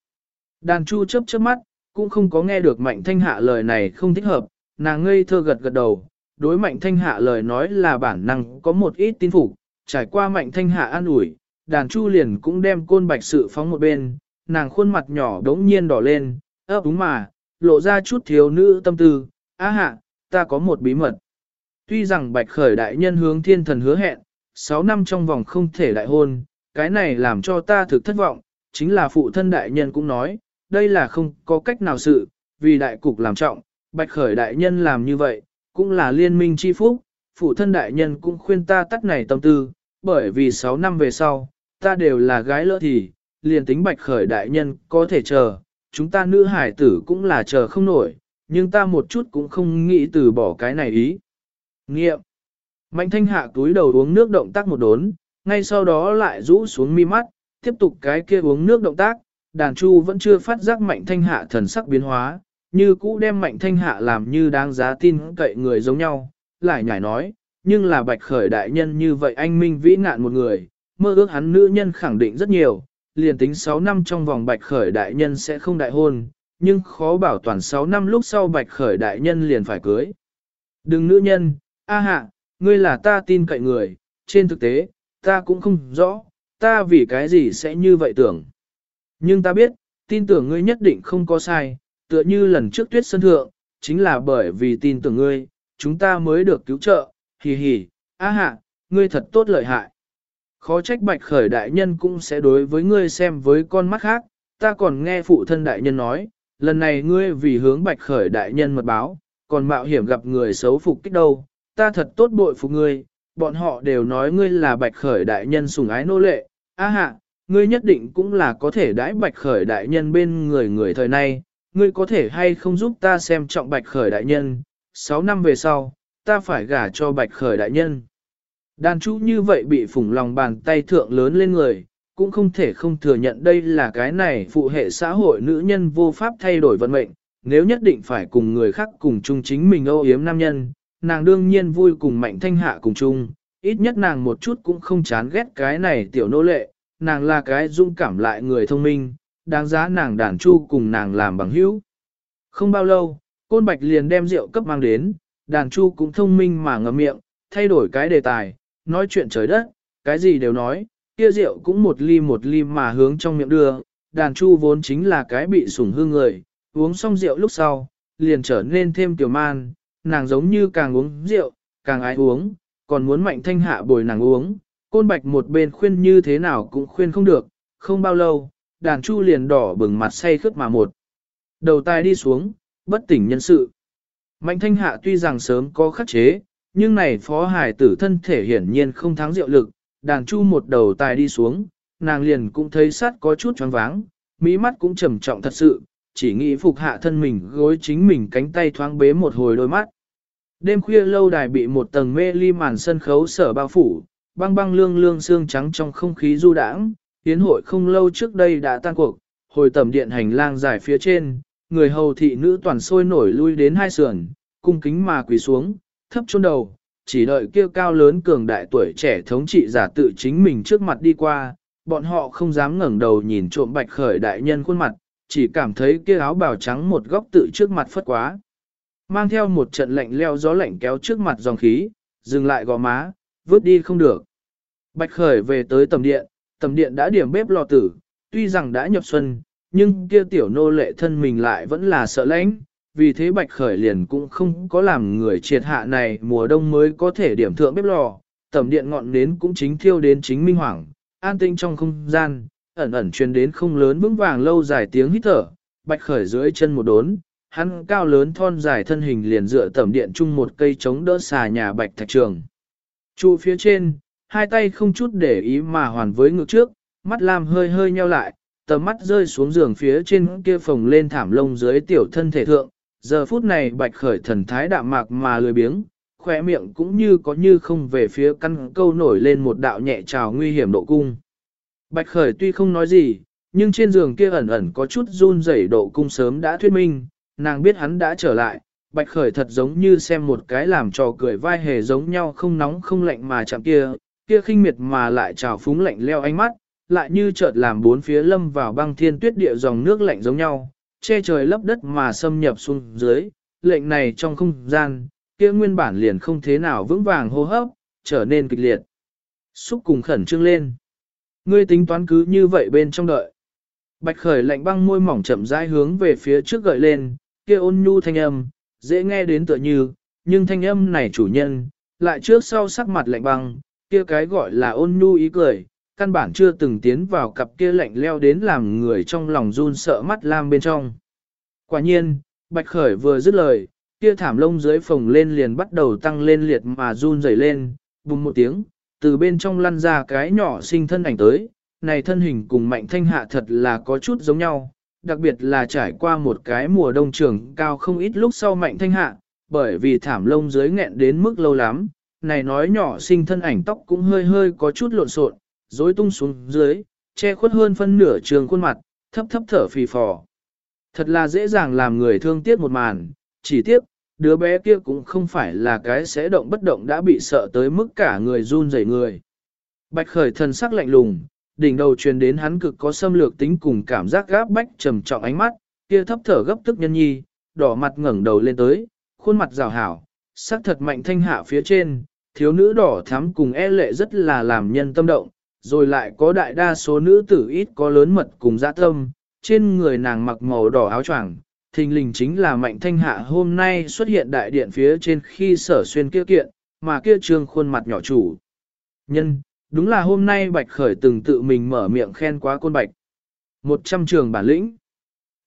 Đàn chu chớp chớp mắt, cũng không có nghe được mạnh thanh hạ lời này không thích hợp, nàng ngây thơ gật gật đầu, đối mạnh thanh hạ lời nói là bản năng có một ít tin phục, trải qua mạnh thanh hạ an ủi, đàn chu liền cũng đem côn bạch sự phóng một bên, nàng khuôn mặt nhỏ đống nhiên đỏ lên, ấp đúng mà, lộ ra chút thiếu nữ tâm tư, á hạ, ta có một bí mật. Tuy rằng bạch khởi đại nhân hướng thiên thần hứa hẹn, 6 năm trong vòng không thể đại hôn, cái này làm cho ta thực thất vọng, chính là phụ thân đại nhân cũng nói, đây là không có cách nào sự, vì đại cục làm trọng, bạch khởi đại nhân làm như vậy, cũng là liên minh chi phúc, phụ thân đại nhân cũng khuyên ta tắt này tâm tư, bởi vì 6 năm về sau, ta đều là gái lỡ thì, liền tính bạch khởi đại nhân có thể chờ, chúng ta nữ hải tử cũng là chờ không nổi, nhưng ta một chút cũng không nghĩ từ bỏ cái này ý. Nghiệm. Mạnh thanh hạ túi đầu uống nước động tác một đốn, ngay sau đó lại rũ xuống mi mắt, tiếp tục cái kia uống nước động tác, đàn chu vẫn chưa phát giác mạnh thanh hạ thần sắc biến hóa, như cũ đem mạnh thanh hạ làm như đáng giá tin cậy người giống nhau, lại nhảy nói, nhưng là bạch khởi đại nhân như vậy anh minh vĩ ngạn một người, mơ ước hắn nữ nhân khẳng định rất nhiều, liền tính 6 năm trong vòng bạch khởi đại nhân sẽ không đại hôn, nhưng khó bảo toàn 6 năm lúc sau bạch khởi đại nhân liền phải cưới. Đừng nữ nhân, a hạ, ngươi là ta tin cậy người, trên thực tế, ta cũng không rõ, ta vì cái gì sẽ như vậy tưởng. Nhưng ta biết, tin tưởng ngươi nhất định không có sai, tựa như lần trước tuyết sân thượng, chính là bởi vì tin tưởng ngươi, chúng ta mới được cứu trợ, hì hì, a hạ, ngươi thật tốt lợi hại. Khó trách bạch khởi đại nhân cũng sẽ đối với ngươi xem với con mắt khác, ta còn nghe phụ thân đại nhân nói, lần này ngươi vì hướng bạch khởi đại nhân mật báo, còn mạo hiểm gặp người xấu phục kích đâu, ta thật tốt bội phục ngươi, bọn họ đều nói ngươi là bạch khởi đại nhân sùng ái nô lệ, a hạ, ngươi nhất định cũng là có thể đãi bạch khởi đại nhân bên người người thời nay, ngươi có thể hay không giúp ta xem trọng bạch khởi đại nhân, 6 năm về sau, ta phải gả cho bạch khởi đại nhân. Đàn chú như vậy bị phủng lòng bàn tay thượng lớn lên người, cũng không thể không thừa nhận đây là cái này phụ hệ xã hội nữ nhân vô pháp thay đổi vận mệnh, nếu nhất định phải cùng người khác cùng chung chính mình âu yếm nam nhân, nàng đương nhiên vui cùng mạnh thanh hạ cùng chung, ít nhất nàng một chút cũng không chán ghét cái này tiểu nô lệ, nàng là cái dung cảm lại người thông minh, đáng giá nàng đàn chu cùng nàng làm bằng hữu. Không bao lâu, côn bạch liền đem rượu cấp mang đến, đàn chu cũng thông minh mà ngậm miệng, thay đổi cái đề tài, nói chuyện trời đất, cái gì đều nói, kia rượu cũng một ly một ly mà hướng trong miệng đưa, đàn chu vốn chính là cái bị sủng hư người, uống xong rượu lúc sau, liền trở nên thêm tiểu man, nàng giống như càng uống rượu, càng ái uống, còn muốn mạnh thanh hạ bồi nàng uống, côn bạch một bên khuyên như thế nào cũng khuyên không được, không bao lâu, đàn chu liền đỏ bừng mặt say khướt mà một. Đầu tai đi xuống, bất tỉnh nhân sự. Mạnh thanh hạ tuy rằng sớm có khắc chế, nhưng này phó hải tử thân thể hiển nhiên không thắng diệu lực, đàn chu một đầu tài đi xuống, nàng liền cũng thấy sát có chút choáng váng, mỹ mắt cũng trầm trọng thật sự, chỉ nghĩ phục hạ thân mình gối chính mình cánh tay thoáng bế một hồi đôi mắt. Đêm khuya lâu đài bị một tầng mê ly màn sân khấu sở bao phủ, băng băng lương lương xương trắng trong không khí du đãng, tiến hội không lâu trước đây đã tan cuộc, hồi tầm điện hành lang dài phía trên, người hầu thị nữ toàn sôi nổi lui đến hai sườn, cung kính mà quỳ xuống, thấp chôn đầu, chỉ đợi kia cao lớn cường đại tuổi trẻ thống trị giả tự chính mình trước mặt đi qua, bọn họ không dám ngẩng đầu nhìn trộm bạch khởi đại nhân khuôn mặt, chỉ cảm thấy kia áo bào trắng một góc tự trước mặt phất quá. Mang theo một trận lạnh leo gió lạnh kéo trước mặt dòng khí, dừng lại gò má, vứt đi không được. Bạch khởi về tới tầm điện, tầm điện đã điểm bếp lò tử, tuy rằng đã nhập xuân, nhưng kia tiểu nô lệ thân mình lại vẫn là sợ lãnh, vì thế bạch khởi liền cũng không có làm người triệt hạ này mùa đông mới có thể điểm thượng bếp lò, tầm điện ngọn nến cũng chính thiêu đến chính minh hoàng, an tinh trong không gian, ẩn ẩn truyền đến không lớn vững vàng lâu dài tiếng hít thở, bạch khởi dưới chân một đốn, hắn cao lớn thon dài thân hình liền dựa tầm điện chung một cây chống đỡ xà nhà bạch thạch trường. Trụ phía trên, hai tay không chút để ý mà hoàn với ngực trước, mắt lam hơi hơi nheo lại, tầm mắt rơi xuống giường phía trên kia phồng lên thảm lông dưới tiểu thân thể thượng, giờ phút này bạch khởi thần thái đạm mạc mà lười biếng, khỏe miệng cũng như có như không về phía căn câu nổi lên một đạo nhẹ trào nguy hiểm độ cung. Bạch khởi tuy không nói gì, nhưng trên giường kia ẩn ẩn có chút run rẩy độ cung sớm đã thuyết minh, nàng biết hắn đã trở lại, bạch khởi thật giống như xem một cái làm trò cười vai hề giống nhau không nóng không lạnh mà chạm kia, kia khinh miệt mà lại trào phúng lạnh leo ánh mắt, lại như chợt làm bốn phía lâm vào băng thiên tuyết địa dòng nước lạnh giống nhau, che trời lấp đất mà xâm nhập xuống dưới, lệnh này trong không gian, kia nguyên bản liền không thế nào vững vàng hô hấp, trở nên kịch liệt. Xúc cùng khẩn trương lên. Ngươi tính toán cứ như vậy bên trong đợi. Bạch khởi lạnh băng môi mỏng chậm rãi hướng về phía trước gợi lên, kia ôn nhu thanh âm, dễ nghe đến tựa như, nhưng thanh âm này chủ nhân, lại trước sau sắc mặt lạnh băng, kia cái gọi là ôn nhu ý cười, căn bản chưa từng tiến vào cặp kia lạnh leo đến làm người trong lòng run sợ mắt lam bên trong. Quả nhiên, Bạch Khởi vừa dứt lời, kia thảm lông dưới phồng lên liền bắt đầu tăng lên liệt mà run rẩy lên, bùng một tiếng, từ bên trong lăn ra cái nhỏ sinh thân ảnh tới, này thân hình cùng mạnh thanh hạ thật là có chút giống nhau, đặc biệt là trải qua một cái mùa đông trường cao không ít lúc sau mạnh thanh hạ, bởi vì thảm lông dưới nghẹn đến mức lâu lắm, này nói nhỏ sinh thân ảnh tóc cũng hơi hơi có chút lộn xộn, rối tung xuống dưới, che khuất hơn phân nửa trường khuôn mặt, thấp thấp thở phì phò. Thật là dễ dàng làm người thương tiếc một màn, chỉ tiếc, đứa bé kia cũng không phải là cái sẽ động bất động đã bị sợ tới mức cả người run rẩy người. Bạch khởi thần sắc lạnh lùng, đỉnh đầu truyền đến hắn cực có xâm lược tính cùng cảm giác gáp bách trầm trọng ánh mắt, kia thấp thở gấp tức nhân nhi, đỏ mặt ngẩng đầu lên tới, khuôn mặt rào hảo, sắc thật mạnh thanh hạ phía trên, thiếu nữ đỏ thắm cùng e lệ rất là làm nhân tâm động, rồi lại có đại đa số nữ tử ít có lớn mật cùng dã tâm, trên người nàng mặc màu đỏ áo choàng, thình lình chính là mạnh thanh hạ hôm nay xuất hiện đại điện phía trên khi sở xuyên kia kiện, mà kia trương khuôn mặt nhỏ chủ. Nhân, đúng là hôm nay bạch khởi từng tự mình mở miệng khen quá côn bạch. Một trăm trường bản lĩnh.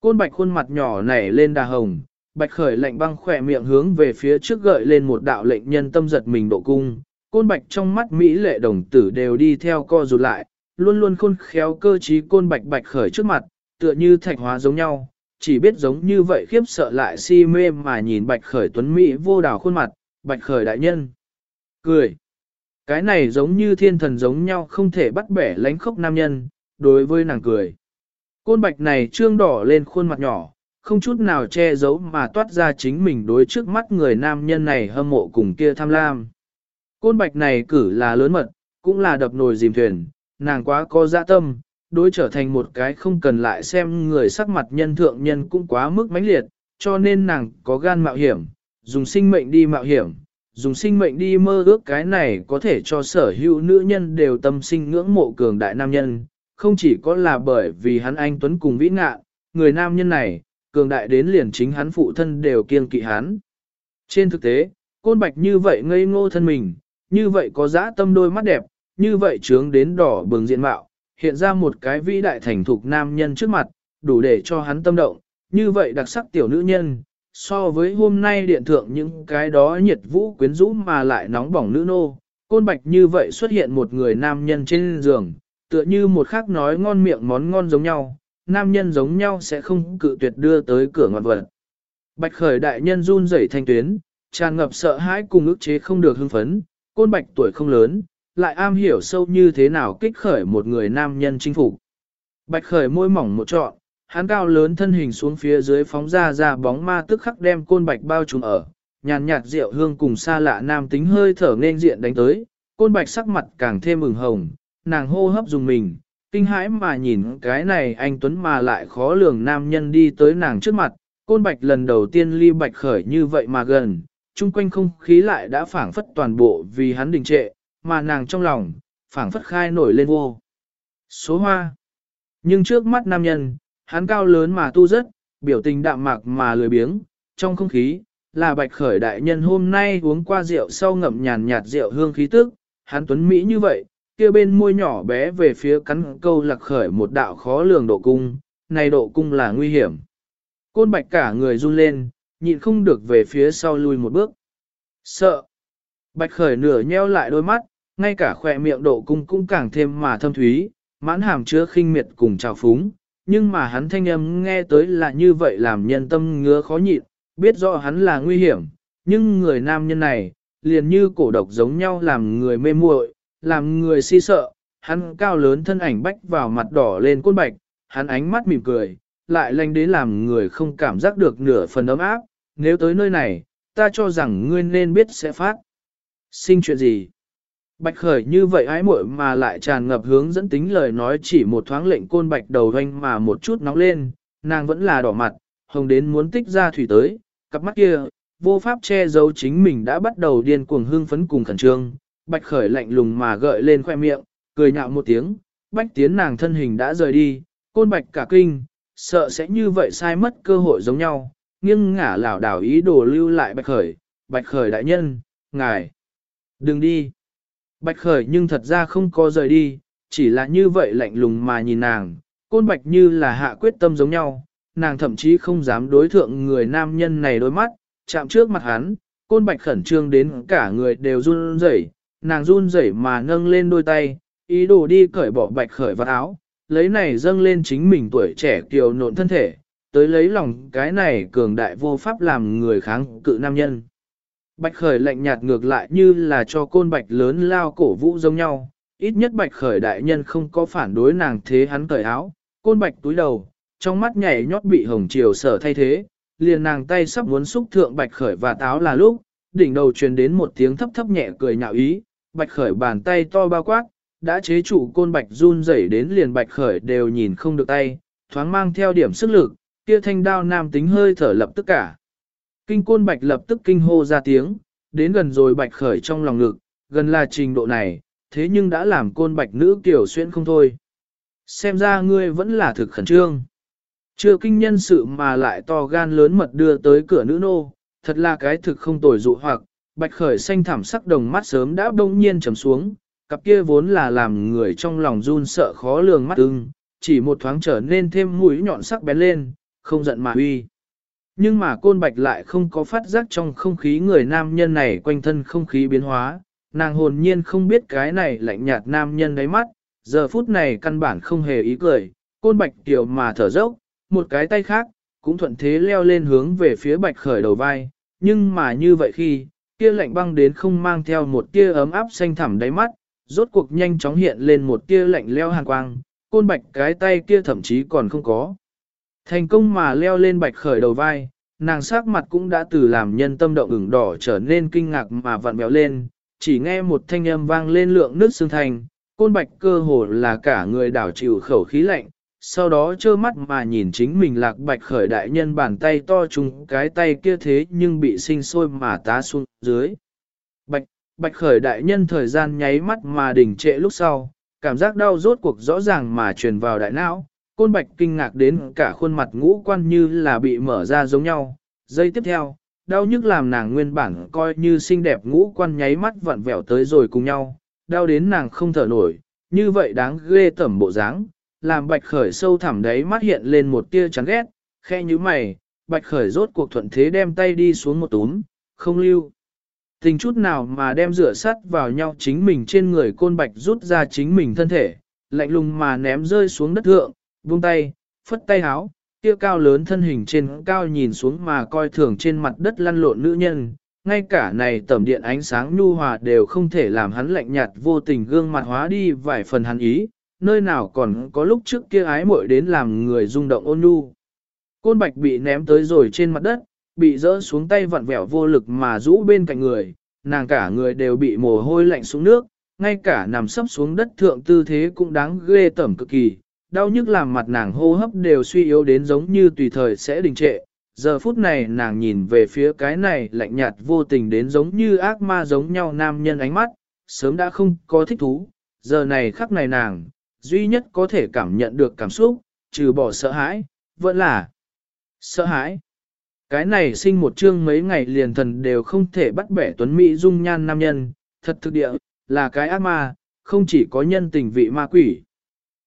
Côn bạch khuôn mặt nhỏ nảy lên đà hồng, bạch khởi lạnh băng khỏe miệng hướng về phía trước gợi lên một đạo lệnh nhân tâm giật mình độ cung, côn bạch trong mắt Mỹ lệ đồng tử đều đi theo co rụt lại, luôn luôn khôn khéo cơ trí côn bạch bạch khởi trước mặt, tựa như thạch hóa giống nhau, chỉ biết giống như vậy khiếp sợ lại si mê mà nhìn bạch khởi tuấn Mỹ vô đảo khuôn mặt, bạch khởi đại nhân. Cười. Cái này giống như thiên thần giống nhau không thể bắt bẻ lánh khốc nam nhân, đối với nàng cười. Côn bạch này trương đỏ lên khuôn mặt nhỏ, không chút nào che giấu mà toát ra chính mình đối trước mắt người nam nhân này hâm mộ cùng kia tham lam. Côn bạch này cử là lớn mật, cũng là đập nồi dìm thuyền, nàng quá có dạ tâm, đối trở thành một cái không cần lại xem người sắc mặt nhân thượng nhân cũng quá mức mãnh liệt, cho nên nàng có gan mạo hiểm, dùng sinh mệnh đi mạo hiểm, dùng sinh mệnh đi mơ ước cái này có thể cho sở hữu nữ nhân đều tâm sinh ngưỡng mộ cường đại nam nhân, không chỉ có là bởi vì hắn anh Tuấn cùng vĩ ngạ, người nam nhân này, cường đại đến liền chính hắn phụ thân đều kiêng kỵ hắn. Trên thực tế, côn bạch như vậy ngây ngô thân mình, như vậy có dã tâm đôi mắt đẹp, như vậy trướng đến đỏ bừng diện mạo, hiện ra một cái vĩ đại thành thục nam nhân trước mặt, đủ để cho hắn tâm động, như vậy đặc sắc tiểu nữ nhân, so với hôm nay điện thượng những cái đó nhiệt vũ quyến rũ mà lại nóng bỏng nữ nô, côn bạch như vậy xuất hiện một người nam nhân trên giường, tựa như một khắc nói ngon miệng món ngon giống nhau, nam nhân giống nhau sẽ không cự tuyệt đưa tới cửa ngoạn vật. Bạch khởi đại nhân run rẩy thanh tuyến, tràn ngập sợ hãi cùng ức chế không được hưng phấn, côn bạch tuổi không lớn, lại am hiểu sâu như thế nào kích khởi một người nam nhân chinh phục. Bạch khởi môi mỏng một trọn, hắn cao lớn thân hình xuống phía dưới phóng ra ra bóng ma tức khắc đem côn bạch bao trùm ở, nhàn nhạt rượu hương cùng xa lạ nam tính hơi thở nên diện đánh tới, côn bạch sắc mặt càng thêm ửng hồng, nàng hô hấp dùng mình, kinh hãi mà nhìn cái này anh Tuấn mà lại khó lường nam nhân đi tới nàng trước mặt, côn bạch lần đầu tiên ly bạch khởi như vậy mà gần, chung quanh không khí lại đã phảng phất toàn bộ vì hắn đình trệ, mà nàng trong lòng, phảng phất khai nổi lên vô. Số hoa. Nhưng trước mắt nam nhân, hắn cao lớn mà tu rất, biểu tình đạm mạc mà lười biếng, trong không khí, là bạch khởi đại nhân hôm nay uống qua rượu sau ngậm nhàn nhạt rượu hương khí tức, hắn tuấn Mỹ như vậy, kia bên môi nhỏ bé về phía cắn câu lạc khởi một đạo khó lường độ cung, này độ cung là nguy hiểm. Côn bạch cả người run lên, nhịn không được về phía sau lui một bước. Sợ. Bạch khởi nửa nheo lại đôi mắt, ngay cả khỏe miệng độ cung cũng càng thêm mà thâm thúy, mãn hàm chứa khinh miệt cùng trào phúng, nhưng mà hắn thanh âm nghe tới là như vậy làm nhân tâm ngứa khó nhịn, biết rõ hắn là nguy hiểm, nhưng người nam nhân này, liền như cổ độc giống nhau làm người mê muội, làm người si sợ, hắn cao lớn thân ảnh bách vào mặt đỏ lên côn bạch, hắn ánh mắt mỉm cười, lại lanh đến làm người không cảm giác được nửa phần ấm áp, nếu tới nơi này, ta cho rằng ngươi nên biết sẽ phát. Sinh chuyện gì? Bạch khởi như vậy ái muội mà lại tràn ngập hướng dẫn tính lời nói chỉ một thoáng lệnh côn bạch đầu doanh mà một chút nóng lên, nàng vẫn là đỏ mặt, hồng đến muốn tích ra thủy tới, cặp mắt kia, vô pháp che giấu chính mình đã bắt đầu điên cuồng hương phấn cùng khẩn trương, bạch khởi lạnh lùng mà gợi lên khoe miệng, cười nhạo một tiếng, bạch tiến nàng thân hình đã rời đi, côn bạch cả kinh, sợ sẽ như vậy sai mất cơ hội giống nhau, nghiêng ngả lảo đảo ý đồ lưu lại bạch khởi, bạch khởi đại nhân, ngài, đừng đi. Bạch khởi nhưng thật ra không có rời đi, chỉ là như vậy lạnh lùng mà nhìn nàng, côn bạch như là hạ quyết tâm giống nhau, nàng thậm chí không dám đối thượng người nam nhân này đôi mắt, chạm trước mặt hắn, côn bạch khẩn trương đến cả người đều run rẩy, nàng run rẩy mà nâng lên đôi tay, ý đồ đi cởi bỏ bạch khởi vào áo, lấy này dâng lên chính mình tuổi trẻ kiều nộn thân thể, tới lấy lòng cái này cường đại vô pháp làm người kháng cự nam nhân. Bạch khởi lạnh nhạt ngược lại như là cho côn bạch lớn lao cổ vũ giống nhau, ít nhất bạch khởi đại nhân không có phản đối nàng thế hắn cởi áo, côn bạch túi đầu, trong mắt nhảy nhót bị hồng chiều sở thay thế, liền nàng tay sắp muốn xúc thượng bạch khởi và táo là lúc, đỉnh đầu truyền đến một tiếng thấp thấp nhẹ cười nhạo ý, bạch khởi bàn tay to bao quát, đã chế trụ côn bạch run rẩy đến liền bạch khởi đều nhìn không được tay, thoáng mang theo điểm sức lực, kia thanh đao nam tính hơi thở lập tức cả. Kinh côn bạch lập tức kinh hô ra tiếng, đến gần rồi bạch khởi trong lòng ngực, gần là trình độ này, thế nhưng đã làm côn bạch nữ kiểu xuyên không thôi. Xem ra ngươi vẫn là thực khẩn trương. Chưa kinh nhân sự mà lại to gan lớn mật đưa tới cửa nữ nô, thật là cái thực không tồi dụ hoặc, bạch khởi xanh thảm sắc đồng mắt sớm đã đông nhiên trầm xuống, cặp kia vốn là làm người trong lòng run sợ khó lường mắt ưng, chỉ một thoáng trở nên thêm mũi nhọn sắc bén lên, không giận mà uy. Nhưng mà côn bạch lại không có phát giác trong không khí người nam nhân này quanh thân không khí biến hóa, nàng hồn nhiên không biết cái này lạnh nhạt nam nhân đáy mắt, giờ phút này căn bản không hề ý cười, côn bạch tiểu mà thở dốc, một cái tay khác, cũng thuận thế leo lên hướng về phía bạch khởi đầu vai, nhưng mà như vậy khi, kia lạnh băng đến không mang theo một tia ấm áp xanh thẳm đáy mắt, rốt cuộc nhanh chóng hiện lên một tia lạnh leo hàn quang, côn bạch cái tay kia thậm chí còn không có. Thành công mà leo lên bạch khởi đầu vai, nàng sắc mặt cũng đã từ làm nhân tâm động ửng đỏ trở nên kinh ngạc mà vặn béo lên, chỉ nghe một thanh âm vang lên lượng nước xương thành, côn bạch cơ hồ là cả người đảo chịu khẩu khí lạnh, sau đó trơ mắt mà nhìn chính mình lạc bạch khởi đại nhân bàn tay to trùng cái tay kia thế nhưng bị sinh sôi mà tá xuống dưới. Bạch, bạch khởi đại nhân thời gian nháy mắt mà đỉnh trệ lúc sau, cảm giác đau rốt cuộc rõ ràng mà truyền vào đại não, côn bạch kinh ngạc đến cả khuôn mặt ngũ quan như là bị mở ra giống nhau. Giây tiếp theo, đau nhức làm nàng nguyên bản coi như xinh đẹp ngũ quan nháy mắt vặn vẹo tới rồi cùng nhau, đau đến nàng không thở nổi, như vậy đáng ghê tẩm bộ dáng, làm bạch khởi sâu thẳm đấy mắt hiện lên một tia chán ghét, khe như mày, bạch khởi rốt cuộc thuận thế đem tay đi xuống một túm, không lưu. Tình chút nào mà đem rửa sắt vào nhau chính mình trên người côn bạch rút ra chính mình thân thể, lạnh lùng mà ném rơi xuống đất thượng, buông tay, phất tay háo, kia cao lớn thân hình trên cao nhìn xuống mà coi thường trên mặt đất lăn lộn nữ nhân, ngay cả này tẩm điện ánh sáng nhu hòa đều không thể làm hắn lạnh nhạt vô tình gương mặt hóa đi vài phần hắn ý, nơi nào còn có lúc trước kia ái muội đến làm người rung động ôn nhu. Côn bạch bị ném tới rồi trên mặt đất, bị rỡ xuống tay vặn vẹo vô lực mà rũ bên cạnh người, nàng cả người đều bị mồ hôi lạnh xuống nước, ngay cả nằm sấp xuống đất thượng tư thế cũng đáng ghê tẩm cực kỳ, đau nhức làm mặt nàng hô hấp đều suy yếu đến giống như tùy thời sẽ đình trệ. Giờ phút này nàng nhìn về phía cái này lạnh nhạt vô tình đến giống như ác ma giống nhau nam nhân ánh mắt, sớm đã không có thích thú, giờ này khắc này nàng, duy nhất có thể cảm nhận được cảm xúc, trừ bỏ sợ hãi, vẫn là sợ hãi. Cái này sinh một chương mấy ngày liền thần đều không thể bắt bẻ tuấn mỹ dung nhan nam nhân, thật thực địa, là cái ác ma, không chỉ có nhân tình vị ma quỷ.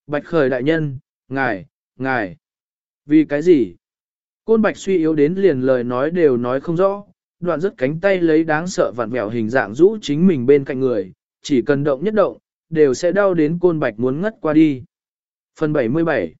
Bạch khởi đại nhân, ngài, ngài, vì cái gì? Côn bạch suy yếu đến liền lời nói đều nói không rõ, đoạn rất cánh tay lấy đáng sợ vặn vẹo hình dạng rũ chính mình bên cạnh người, chỉ cần động nhất động, đều sẽ đau đến côn bạch muốn ngất qua đi. Phần 77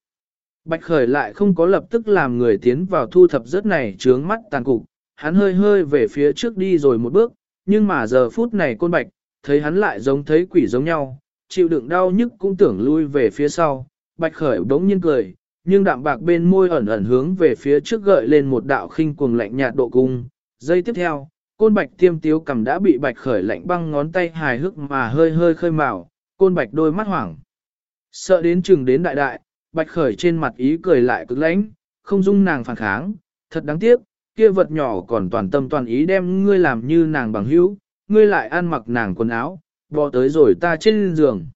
Bạch khởi lại không có lập tức làm người tiến vào thu thập rớt này trướng mắt tàn cục, hắn hơi hơi về phía trước đi rồi một bước, nhưng mà giờ phút này côn bạch, thấy hắn lại giống thấy quỷ giống nhau, chịu đựng đau nhức cũng tưởng lui về phía sau, bạch khởi đống nhiên cười, nhưng đạm bạc bên môi ẩn ẩn hướng về phía trước gợi lên một đạo khinh cuồng lạnh nhạt độ cung. Giây tiếp theo, côn bạch tiêm tiếu cầm đã bị bạch khởi lạnh băng ngón tay hài hước mà hơi hơi khơi mào, côn bạch đôi mắt hoảng. Sợ đến chừng đến đại đại, bạch khởi trên mặt ý cười lại cực lãnh, không dung nàng phản kháng, thật đáng tiếc, kia vật nhỏ còn toàn tâm toàn ý đem ngươi làm như nàng bằng hữu, ngươi lại ăn mặc nàng quần áo, bò tới rồi ta trên giường.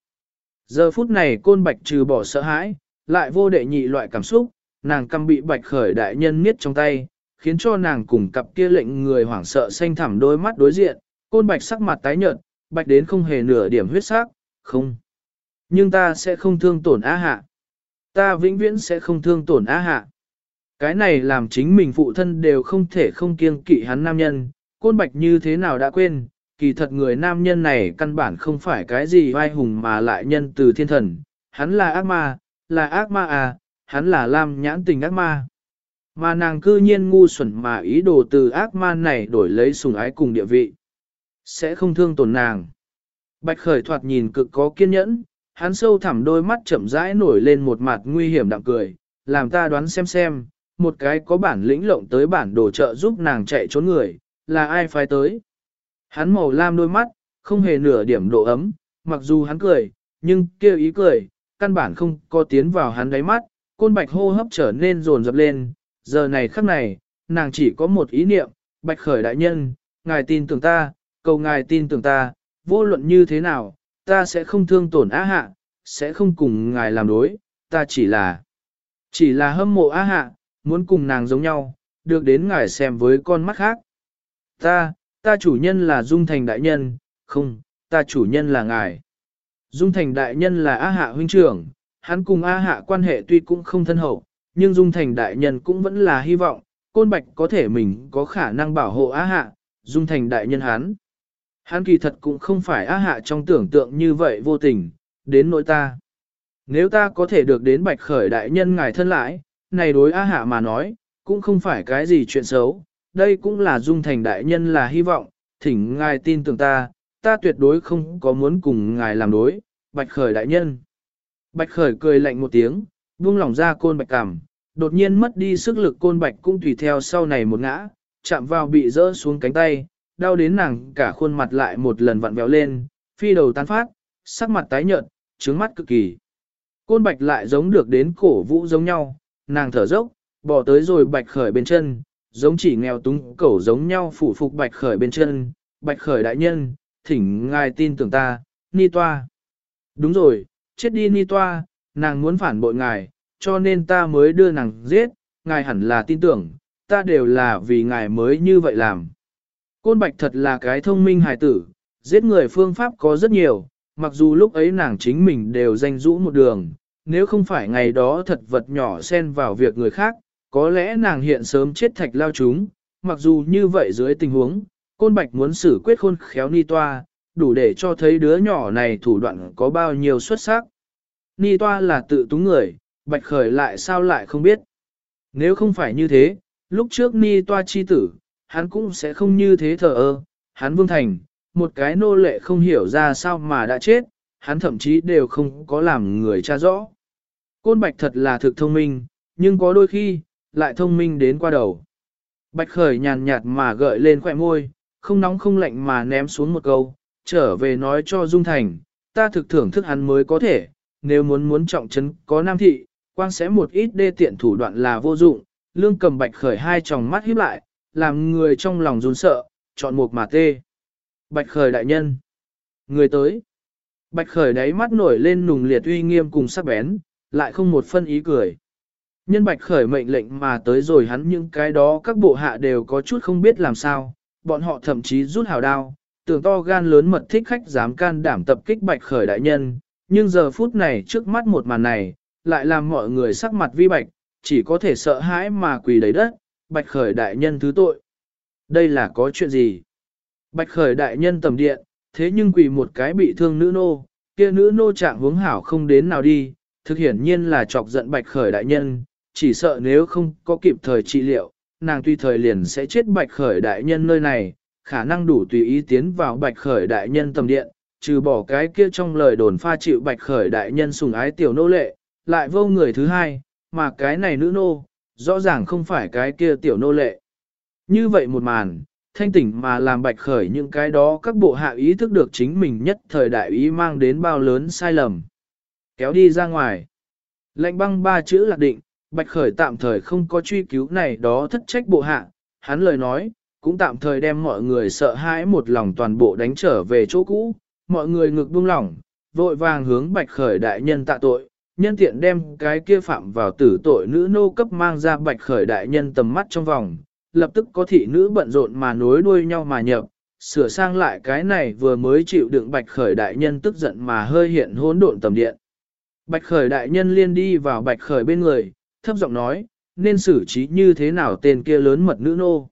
Giờ phút này côn bạch trừ bỏ sợ hãi, lại vô đệ nhị loại cảm xúc, nàng căm bị bạch khởi đại nhân miết trong tay, khiến cho nàng cùng cặp kia lệnh người hoảng sợ xanh thẳm đôi mắt đối diện, côn bạch sắc mặt tái nhợt, bạch đến không hề nửa điểm huyết sắc, không. Nhưng ta sẽ không thương tổn á hạ. Ta vĩnh viễn sẽ không thương tổn á hạ. Cái này làm chính mình phụ thân đều không thể không kiêng kỵ hắn nam nhân, côn bạch như thế nào đã quên, kỳ thật người nam nhân này căn bản không phải cái gì vai hùng mà lại nhân từ thiên thần, hắn là ác ma, là ác ma à, hắn là lam nhãn tình ác ma. Mà nàng cư nhiên ngu xuẩn mà ý đồ từ ác ma này đổi lấy sùng ái cùng địa vị. Sẽ không thương tổn nàng. Bạch khởi thoạt nhìn cực có kiên nhẫn, hắn sâu thẳm đôi mắt chậm rãi nổi lên một mặt nguy hiểm đạm cười, làm ta đoán xem xem, một cái có bản lĩnh lộng tới bản đồ trợ giúp nàng chạy trốn người, là ai phải tới. Hắn màu lam đôi mắt, không hề nửa điểm độ ấm, mặc dù hắn cười, nhưng kêu ý cười, căn bản không có tiến vào hắn đáy mắt, côn bạch hô hấp trở nên rồn rập lên, giờ này khắc này, nàng chỉ có một ý niệm, bạch khởi đại nhân, ngài tin tưởng ta, cầu ngài tin tưởng ta, vô luận như thế nào, ta sẽ không thương tổn á hạ, sẽ không cùng ngài làm đối, ta chỉ là, chỉ là hâm mộ á hạ, muốn cùng nàng giống nhau, được đến ngài xem với con mắt khác. Ta, ta chủ nhân là Dung Thành Đại Nhân, không, ta chủ nhân là ngài. Dung Thành Đại Nhân là Á Hạ huynh trưởng, hắn cùng Á Hạ quan hệ tuy cũng không thân hậu, nhưng Dung Thành Đại Nhân cũng vẫn là hy vọng, Côn Bạch có thể mình có khả năng bảo hộ Á Hạ, Dung Thành Đại Nhân hắn. Hắn kỳ thật cũng không phải á Hạ trong tưởng tượng như vậy vô tình, đến nỗi ta. Nếu ta có thể được đến Bạch Khởi Đại Nhân ngài thân lại, này đối á Hạ mà nói, cũng không phải cái gì chuyện xấu, đây cũng là dung thành đại nhân là hy vọng, thỉnh ngài tin tưởng ta, ta tuyệt đối không có muốn cùng ngài làm đối, bạch khởi đại nhân. Bạch khởi cười lạnh một tiếng, buông lỏng ra côn bạch cảm, đột nhiên mất đi sức lực côn bạch cũng tùy theo sau này một ngã, chạm vào bị rỡ xuống cánh tay, đau đến nàng cả khuôn mặt lại một lần vặn vẹo lên, phi đầu tán phát, sắc mặt tái nhợt, trướng mắt cực kỳ. Côn bạch lại giống được đến cổ vũ giống nhau, nàng thở dốc, bỏ tới rồi bạch khởi bên chân, giống chỉ nghèo túng cẩu giống nhau phủ phục bạch khởi bên chân, bạch khởi đại nhân, thỉnh ngài tin tưởng ta, ni toa. Đúng rồi, chết đi ni toa, nàng muốn phản bội ngài, cho nên ta mới đưa nàng giết, ngài hẳn là tin tưởng, ta đều là vì ngài mới như vậy làm. Côn bạch thật là cái thông minh hài tử, giết người phương pháp có rất nhiều, mặc dù lúc ấy nàng chính mình đều danh rũ một đường, nếu không phải ngày đó thật vật nhỏ xen vào việc người khác, có lẽ nàng hiện sớm chết thạch lao chúng, mặc dù như vậy dưới tình huống, côn bạch muốn xử quyết khôn khéo ni toa, đủ để cho thấy đứa nhỏ này thủ đoạn có bao nhiêu xuất sắc. Ni toa là tự túng người, bạch khởi lại sao lại không biết. Nếu không phải như thế, lúc trước Ni toa chi tử, hắn cũng sẽ không như thế thờ ơ, hắn vương thành, một cái nô lệ không hiểu ra sao mà đã chết, hắn thậm chí đều không có làm người cha rõ. Côn bạch thật là thực thông minh, nhưng có đôi khi, lại thông minh đến qua đầu. Bạch khởi nhàn nhạt mà gợi lên khỏe môi, không nóng không lạnh mà ném xuống một câu, trở về nói cho Dung Thành, ta thực thưởng thức hắn mới có thể, nếu muốn muốn trọng trấn có nam thị, quan sẽ một ít đê tiện thủ đoạn là vô dụng, lương cầm bạch khởi hai tròng mắt híp lại, làm người trong lòng run sợ, chọn một mà tê. Bạch khởi đại nhân. Người tới. Bạch khởi đáy mắt nổi lên nùng liệt uy nghiêm cùng sắc bén, lại không một phân ý cười. Nhân bạch khởi mệnh lệnh mà tới rồi hắn những cái đó các bộ hạ đều có chút không biết làm sao, bọn họ thậm chí rút hào đao, tưởng to gan lớn mật thích khách dám can đảm tập kích bạch khởi đại nhân, nhưng giờ phút này trước mắt một màn này, lại làm mọi người sắc mặt vi bạch, chỉ có thể sợ hãi mà quỳ đầy đất, bạch khởi đại nhân thứ tội. Đây là có chuyện gì? Bạch khởi đại nhân tầm điện, thế nhưng quỳ một cái bị thương nữ nô, kia nữ nô trạng hướng hảo không đến nào đi, thực hiển nhiên là chọc giận bạch khởi đại nhân, chỉ sợ nếu không có kịp thời trị liệu, nàng tuy thời liền sẽ chết bạch khởi đại nhân nơi này, khả năng đủ tùy ý tiến vào bạch khởi đại nhân tầm điện, trừ bỏ cái kia trong lời đồn pha chịu bạch khởi đại nhân sùng ái tiểu nô lệ, lại vô người thứ hai, mà cái này nữ nô, rõ ràng không phải cái kia tiểu nô lệ. Như vậy một màn, thanh tỉnh mà làm bạch khởi những cái đó các bộ hạ ý thức được chính mình nhất thời đại ý mang đến bao lớn sai lầm. Kéo đi ra ngoài. Lệnh băng ba chữ lạc định, bạch khởi tạm thời không có truy cứu này đó thất trách bộ hạ, hắn lời nói, cũng tạm thời đem mọi người sợ hãi một lòng toàn bộ đánh trở về chỗ cũ, mọi người ngực buông lỏng, vội vàng hướng bạch khởi đại nhân tạ tội, nhân tiện đem cái kia phạm vào tử tội nữ nô cấp mang ra bạch khởi đại nhân tầm mắt trong vòng, lập tức có thị nữ bận rộn mà nối đuôi nhau mà nhập, sửa sang lại cái này vừa mới chịu đựng bạch khởi đại nhân tức giận mà hơi hiện hỗn độn tầm điện. Bạch khởi đại nhân liên đi vào bạch khởi bên người, thấp giọng nói, nên xử trí như thế nào tên kia lớn mật nữ nô.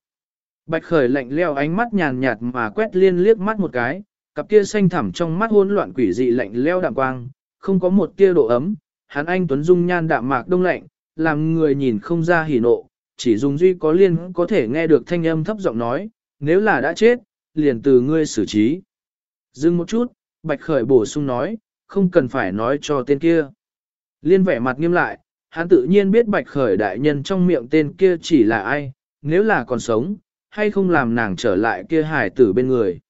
Bạch khởi lạnh leo ánh mắt nhàn nhạt mà quét liên liếc mắt một cái, cặp kia xanh thẳm trong mắt hỗn loạn quỷ dị lạnh leo đạm quang, không có một tia độ ấm, hắn anh tuấn dung nhan đạm mạc đông lạnh, làm người nhìn không ra hỉ nộ, chỉ dùng duy có liên có thể nghe được thanh âm thấp giọng nói, nếu là đã chết, liền từ ngươi xử trí. Dừng một chút, Bạch Khởi bổ sung nói, không cần phải nói cho tên kia. Liên vẻ mặt nghiêm lại, hắn tự nhiên biết Bạch Khởi đại nhân trong miệng tên kia chỉ là ai, nếu là còn sống, hay không làm nàng trở lại kia hải tử bên người.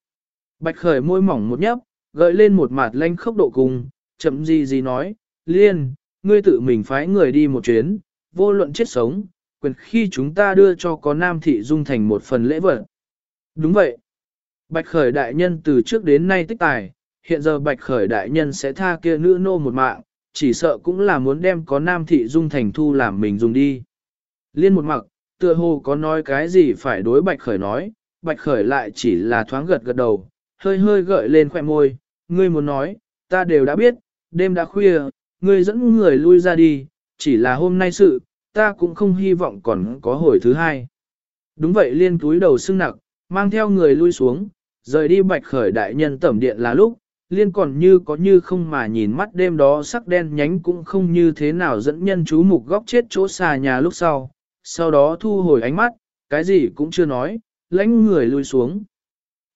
Bạch Khởi môi mỏng một nhấp, gợi lên một mặt lanh khốc độ cùng, chậm gì gì nói, Liên, ngươi tự mình phái người đi một chuyến, vô luận chết sống, quyền khi chúng ta đưa cho có nam thị dung thành một phần lễ vật. Đúng vậy. Bạch khởi đại nhân từ trước đến nay tích tài, hiện giờ bạch khởi đại nhân sẽ tha kia nữ nô một mạng, chỉ sợ cũng là muốn đem có nam thị dung thành thu làm mình dùng đi. Liên một mặc, tựa hồ có nói cái gì phải đối bạch khởi nói, bạch khởi lại chỉ là thoáng gật gật đầu, hơi hơi gợi lên khoẻ môi, ngươi muốn nói, ta đều đã biết, đêm đã khuya, ngươi dẫn người lui ra đi, chỉ là hôm nay sự, ta cũng không hy vọng còn có hồi thứ hai. Đúng vậy liên túi đầu sưng nặc, mang theo người lui xuống, rời đi bạch khởi đại nhân tẩm điện là lúc, liên còn như có như không mà nhìn mắt đêm đó sắc đen nhánh cũng không như thế nào dẫn nhân chú mục góc chết chỗ xà nhà lúc sau, sau đó thu hồi ánh mắt, cái gì cũng chưa nói, lãnh người lui xuống.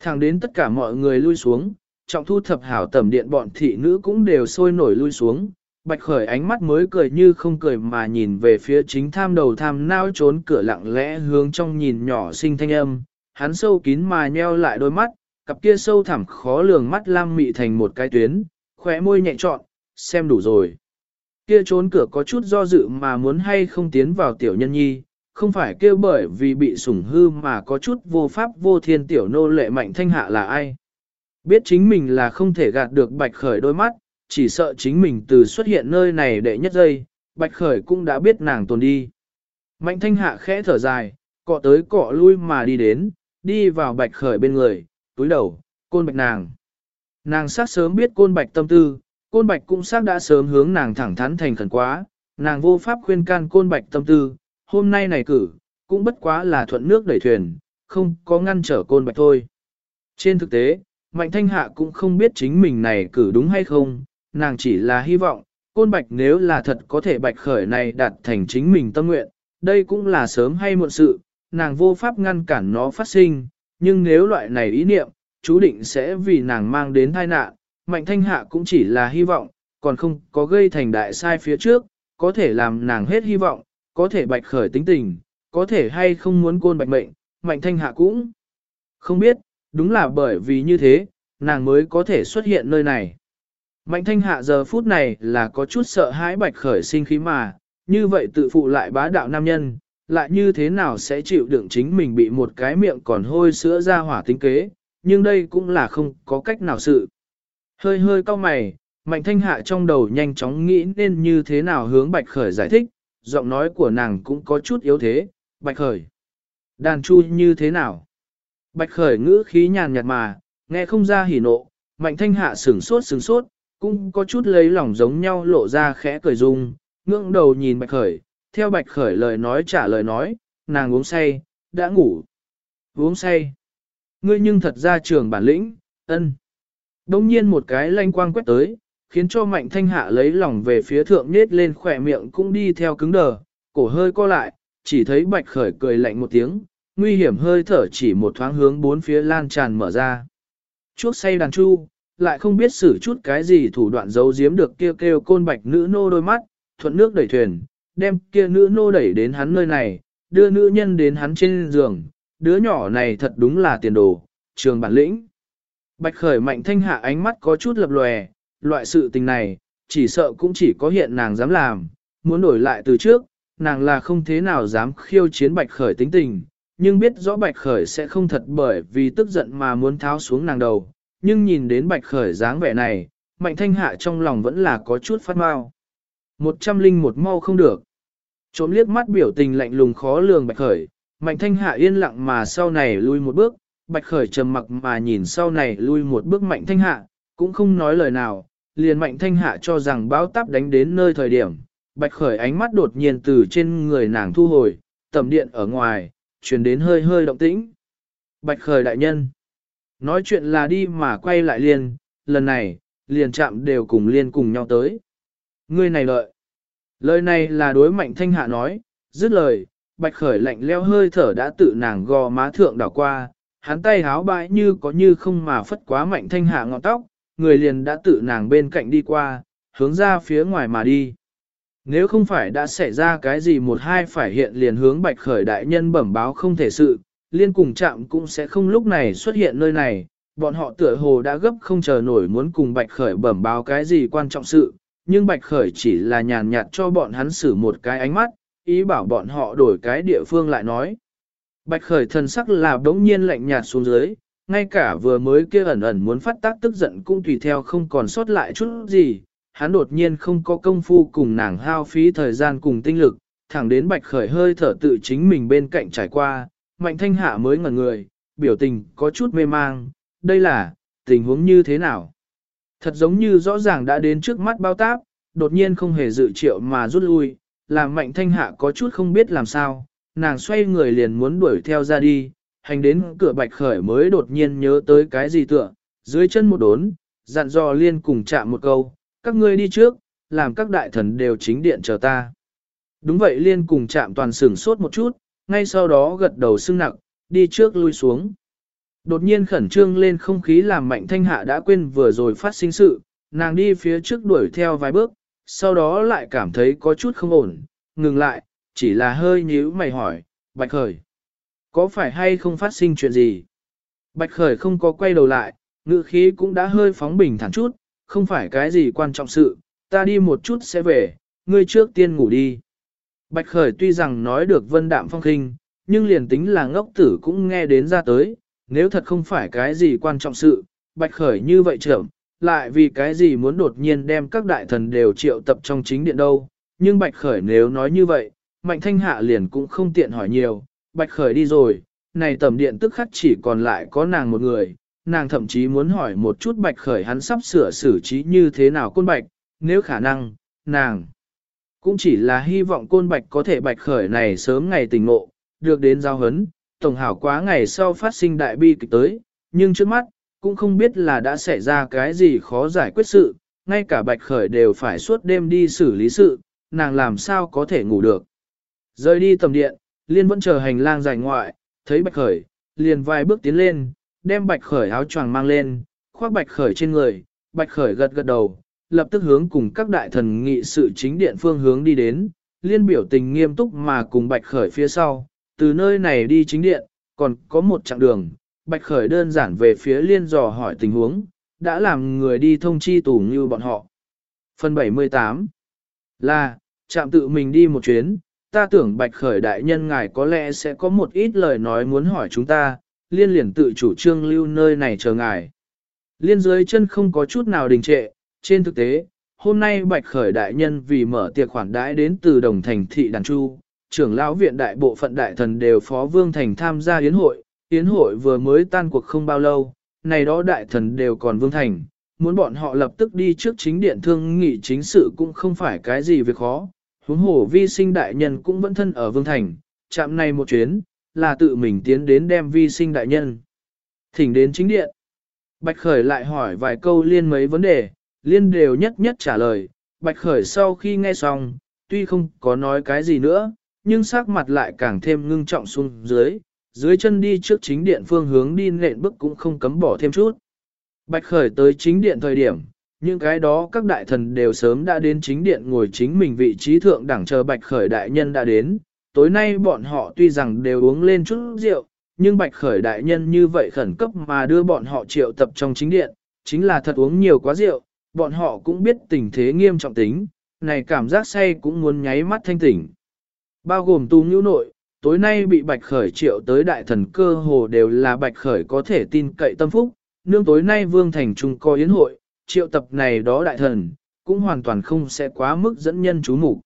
Thẳng đến tất cả mọi người lui xuống, trọng thu thập hảo tẩm điện bọn thị nữ cũng đều sôi nổi lui xuống, Bạch Khởi ánh mắt mới cười như không cười mà nhìn về phía chính tham đầu tham nao trốn cửa lặng lẽ hướng trong nhìn nhỏ sinh thanh âm, hắn sâu kín mà nheo lại đôi mắt, cặp kia sâu thẳm khó lường mắt lam mị thành một cái tuyến, khóe môi nhẹ trọn, xem đủ rồi. Kia trốn cửa có chút do dự mà muốn hay không tiến vào tiểu nhân nhi, không phải kêu bởi vì bị sủng hư mà có chút vô pháp vô thiên tiểu nô lệ mạnh thanh hạ là ai. Biết chính mình là không thể gạt được bạch khởi đôi mắt, chỉ sợ chính mình từ xuất hiện nơi này để nhất giây, Bạch Khởi cũng đã biết nàng tồn đi. Mạnh thanh hạ khẽ thở dài, cọ tới cọ lui mà đi đến, đi vào Bạch Khởi bên người, túi đầu, côn bạch nàng. Nàng sát sớm biết côn bạch tâm tư, côn bạch cũng xác đã sớm hướng nàng thẳng thắn thành khẩn quá, nàng vô pháp khuyên can côn bạch tâm tư, hôm nay này cử, cũng bất quá là thuận nước đẩy thuyền, không có ngăn trở côn bạch thôi. Trên thực tế, Mạnh Thanh Hạ cũng không biết chính mình này cử đúng hay không, nàng chỉ là hy vọng, côn bạch nếu là thật có thể bạch khởi này đạt thành chính mình tâm nguyện, đây cũng là sớm hay muộn sự, nàng vô pháp ngăn cản nó phát sinh, nhưng nếu loại này ý niệm, chú định sẽ vì nàng mang đến tai nạn, Mạnh Thanh Hạ cũng chỉ là hy vọng, còn không có gây thành đại sai phía trước, có thể làm nàng hết hy vọng, có thể bạch khởi tính tình, có thể hay không muốn côn bạch mệnh, Mạnh Thanh Hạ cũng không biết, đúng là bởi vì như thế, nàng mới có thể xuất hiện nơi này. Mạnh Thanh Hạ giờ phút này là có chút sợ hãi bạch khởi sinh khí mà, như vậy tự phụ lại bá đạo nam nhân, lại như thế nào sẽ chịu đựng chính mình bị một cái miệng còn hôi sữa ra hỏa tính kế, nhưng đây cũng là không có cách nào sự. Hơi hơi cau mày, Mạnh Thanh Hạ trong đầu nhanh chóng nghĩ nên như thế nào hướng Bạch Khởi giải thích, giọng nói của nàng cũng có chút yếu thế, Bạch Khởi. Đàn chu như thế nào? Bạch Khởi ngữ khí nhàn nhạt mà, nghe không ra hỉ nộ, Mạnh Thanh Hạ sửng sốt sửng sốt, cũng có chút lấy lòng giống nhau lộ ra khẽ cười dung, ngưỡng đầu nhìn Bạch Khởi, theo Bạch Khởi lời nói trả lời nói, nàng uống say, đã ngủ. Uống say. Ngươi nhưng thật ra trường bản lĩnh, ân. Đông nhiên một cái lanh quang quét tới, khiến cho mạnh thanh hạ lấy lòng về phía thượng nết lên khỏe miệng cũng đi theo cứng đờ, cổ hơi co lại, chỉ thấy bạch khởi cười lạnh một tiếng, nguy hiểm hơi thở chỉ một thoáng hướng bốn phía lan tràn mở ra. Chuốc say đàn chu, lại không biết xử chút cái gì thủ đoạn giấu giếm được kêu kêu côn bạch nữ nô đôi mắt, thuận nước đẩy thuyền, đem kia nữ nô đẩy đến hắn nơi này, đưa nữ nhân đến hắn trên giường, đứa nhỏ này thật đúng là tiền đồ, trường bản lĩnh. Bạch khởi mạnh thanh hạ ánh mắt có chút lập lòe, loại sự tình này, chỉ sợ cũng chỉ có hiện nàng dám làm, muốn đổi lại từ trước, nàng là không thế nào dám khiêu chiến bạch khởi tính tình, nhưng biết rõ bạch khởi sẽ không thật bởi vì tức giận mà muốn tháo xuống nàng đầu, nhưng nhìn đến bạch khởi dáng vẻ này, mạnh thanh hạ trong lòng vẫn là có chút phát mau. Một trăm linh một mau không được. Trộm liếc mắt biểu tình lạnh lùng khó lường bạch khởi, mạnh thanh hạ yên lặng mà sau này lui một bước, bạch khởi trầm mặc mà nhìn sau này lui một bước mạnh thanh hạ, cũng không nói lời nào, liền mạnh thanh hạ cho rằng báo táp đánh đến nơi thời điểm. Bạch khởi ánh mắt đột nhiên từ trên người nàng thu hồi, tầm điện ở ngoài, chuyển đến hơi hơi động tĩnh. Bạch khởi đại nhân. Nói chuyện là đi mà quay lại liền, lần này, liền chạm đều cùng liên cùng nhau tới. Ngươi này lợi. Lời này là đối mạnh thanh hạ nói, dứt lời, bạch khởi lạnh leo hơi thở đã tự nàng gò má thượng đảo qua, hắn tay háo bãi như có như không mà phất quá mạnh thanh hạ ngọn tóc, người liền đã tự nàng bên cạnh đi qua, hướng ra phía ngoài mà đi. Nếu không phải đã xảy ra cái gì một hai phải hiện liền hướng bạch khởi đại nhân bẩm báo không thể sự, liên cùng chạm cũng sẽ không lúc này xuất hiện nơi này, bọn họ tựa hồ đã gấp không chờ nổi muốn cùng bạch khởi bẩm báo cái gì quan trọng sự, nhưng bạch khởi chỉ là nhàn nhạt cho bọn hắn xử một cái ánh mắt, ý bảo bọn họ đổi cái địa phương lại nói. Bạch khởi thần sắc là đống nhiên lạnh nhạt xuống dưới, ngay cả vừa mới kia ẩn ẩn muốn phát tác tức giận cũng tùy theo không còn sót lại chút gì, hắn đột nhiên không có công phu cùng nàng hao phí thời gian cùng tinh lực, thẳng đến bạch khởi hơi thở tự chính mình bên cạnh trải qua, mạnh thanh hạ mới ngẩn người, biểu tình có chút mê mang, đây là, tình huống như thế nào? Thật giống như rõ ràng đã đến trước mắt bao táp, đột nhiên không hề dự triệu mà rút lui, làm mạnh thanh hạ có chút không biết làm sao, nàng xoay người liền muốn đuổi theo ra đi, hành đến cửa bạch khởi mới đột nhiên nhớ tới cái gì tựa, dưới chân một đốn, dặn dò liên cùng chạm một câu, các ngươi đi trước, làm các đại thần đều chính điện chờ ta. Đúng vậy liên cùng chạm toàn sửng sốt một chút, ngay sau đó gật đầu sưng nặng, đi trước lui xuống. Đột nhiên khẩn trương lên không khí làm mạnh thanh hạ đã quên vừa rồi phát sinh sự, nàng đi phía trước đuổi theo vài bước, sau đó lại cảm thấy có chút không ổn, ngừng lại, chỉ là hơi nhíu mày hỏi, Bạch Khởi, có phải hay không phát sinh chuyện gì? Bạch Khởi không có quay đầu lại, ngữ khí cũng đã hơi phóng bình thản chút, không phải cái gì quan trọng sự, ta đi một chút sẽ về, ngươi trước tiên ngủ đi. Bạch Khởi tuy rằng nói được vân đạm phong khinh, nhưng liền tính là ngốc tử cũng nghe đến ra tới, nếu thật không phải cái gì quan trọng sự, Bạch Khởi như vậy trưởng, lại vì cái gì muốn đột nhiên đem các đại thần đều triệu tập trong chính điện đâu, nhưng Bạch Khởi nếu nói như vậy, Mạnh Thanh Hạ liền cũng không tiện hỏi nhiều, Bạch Khởi đi rồi, này tầm điện tức khắc chỉ còn lại có nàng một người, nàng thậm chí muốn hỏi một chút Bạch Khởi hắn sắp sửa xử trí như thế nào côn Bạch, nếu khả năng, nàng cũng chỉ là hy vọng côn Bạch có thể Bạch Khởi này sớm ngày tỉnh ngộ, được đến giao hấn, tổng hảo quá ngày sau phát sinh đại bi kịch tới, nhưng trước mắt, cũng không biết là đã xảy ra cái gì khó giải quyết sự, ngay cả Bạch Khởi đều phải suốt đêm đi xử lý sự, nàng làm sao có thể ngủ được. Rời đi tầm điện, Liên vẫn chờ hành lang dài ngoại, thấy Bạch Khởi, liền vài bước tiến lên, đem Bạch Khởi áo choàng mang lên, khoác Bạch Khởi trên người, Bạch Khởi gật gật đầu, lập tức hướng cùng các đại thần nghị sự chính điện phương hướng đi đến, Liên biểu tình nghiêm túc mà cùng Bạch Khởi phía sau, từ nơi này đi chính điện, còn có một chặng đường, Bạch Khởi đơn giản về phía Liên dò hỏi tình huống, đã làm người đi thông chi tủ như bọn họ. Phần 78 là, chạm tự mình đi một chuyến, ta tưởng Bạch Khởi đại nhân ngài có lẽ sẽ có một ít lời nói muốn hỏi chúng ta, liên liền tự chủ trương lưu nơi này chờ ngài. Liên dưới chân không có chút nào đình trệ, trên thực tế, hôm nay Bạch Khởi đại nhân vì mở tiệc khoản đãi đến từ đồng thành thị Đàn Chu, trưởng lão viện đại bộ phận đại thần đều phó vương thành tham gia yến hội, yến hội vừa mới tan cuộc không bao lâu, này đó đại thần đều còn vương thành, muốn bọn họ lập tức đi trước chính điện thương nghị chính sự cũng không phải cái gì việc khó, huống hồ vi sinh đại nhân cũng vẫn thân ở vương thành, chạm này một chuyến, là tự mình tiến đến đem vi sinh đại nhân. Thỉnh đến chính điện. Bạch Khởi lại hỏi vài câu liên mấy vấn đề, liên đều nhất nhất trả lời. Bạch Khởi sau khi nghe xong, tuy không có nói cái gì nữa, nhưng sắc mặt lại càng thêm ngưng trọng xuống dưới, dưới chân đi trước chính điện phương hướng đi nện bước cũng không cấm bỏ thêm chút. Bạch Khởi tới chính điện thời điểm, những cái đó các đại thần đều sớm đã đến chính điện ngồi chính mình vị trí thượng đẳng chờ Bạch Khởi đại nhân đã đến. Tối nay bọn họ tuy rằng đều uống lên chút rượu, nhưng Bạch Khởi đại nhân như vậy khẩn cấp mà đưa bọn họ triệu tập trong chính điện, chính là thật uống nhiều quá rượu, bọn họ cũng biết tình thế nghiêm trọng tính, này cảm giác say cũng muốn nháy mắt thanh tỉnh. Bao gồm tu ngữ nội, tối nay bị Bạch Khởi triệu tới đại thần cơ hồ đều là Bạch Khởi có thể tin cậy tâm phúc, nương tối nay Vương Thành Trung coi yến hội, triệu tập này đó đại thần, cũng hoàn toàn không sẽ quá mức dẫn nhân chú mục.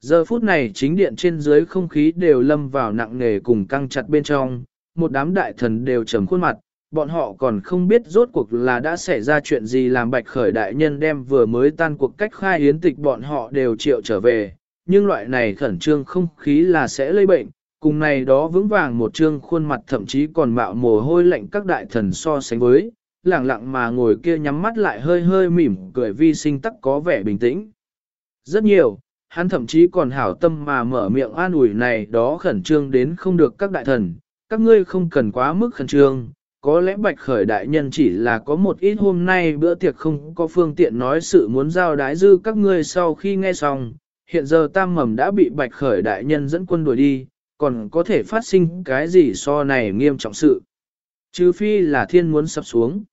Giờ phút này chính điện trên dưới không khí đều lâm vào nặng nề cùng căng chặt bên trong, một đám đại thần đều trầm khuôn mặt, bọn họ còn không biết rốt cuộc là đã xảy ra chuyện gì làm bạch khởi đại nhân đem vừa mới tan cuộc cách khai hiến tịch bọn họ đều triệu trở về, nhưng loại này khẩn trương không khí là sẽ lây bệnh, cùng này đó vững vàng một trương khuôn mặt thậm chí còn mạo mồ hôi lạnh các đại thần so sánh với, lẳng lặng mà ngồi kia nhắm mắt lại hơi hơi mỉm cười vi sinh tắc có vẻ bình tĩnh. Rất nhiều, hắn thậm chí còn hảo tâm mà mở miệng an ủi này đó khẩn trương đến không được các đại thần, các ngươi không cần quá mức khẩn trương, có lẽ bạch khởi đại nhân chỉ là có một ít hôm nay bữa tiệc không có phương tiện nói sự muốn giao đái dư các ngươi sau khi nghe xong, hiện giờ tam mầm đã bị bạch khởi đại nhân dẫn quân đuổi đi, còn có thể phát sinh cái gì so này nghiêm trọng sự. Trừ phi là thiên muốn sập xuống.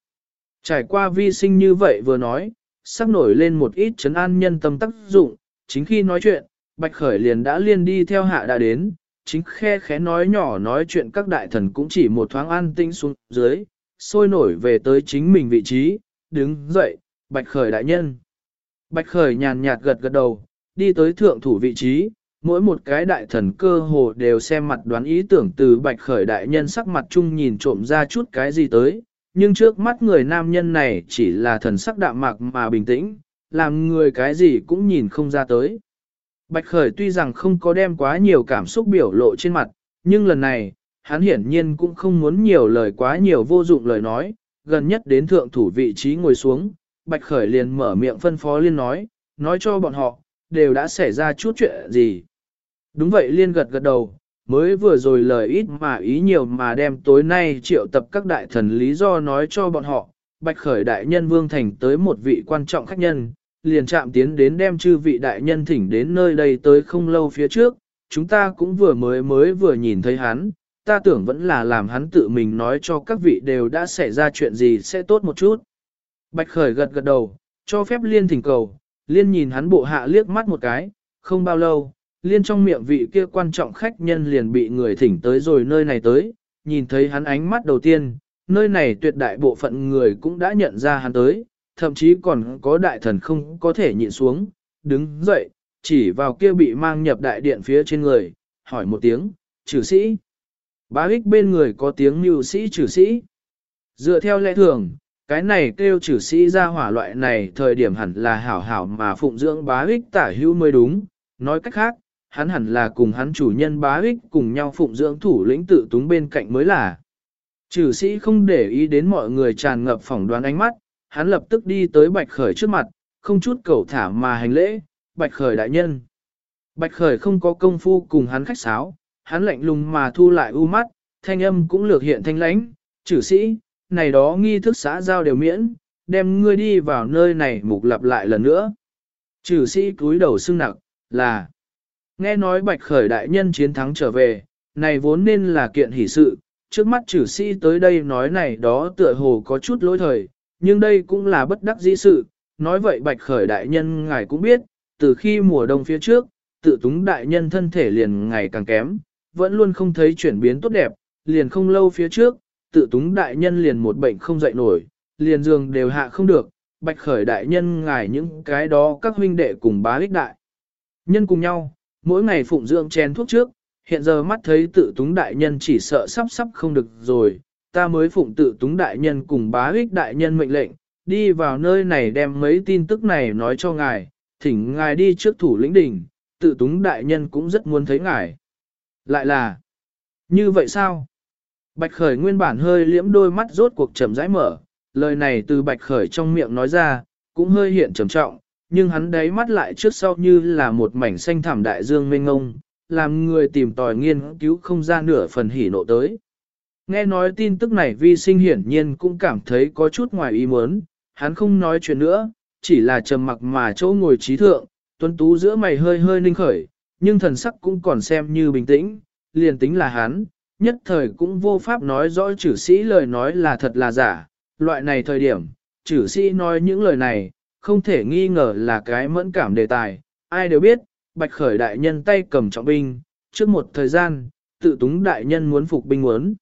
Trải qua vi sinh như vậy vừa nói, sắp nổi lên một ít chấn an nhân tâm tác dụng, chính khi nói chuyện, Bạch Khởi liền đã liên đi theo hạ đã đến, chính khe khẽ nói nhỏ nói chuyện các đại thần cũng chỉ một thoáng an tinh xuống dưới, sôi nổi về tới chính mình vị trí, đứng dậy, Bạch Khởi đại nhân. Bạch Khởi nhàn nhạt gật gật đầu, đi tới thượng thủ vị trí, mỗi một cái đại thần cơ hồ đều xem mặt đoán ý tưởng từ Bạch Khởi đại nhân sắc mặt chung nhìn trộm ra chút cái gì tới, nhưng trước mắt người nam nhân này chỉ là thần sắc đạm mạc mà bình tĩnh, làm người cái gì cũng nhìn không ra tới. Bạch Khởi tuy rằng không có đem quá nhiều cảm xúc biểu lộ trên mặt, nhưng lần này, hắn hiển nhiên cũng không muốn nhiều lời quá nhiều vô dụng lời nói, gần nhất đến thượng thủ vị trí ngồi xuống, Bạch Khởi liền mở miệng phân phó liên nói, nói cho bọn họ, đều đã xảy ra chút chuyện gì. Đúng vậy liên gật gật đầu, mới vừa rồi lời ít mà ý nhiều mà đem tối nay triệu tập các đại thần lý do nói cho bọn họ, bạch khởi đại nhân vương thành tới một vị quan trọng khách nhân, liền chạm tiến đến đem chư vị đại nhân thỉnh đến nơi đây tới không lâu phía trước, chúng ta cũng vừa mới mới vừa nhìn thấy hắn, ta tưởng vẫn là làm hắn tự mình nói cho các vị đều đã xảy ra chuyện gì sẽ tốt một chút. Bạch khởi gật gật đầu, cho phép liên thỉnh cầu, liên nhìn hắn bộ hạ liếc mắt một cái, không bao lâu, liên trong miệng vị kia quan trọng khách nhân liền bị người thỉnh tới rồi nơi này tới, nhìn thấy hắn ánh mắt đầu tiên, nơi này tuyệt đại bộ phận người cũng đã nhận ra hắn tới, thậm chí còn có đại thần không có thể nhịn xuống, đứng dậy, chỉ vào kia bị mang nhập đại điện phía trên người, hỏi một tiếng, trừ sĩ. Bá ích bên người có tiếng mưu sĩ trừ sĩ. Dựa theo lẽ thường, cái này kêu trừ sĩ ra hỏa loại này thời điểm hẳn là hảo hảo mà phụng dưỡng bá ích tả hữu mới đúng. Nói cách khác, hắn hẳn là cùng hắn chủ nhân bá ích cùng nhau phụng dưỡng thủ lĩnh tự túng bên cạnh mới là. Trừ sĩ không để ý đến mọi người tràn ngập phỏng đoán ánh mắt, hắn lập tức đi tới bạch khởi trước mặt, không chút cầu thả mà hành lễ, bạch khởi đại nhân. Bạch khởi không có công phu cùng hắn khách sáo, hắn lạnh lùng mà thu lại u mắt, thanh âm cũng lược hiện thanh lãnh, Chử sĩ, này đó nghi thức xã giao đều miễn, đem ngươi đi vào nơi này mục lặp lại lần nữa. Chử sĩ cúi đầu xưng nặng, là, nghe nói bạch khởi đại nhân chiến thắng trở về, này vốn nên là kiện hỷ sự, trước mắt chử sĩ tới đây nói này đó tựa hồ có chút lỗi thời, nhưng đây cũng là bất đắc dĩ sự, nói vậy bạch khởi đại nhân ngài cũng biết, từ khi mùa đông phía trước, tự túng đại nhân thân thể liền ngày càng kém, vẫn luôn không thấy chuyển biến tốt đẹp, liền không lâu phía trước, tự túng đại nhân liền một bệnh không dậy nổi, liền giường đều hạ không được, bạch khởi đại nhân ngài những cái đó các huynh đệ cùng bá ích đại. Nhân cùng nhau, mỗi ngày phụng dưỡng chén thuốc trước, hiện giờ mắt thấy tự túng đại nhân chỉ sợ sắp sắp không được rồi, ta mới phụng tự túng đại nhân cùng bá ích đại nhân mệnh lệnh, đi vào nơi này đem mấy tin tức này nói cho ngài, thỉnh ngài đi trước thủ lĩnh đỉnh, tự túng đại nhân cũng rất muốn thấy ngài. Lại là, như vậy sao? Bạch Khởi nguyên bản hơi liễm đôi mắt rốt cuộc chậm rãi mở, lời này từ Bạch Khởi trong miệng nói ra, cũng hơi hiện trầm trọng, nhưng hắn đáy mắt lại trước sau như là một mảnh xanh thảm đại dương mênh ngông, làm người tìm tòi nghiên cứu không ra nửa phần hỉ nộ tới. Nghe nói tin tức này vi sinh hiển nhiên cũng cảm thấy có chút ngoài ý muốn, hắn không nói chuyện nữa, chỉ là trầm mặc mà chỗ ngồi trí thượng, tuấn tú giữa mày hơi hơi ninh khởi, nhưng thần sắc cũng còn xem như bình tĩnh, liền tính là hắn, nhất thời cũng vô pháp nói rõ chử sĩ lời nói là thật là giả, loại này thời điểm, chử sĩ nói những lời này, không thể nghi ngờ là cái mẫn cảm đề tài, ai đều biết, bạch khởi đại nhân tay cầm trọng binh, trước một thời gian, tự túng đại nhân muốn phục binh muốn.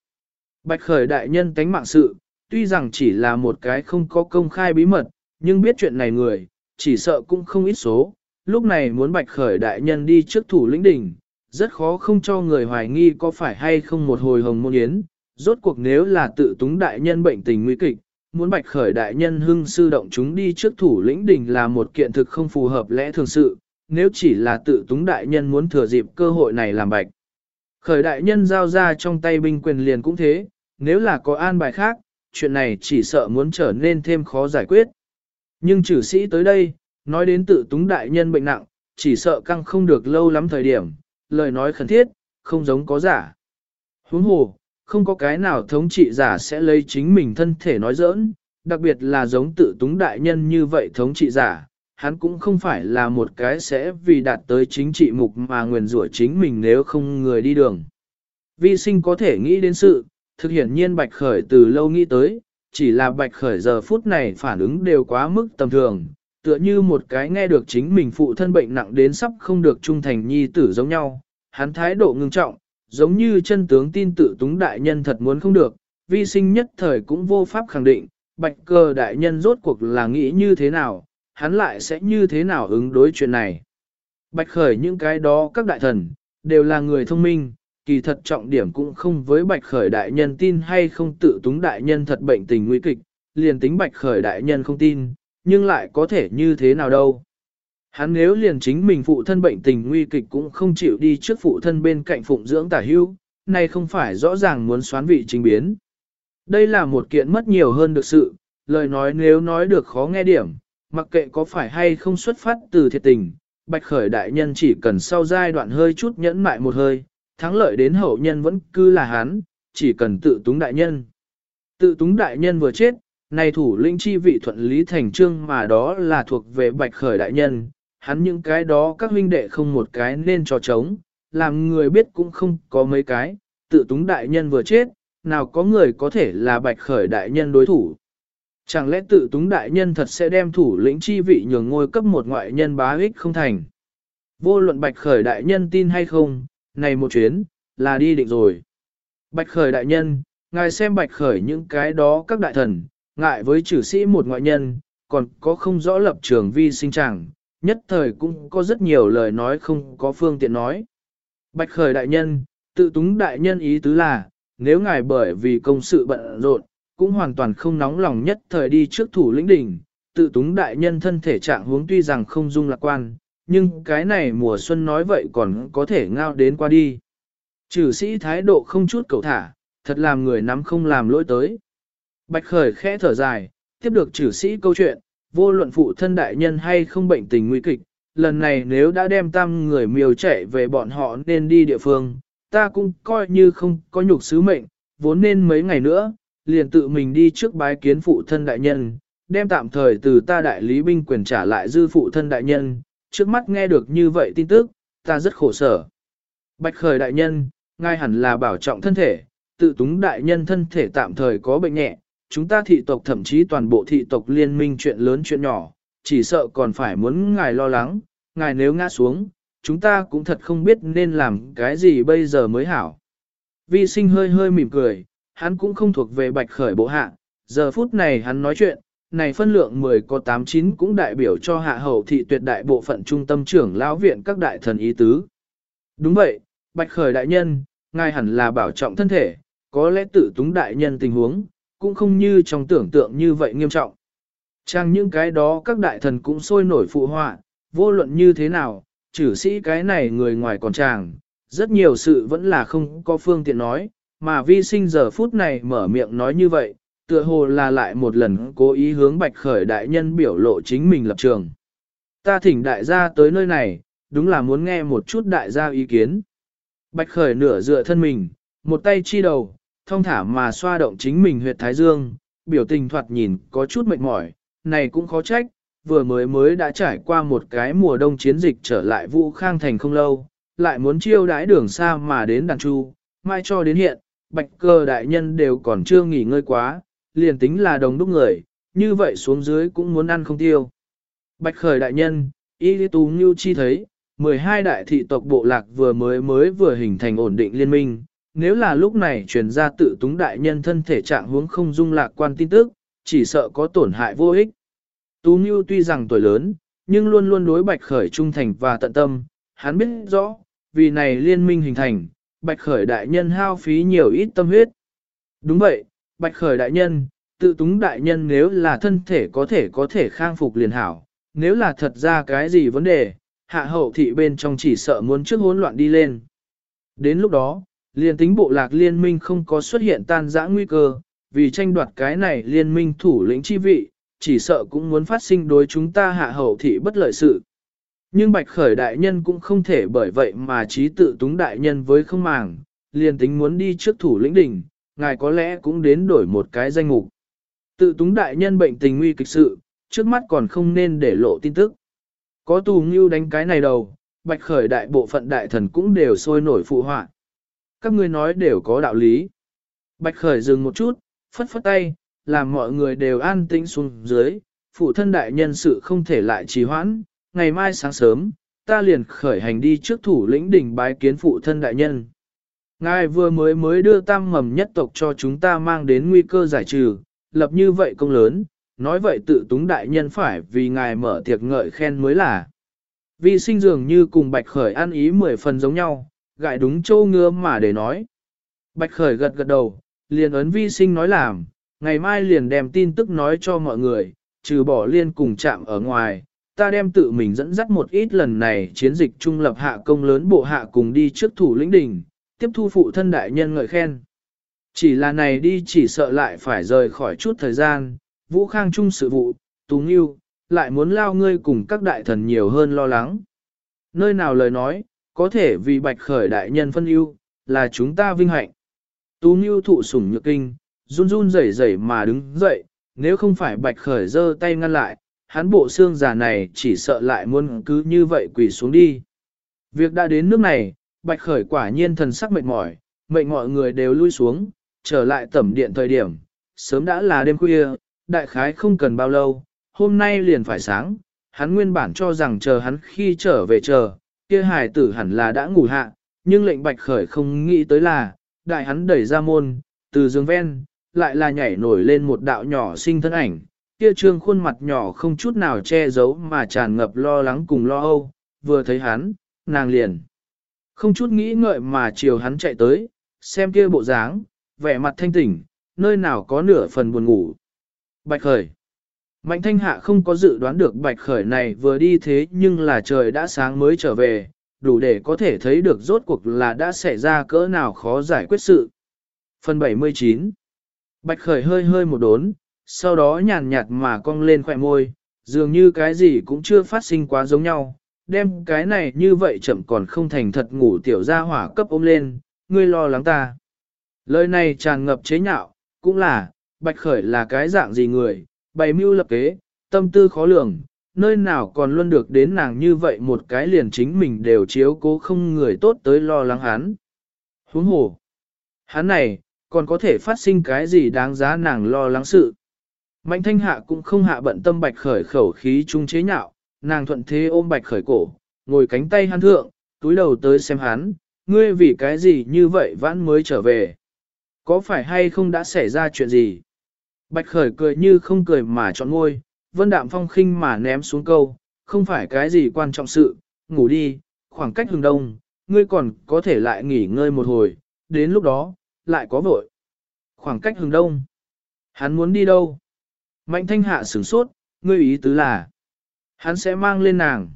Bạch khởi đại nhân tánh mạng sự, tuy rằng chỉ là một cái không có công khai bí mật, nhưng biết chuyện này người, chỉ sợ cũng không ít số. Lúc này muốn bạch khởi đại nhân đi trước thủ lĩnh đỉnh, rất khó không cho người hoài nghi có phải hay không một hồi hồng môn yến. Rốt cuộc nếu là tự túng đại nhân bệnh tình nguy kịch, muốn bạch khởi đại nhân hưng sư động chúng đi trước thủ lĩnh đỉnh là một kiện thực không phù hợp lẽ thường sự, nếu chỉ là tự túng đại nhân muốn thừa dịp cơ hội này làm bạch. Khởi đại nhân giao ra trong tay binh quyền liền cũng thế, nếu là có an bài khác, chuyện này chỉ sợ muốn trở nên thêm khó giải quyết. Nhưng trừ sĩ tới đây, nói đến tự túng đại nhân bệnh nặng, chỉ sợ căng không được lâu lắm thời điểm, lời nói khẩn thiết, không giống có giả. Huống hồ, không có cái nào thống trị giả sẽ lấy chính mình thân thể nói giỡn, đặc biệt là giống tự túng đại nhân như vậy thống trị giả, hắn cũng không phải là một cái sẽ vì đạt tới chính trị mục mà nguyền rủa chính mình nếu không người đi đường. Vi sinh có thể nghĩ đến sự, thực hiện nhiên Bạch Khởi từ lâu nghĩ tới, chỉ là Bạch Khởi giờ phút này phản ứng đều quá mức tầm thường, tựa như một cái nghe được chính mình phụ thân bệnh nặng đến sắp không được trung thành nhi tử giống nhau, hắn thái độ ngưng trọng, giống như chân tướng tin tự túng đại nhân thật muốn không được, vi sinh nhất thời cũng vô pháp khẳng định, Bạch cơ đại nhân rốt cuộc là nghĩ như thế nào, hắn lại sẽ như thế nào ứng đối chuyện này. Bạch Khởi những cái đó các đại thần, đều là người thông minh, kỳ thật trọng điểm cũng không với bạch khởi đại nhân tin hay không tự túng đại nhân thật bệnh tình nguy kịch, liền tính bạch khởi đại nhân không tin, nhưng lại có thể như thế nào đâu. Hắn nếu liền chính mình phụ thân bệnh tình nguy kịch cũng không chịu đi trước phụ thân bên cạnh phụng dưỡng tả hưu, này không phải rõ ràng muốn xoán vị chính biến. Đây là một kiện mất nhiều hơn được sự, lời nói nếu nói được khó nghe điểm, mặc kệ có phải hay không xuất phát từ thiệt tình, bạch khởi đại nhân chỉ cần sau giai đoạn hơi chút nhẫn mại một hơi, thắng lợi đến hậu nhân vẫn cứ là hắn, chỉ cần tự túng đại nhân. Tự túng đại nhân vừa chết, này thủ lĩnh chi vị thuận lý thành trương mà đó là thuộc về bạch khởi đại nhân, hắn những cái đó các huynh đệ không một cái nên cho trống, làm người biết cũng không có mấy cái, tự túng đại nhân vừa chết, nào có người có thể là bạch khởi đại nhân đối thủ. Chẳng lẽ tự túng đại nhân thật sẽ đem thủ lĩnh chi vị nhường ngôi cấp một ngoại nhân bá ích không thành? Vô luận bạch khởi đại nhân tin hay không, này một chuyến, là đi định rồi. Bạch khởi đại nhân, ngài xem bạch khởi những cái đó các đại thần, ngại với chử sĩ một ngoại nhân, còn có không rõ lập trường vi sinh chẳng, nhất thời cũng có rất nhiều lời nói không có phương tiện nói. Bạch khởi đại nhân, tự túng đại nhân ý tứ là, nếu ngài bởi vì công sự bận rộn, cũng hoàn toàn không nóng lòng nhất thời đi trước thủ lĩnh đỉnh, tự túng đại nhân thân thể trạng huống tuy rằng không dung lạc quan, nhưng cái này mùa xuân nói vậy còn có thể ngao đến qua đi. Trừ sĩ thái độ không chút cầu thả, thật làm người nắm không làm lỗi tới. Bạch khởi khẽ thở dài, tiếp được trừ sĩ câu chuyện, vô luận phụ thân đại nhân hay không bệnh tình nguy kịch, lần này nếu đã đem tam người miêu chạy về bọn họ nên đi địa phương, ta cũng coi như không có nhục sứ mệnh, vốn nên mấy ngày nữa, liền tự mình đi trước bái kiến phụ thân đại nhân, đem tạm thời từ ta đại lý binh quyền trả lại dư phụ thân đại nhân, trước mắt nghe được như vậy tin tức, ta rất khổ sở. Bạch khởi đại nhân, ngài hẳn là bảo trọng thân thể, tự túng đại nhân thân thể tạm thời có bệnh nhẹ, chúng ta thị tộc thậm chí toàn bộ thị tộc liên minh chuyện lớn chuyện nhỏ, chỉ sợ còn phải muốn ngài lo lắng, ngài nếu ngã xuống, chúng ta cũng thật không biết nên làm cái gì bây giờ mới hảo. Vi sinh hơi hơi mỉm cười, hắn cũng không thuộc về bạch khởi bộ hạ, giờ phút này hắn nói chuyện, này phân lượng 10 có 89 cũng đại biểu cho hạ hậu thị tuyệt đại bộ phận trung tâm trưởng lão viện các đại thần ý tứ. Đúng vậy, bạch khởi đại nhân, ngài hẳn là bảo trọng thân thể, có lẽ tự túng đại nhân tình huống, cũng không như trong tưởng tượng như vậy nghiêm trọng. Chẳng những cái đó các đại thần cũng sôi nổi phụ họa, vô luận như thế nào, trừ sĩ cái này người ngoài còn chàng, rất nhiều sự vẫn là không có phương tiện nói, mà vi sinh giờ phút này mở miệng nói như vậy, tựa hồ là lại một lần cố ý hướng bạch khởi đại nhân biểu lộ chính mình lập trường. Ta thỉnh đại gia tới nơi này, đúng là muốn nghe một chút đại gia ý kiến. Bạch khởi nửa dựa thân mình, một tay chi đầu, thông thả mà xoa động chính mình huyệt thái dương, biểu tình thoạt nhìn có chút mệt mỏi, này cũng khó trách, vừa mới mới đã trải qua một cái mùa đông chiến dịch trở lại Vũ Khang Thành không lâu, lại muốn chiêu đãi đường xa mà đến đàn chu, mai cho đến hiện, bạch cơ đại nhân đều còn chưa nghỉ ngơi quá, liền tính là đồng đúc người, như vậy xuống dưới cũng muốn ăn không tiêu. Bạch khởi đại nhân, y lý tú như chi thấy, 12 đại thị tộc bộ lạc vừa mới mới vừa hình thành ổn định liên minh, nếu là lúc này truyền ra tự túng đại nhân thân thể trạng huống không dung lạc quan tin tức, chỉ sợ có tổn hại vô ích. Tú Ngưu tuy rằng tuổi lớn, nhưng luôn luôn đối Bạch Khởi trung thành và tận tâm, hắn biết rõ, vì này liên minh hình thành, Bạch Khởi đại nhân hao phí nhiều ít tâm huyết. Đúng vậy, Bạch Khởi đại nhân, tự túng đại nhân nếu là thân thể có thể có thể khang phục liền hảo, nếu là thật ra cái gì vấn đề, hạ hậu thị bên trong chỉ sợ muốn trước hỗn loạn đi lên. Đến lúc đó, liền tính bộ lạc liên minh không có xuất hiện tan rã nguy cơ, vì tranh đoạt cái này liên minh thủ lĩnh chi vị, chỉ sợ cũng muốn phát sinh đối chúng ta hạ hậu thị bất lợi sự. Nhưng bạch khởi đại nhân cũng không thể bởi vậy mà trí tự túng đại nhân với không màng, liền tính muốn đi trước thủ lĩnh đỉnh, ngài có lẽ cũng đến đổi một cái danh mục. Tự túng đại nhân bệnh tình nguy kịch sự, trước mắt còn không nên để lộ tin tức. Có tù ngưu đánh cái này đầu, bạch khởi đại bộ phận đại thần cũng đều sôi nổi phụ họa. Các ngươi nói đều có đạo lý. Bạch khởi dừng một chút, phất phất tay, làm mọi người đều an tĩnh xuống dưới, phụ thân đại nhân sự không thể lại trì hoãn, ngày mai sáng sớm, ta liền khởi hành đi trước thủ lĩnh đỉnh bái kiến phụ thân đại nhân. Ngài vừa mới mới đưa tam mầm nhất tộc cho chúng ta mang đến nguy cơ giải trừ, lập như vậy công lớn, nói vậy tự túng đại nhân phải vì ngài mở tiệc ngợi khen mới là. Vi sinh dường như cùng Bạch Khởi ăn ý mười phần giống nhau, gại đúng châu ngứa mà để nói. Bạch Khởi gật gật đầu, liền ấn vi sinh nói làm, ngày mai liền đem tin tức nói cho mọi người, trừ bỏ liên cùng chạm ở ngoài, ta đem tự mình dẫn dắt một ít lần này chiến dịch trung lập hạ công lớn bộ hạ cùng đi trước thủ lĩnh đỉnh, tiếp thu phụ thân đại nhân ngợi khen. Chỉ là này đi chỉ sợ lại phải rời khỏi chút thời gian, vũ khang trung sự vụ, tú nghiêu, lại muốn lao ngươi cùng các đại thần nhiều hơn lo lắng. Nơi nào lời nói, có thể vì bạch khởi đại nhân phân ưu, là chúng ta vinh hạnh. Tú nghiêu thụ sủng nhược kinh, run run rẩy rẩy mà đứng dậy, nếu không phải bạch khởi giơ tay ngăn lại, hắn bộ xương già này chỉ sợ lại muốn cứ như vậy quỳ xuống đi. Việc đã đến nước này, bạch khởi quả nhiên thần sắc mệt mỏi, mệnh mọi người đều lui xuống, trở lại tẩm điện thời điểm, sớm đã là đêm khuya, đại khái không cần bao lâu, hôm nay liền phải sáng, hắn nguyên bản cho rằng chờ hắn khi trở về chờ, kia hài tử hẳn là đã ngủ hạ, nhưng lệnh bạch khởi không nghĩ tới là, đại hắn đẩy ra môn, từ giường ven, lại là nhảy nổi lên một đạo nhỏ sinh thân ảnh, kia trương khuôn mặt nhỏ không chút nào che giấu mà tràn ngập lo lắng cùng lo âu, vừa thấy hắn, nàng liền. Không chút nghĩ ngợi mà chiều hắn chạy tới, xem kia bộ dáng, vẻ mặt thanh tỉnh, nơi nào có nửa phần buồn ngủ. Bạch khởi. Mạnh thanh hạ không có dự đoán được bạch khởi này vừa đi thế nhưng là trời đã sáng mới trở về, đủ để có thể thấy được rốt cuộc là đã xảy ra cỡ nào khó giải quyết sự. Phần 79 Bạch khởi hơi hơi một đốn, sau đó nhàn nhạt mà cong lên khỏe môi, dường như cái gì cũng chưa phát sinh quá giống nhau, đem cái này như vậy chậm còn không thành thật ngủ tiểu gia hỏa cấp ôm lên, ngươi lo lắng ta. Lời này tràn ngập chế nhạo, cũng là, bạch khởi là cái dạng gì người, bày mưu lập kế, tâm tư khó lường, nơi nào còn luôn được đến nàng như vậy một cái liền chính mình đều chiếu cố không người tốt tới lo lắng hắn. Huống hồ, hắn này, còn có thể phát sinh cái gì đáng giá nàng lo lắng sự. Mạnh thanh hạ cũng không hạ bận tâm bạch khởi khẩu khí trung chế nhạo, nàng thuận thế ôm bạch khởi cổ, ngồi cánh tay hắn thượng, túi đầu tới xem hắn, ngươi vì cái gì như vậy vãn mới trở về. Có phải hay không đã xảy ra chuyện gì? Bạch khởi cười như không cười mà chọn ngôi, vân đạm phong khinh mà ném xuống câu, không phải cái gì quan trọng sự, ngủ đi, khoảng cách hừng đông, ngươi còn có thể lại nghỉ ngơi một hồi, đến lúc đó, lại có vội. Khoảng cách hừng đông, hắn muốn đi đâu? Mạnh thanh hạ sửng sốt, ngươi ý tứ là, hắn sẽ mang lên nàng.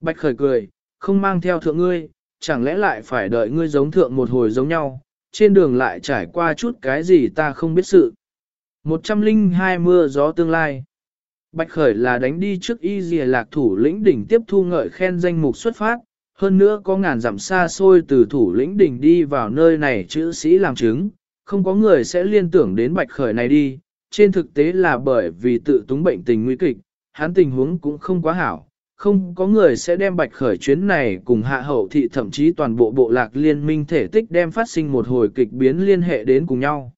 Bạch khởi cười, không mang theo thượng ngươi, chẳng lẽ lại phải đợi ngươi giống thượng một hồi giống nhau, trên đường lại trải qua chút cái gì ta không biết sự. 102 mưa gió tương lai. Bạch Khởi là đánh đi trước y dìa lạc thủ lĩnh đỉnh tiếp thu ngợi khen danh mục xuất phát, hơn nữa có ngàn dặm xa xôi từ thủ lĩnh đỉnh đi vào nơi này chữ sĩ làm chứng, không có người sẽ liên tưởng đến Bạch Khởi này đi, trên thực tế là bởi vì tự túng bệnh tình nguy kịch, hắn tình huống cũng không quá hảo, không có người sẽ đem Bạch Khởi chuyến này cùng hạ hậu thị thậm chí toàn bộ bộ lạc liên minh thể tích đem phát sinh một hồi kịch biến liên hệ đến cùng nhau.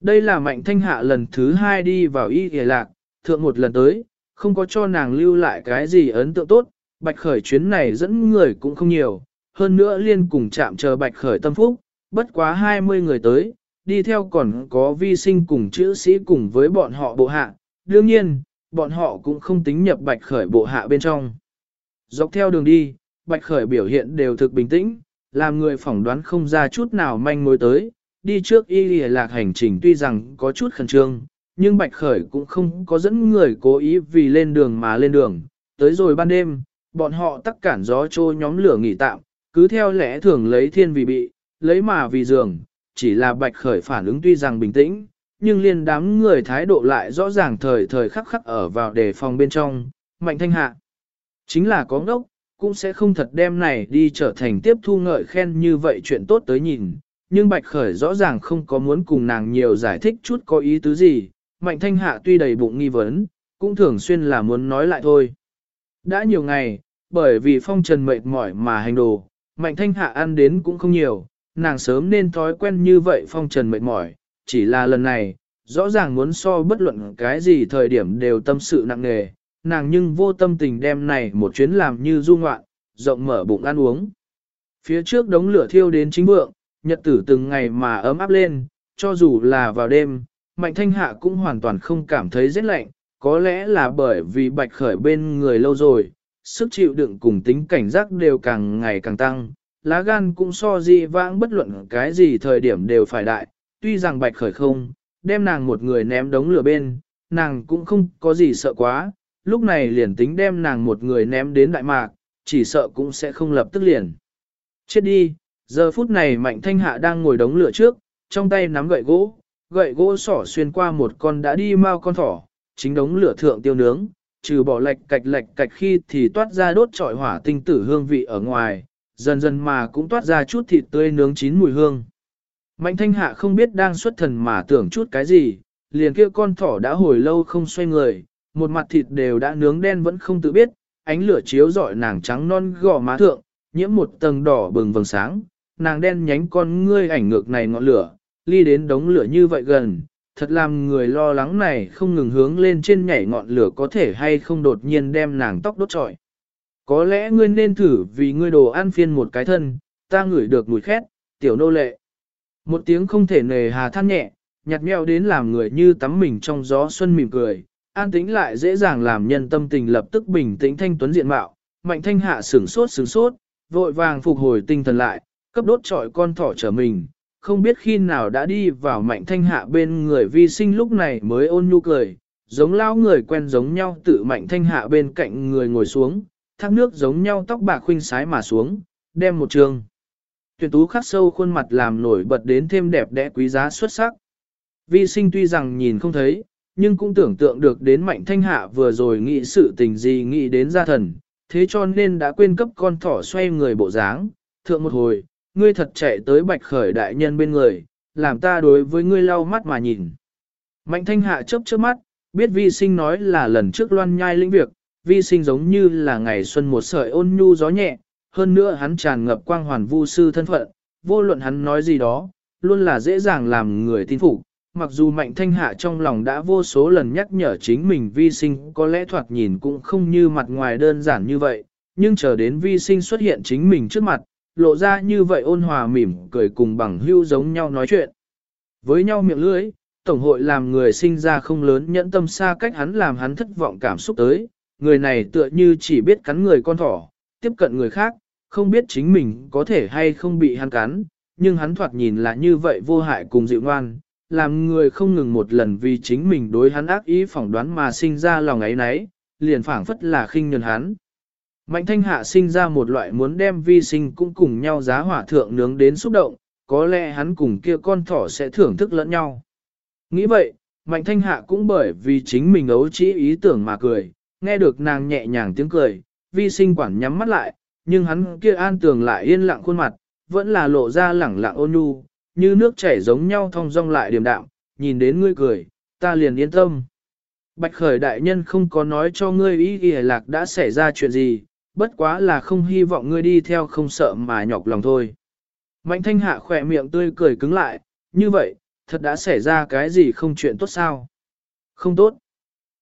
Đây là mạnh thanh hạ lần thứ hai đi vào y hề lạc, thượng một lần tới, không có cho nàng lưu lại cái gì ấn tượng tốt, bạch khởi chuyến này dẫn người cũng không nhiều, hơn nữa liên cùng chạm chờ bạch khởi tâm phúc, bất quá 20 người tới, đi theo còn có vi sinh cùng chữ sĩ cùng với bọn họ bộ hạ, đương nhiên, bọn họ cũng không tính nhập bạch khởi bộ hạ bên trong. Dọc theo đường đi, bạch khởi biểu hiện đều thực bình tĩnh, làm người phỏng đoán không ra chút nào manh mối tới, đi trước y lìa lạc hành trình tuy rằng có chút khẩn trương, nhưng Bạch Khởi cũng không có dẫn người cố ý vì lên đường mà lên đường. Tới rồi ban đêm, bọn họ tắc cản gió trôi nhóm lửa nghỉ tạm, cứ theo lẽ thường lấy thiên vì bị, lấy mà vì giường, chỉ là Bạch Khởi phản ứng tuy rằng bình tĩnh, nhưng liên đám người thái độ lại rõ ràng thời thời khắc khắc ở vào đề phòng bên trong, mạnh thanh hạ. Chính là có ngốc, cũng sẽ không thật đem này đi trở thành tiếp thu ngợi khen như vậy chuyện tốt tới nhìn, nhưng Bạch Khởi rõ ràng không có muốn cùng nàng nhiều giải thích chút có ý tứ gì, Mạnh Thanh Hạ tuy đầy bụng nghi vấn, cũng thường xuyên là muốn nói lại thôi. Đã nhiều ngày, bởi vì phong trần mệt mỏi mà hành đồ, Mạnh Thanh Hạ ăn đến cũng không nhiều, nàng sớm nên thói quen như vậy phong trần mệt mỏi, chỉ là lần này, rõ ràng muốn so bất luận cái gì thời điểm đều tâm sự nặng nề, nàng nhưng vô tâm tình đem này một chuyến làm như du ngoạn, rộng mở bụng ăn uống. Phía trước đống lửa thiêu đến chính vượng, nhật tử từng ngày mà ấm áp lên, cho dù là vào đêm, Mạnh Thanh Hạ cũng hoàn toàn không cảm thấy rét lạnh, có lẽ là bởi vì bạch khởi bên người lâu rồi, sức chịu đựng cùng tính cảnh giác đều càng ngày càng tăng, lá gan cũng so di vãng bất luận cái gì thời điểm đều phải đại, tuy rằng bạch khởi không, đem nàng một người ném đống lửa bên, nàng cũng không có gì sợ quá, lúc này liền tính đem nàng một người ném đến đại mạc, chỉ sợ cũng sẽ không lập tức liền. Chết đi, Giờ phút này Mạnh Thanh Hạ đang ngồi đống lửa trước, trong tay nắm gậy gỗ, gậy gỗ sỏ xuyên qua một con đã đi mau con thỏ, chính đống lửa thượng tiêu nướng, trừ bỏ lệch cạch lệch cạch khi thì toát ra đốt trọi hỏa tinh tử hương vị ở ngoài, dần dần mà cũng toát ra chút thịt tươi nướng chín mùi hương. Mạnh Thanh Hạ không biết đang xuất thần mà tưởng chút cái gì, liền kia con thỏ đã hồi lâu không xoay người, một mặt thịt đều đã nướng đen vẫn không tự biết, ánh lửa chiếu rọi nàng trắng non gò má thượng, nhiễm một tầng đỏ bừng vầng sáng, nàng đen nhánh con ngươi ảnh ngược này ngọn lửa, ly đến đống lửa như vậy gần, thật làm người lo lắng này không ngừng hướng lên trên nhảy ngọn lửa có thể hay không đột nhiên đem nàng tóc đốt trọi. Có lẽ ngươi nên thử vì ngươi đồ ăn phiên một cái thân, ta ngửi được mùi khét, tiểu nô lệ. Một tiếng không thể nề hà than nhẹ, nhạt nhẽo đến làm người như tắm mình trong gió xuân mỉm cười, an tĩnh lại dễ dàng làm nhân tâm tình lập tức bình tĩnh thanh tuấn diện mạo, mạnh thanh hạ sửng sốt sửng sốt, vội vàng phục hồi tinh thần lại, cấp đốt trọi con thỏ trở mình, không biết khi nào đã đi vào mạnh thanh hạ bên người vi sinh lúc này mới ôn nhu cười, giống lao người quen giống nhau tự mạnh thanh hạ bên cạnh người ngồi xuống, thác nước giống nhau tóc bạc khuynh sái mà xuống, đem một trường. Tuyển tú khắc sâu khuôn mặt làm nổi bật đến thêm đẹp đẽ quý giá xuất sắc. Vi sinh tuy rằng nhìn không thấy, nhưng cũng tưởng tượng được đến mạnh thanh hạ vừa rồi nghĩ sự tình gì nghĩ đến gia thần, thế cho nên đã quên cấp con thỏ xoay người bộ dáng, thượng một hồi, ngươi thật chạy tới bạch khởi đại nhân bên người, làm ta đối với ngươi lau mắt mà nhìn. Mạnh thanh hạ chớp chớp mắt, biết vi sinh nói là lần trước loan nhai lĩnh việc, vi sinh giống như là ngày xuân một sợi ôn nhu gió nhẹ, hơn nữa hắn tràn ngập quang hoàn vu sư thân phận, vô luận hắn nói gì đó, luôn là dễ dàng làm người tin phục. Mặc dù mạnh thanh hạ trong lòng đã vô số lần nhắc nhở chính mình vi sinh có lẽ thoạt nhìn cũng không như mặt ngoài đơn giản như vậy, nhưng chờ đến vi sinh xuất hiện chính mình trước mặt, lộ ra như vậy ôn hòa mỉm cười cùng bằng hưu giống nhau nói chuyện. Với nhau miệng lưỡi, Tổng hội làm người sinh ra không lớn nhẫn tâm xa cách hắn làm hắn thất vọng cảm xúc tới, người này tựa như chỉ biết cắn người con thỏ, tiếp cận người khác, không biết chính mình có thể hay không bị hắn cắn, nhưng hắn thoạt nhìn là như vậy vô hại cùng dịu ngoan, làm người không ngừng một lần vì chính mình đối hắn ác ý phỏng đoán mà sinh ra lòng ấy nấy, liền phảng phất là khinh nhường hắn. Mạnh thanh hạ sinh ra một loại muốn đem vi sinh cũng cùng nhau giá hỏa thượng nướng đến xúc động, có lẽ hắn cùng kia con thỏ sẽ thưởng thức lẫn nhau. Nghĩ vậy, mạnh thanh hạ cũng bởi vì chính mình ấu trí ý tưởng mà cười, nghe được nàng nhẹ nhàng tiếng cười, vi sinh quản nhắm mắt lại, nhưng hắn kia an tường lại yên lặng khuôn mặt, vẫn là lộ ra lẳng lặng ôn nhu, như nước chảy giống nhau thong dong lại điềm đạm, nhìn đến ngươi cười, ta liền yên tâm. Bạch khởi đại nhân không có nói cho ngươi ý ghi lạc đã xảy ra chuyện gì, bất quá là không hy vọng ngươi đi theo không sợ mà nhọc lòng thôi. Mạnh thanh hạ khỏe miệng tươi cười cứng lại, như vậy, thật đã xảy ra cái gì không chuyện tốt sao? Không tốt.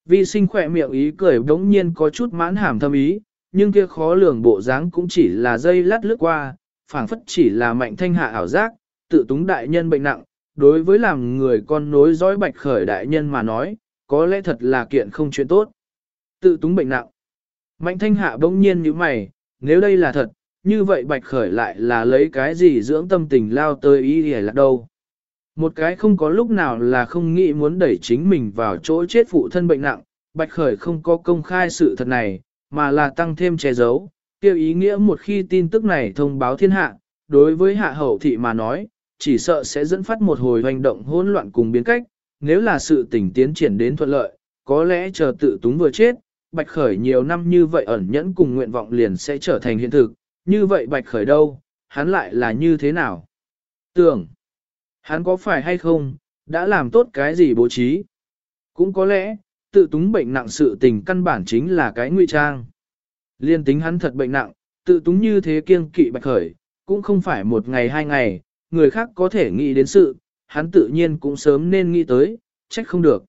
Vi sinh khỏe miệng ý cười đống nhiên có chút mãn hàm thâm ý, nhưng kia khó lường bộ dáng cũng chỉ là dây lát lướt qua, phảng phất chỉ là mạnh thanh hạ ảo giác, tự túng đại nhân bệnh nặng, đối với làm người con nối dõi bạch khởi đại nhân mà nói, có lẽ thật là kiện không chuyện tốt. Tự túng bệnh nặng. Mạnh thanh hạ bỗng nhiên như mày, nếu đây là thật, như vậy bạch khởi lại là lấy cái gì dưỡng tâm tình lao tới ý hề là đâu. Một cái không có lúc nào là không nghĩ muốn đẩy chính mình vào chỗ chết phụ thân bệnh nặng, bạch khởi không có công khai sự thật này, mà là tăng thêm che giấu, kêu ý nghĩa một khi tin tức này thông báo thiên hạ, đối với hạ hậu thị mà nói, chỉ sợ sẽ dẫn phát một hồi hành động hỗn loạn cùng biến cách, nếu là sự tình tiến triển đến thuận lợi, có lẽ chờ tự túng vừa chết, Bạch Khởi nhiều năm như vậy ẩn nhẫn cùng nguyện vọng liền sẽ trở thành hiện thực, như vậy Bạch Khởi đâu, hắn lại là như thế nào? Tưởng, hắn có phải hay không, đã làm tốt cái gì bố trí? Cũng có lẽ, tự túng bệnh nặng sự tình căn bản chính là cái nguy trang. Liên tính hắn thật bệnh nặng, tự túng như thế kiêng kỵ Bạch Khởi, cũng không phải một ngày hai ngày, người khác có thể nghĩ đến sự, hắn tự nhiên cũng sớm nên nghĩ tới, trách không được.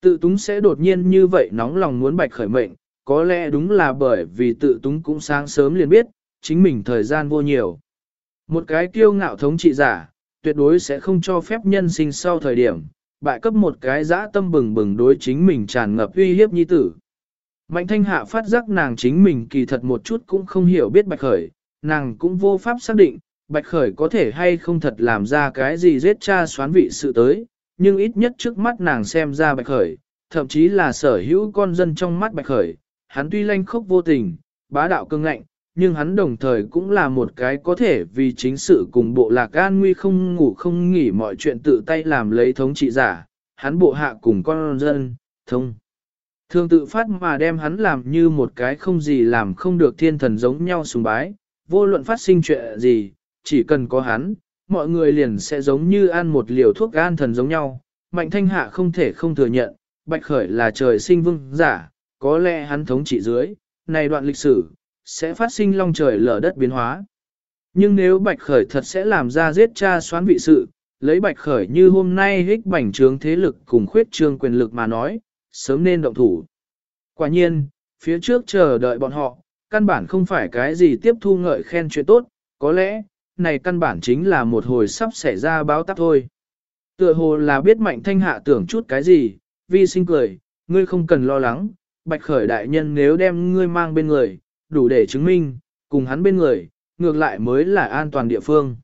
Tự túng sẽ đột nhiên như vậy nóng lòng muốn bạch khởi mệnh, có lẽ đúng là bởi vì tự túng cũng sáng sớm liền biết, chính mình thời gian vô nhiều. Một cái kiêu ngạo thống trị giả, tuyệt đối sẽ không cho phép nhân sinh sau thời điểm, bại cấp một cái dã tâm bừng bừng đối chính mình tràn ngập uy hiếp nhi tử. Mạnh thanh hạ phát giác nàng chính mình kỳ thật một chút cũng không hiểu biết bạch khởi, nàng cũng vô pháp xác định, bạch khởi có thể hay không thật làm ra cái gì giết cha xoán vị sự tới, nhưng ít nhất trước mắt nàng xem ra bạch khởi, thậm chí là sở hữu con dân trong mắt bạch khởi, hắn tuy lanh khốc vô tình, bá đạo cương ngạnh, nhưng hắn đồng thời cũng là một cái có thể vì chính sự cùng bộ lạc an nguy không ngủ không nghỉ mọi chuyện tự tay làm lấy thống trị giả, hắn bộ hạ cùng con dân, thông. Thường tự phát mà đem hắn làm như một cái không gì làm không được thiên thần giống nhau sùng bái, vô luận phát sinh chuyện gì, chỉ cần có hắn, mọi người liền sẽ giống như ăn một liều thuốc gan thần giống nhau. Mạnh thanh hạ không thể không thừa nhận, Bạch Khởi là trời sinh vương giả, có lẽ hắn thống trị dưới, này đoạn lịch sử, sẽ phát sinh long trời lở đất biến hóa. Nhưng nếu Bạch Khởi thật sẽ làm ra giết cha xoán vị sự, lấy Bạch Khởi như hôm nay hích bảnh trướng thế lực cùng khuyết trương quyền lực mà nói, sớm nên động thủ. Quả nhiên, phía trước chờ đợi bọn họ, căn bản không phải cái gì tiếp thu ngợi khen chuyện tốt, có lẽ, này căn bản chính là một hồi sắp xảy ra báo tắc thôi. Tựa hồ là biết mạnh thanh hạ tưởng chút cái gì, vi sinh cười, ngươi không cần lo lắng, bạch khởi đại nhân nếu đem ngươi mang bên người, đủ để chứng minh, cùng hắn bên người, ngược lại mới là an toàn địa phương.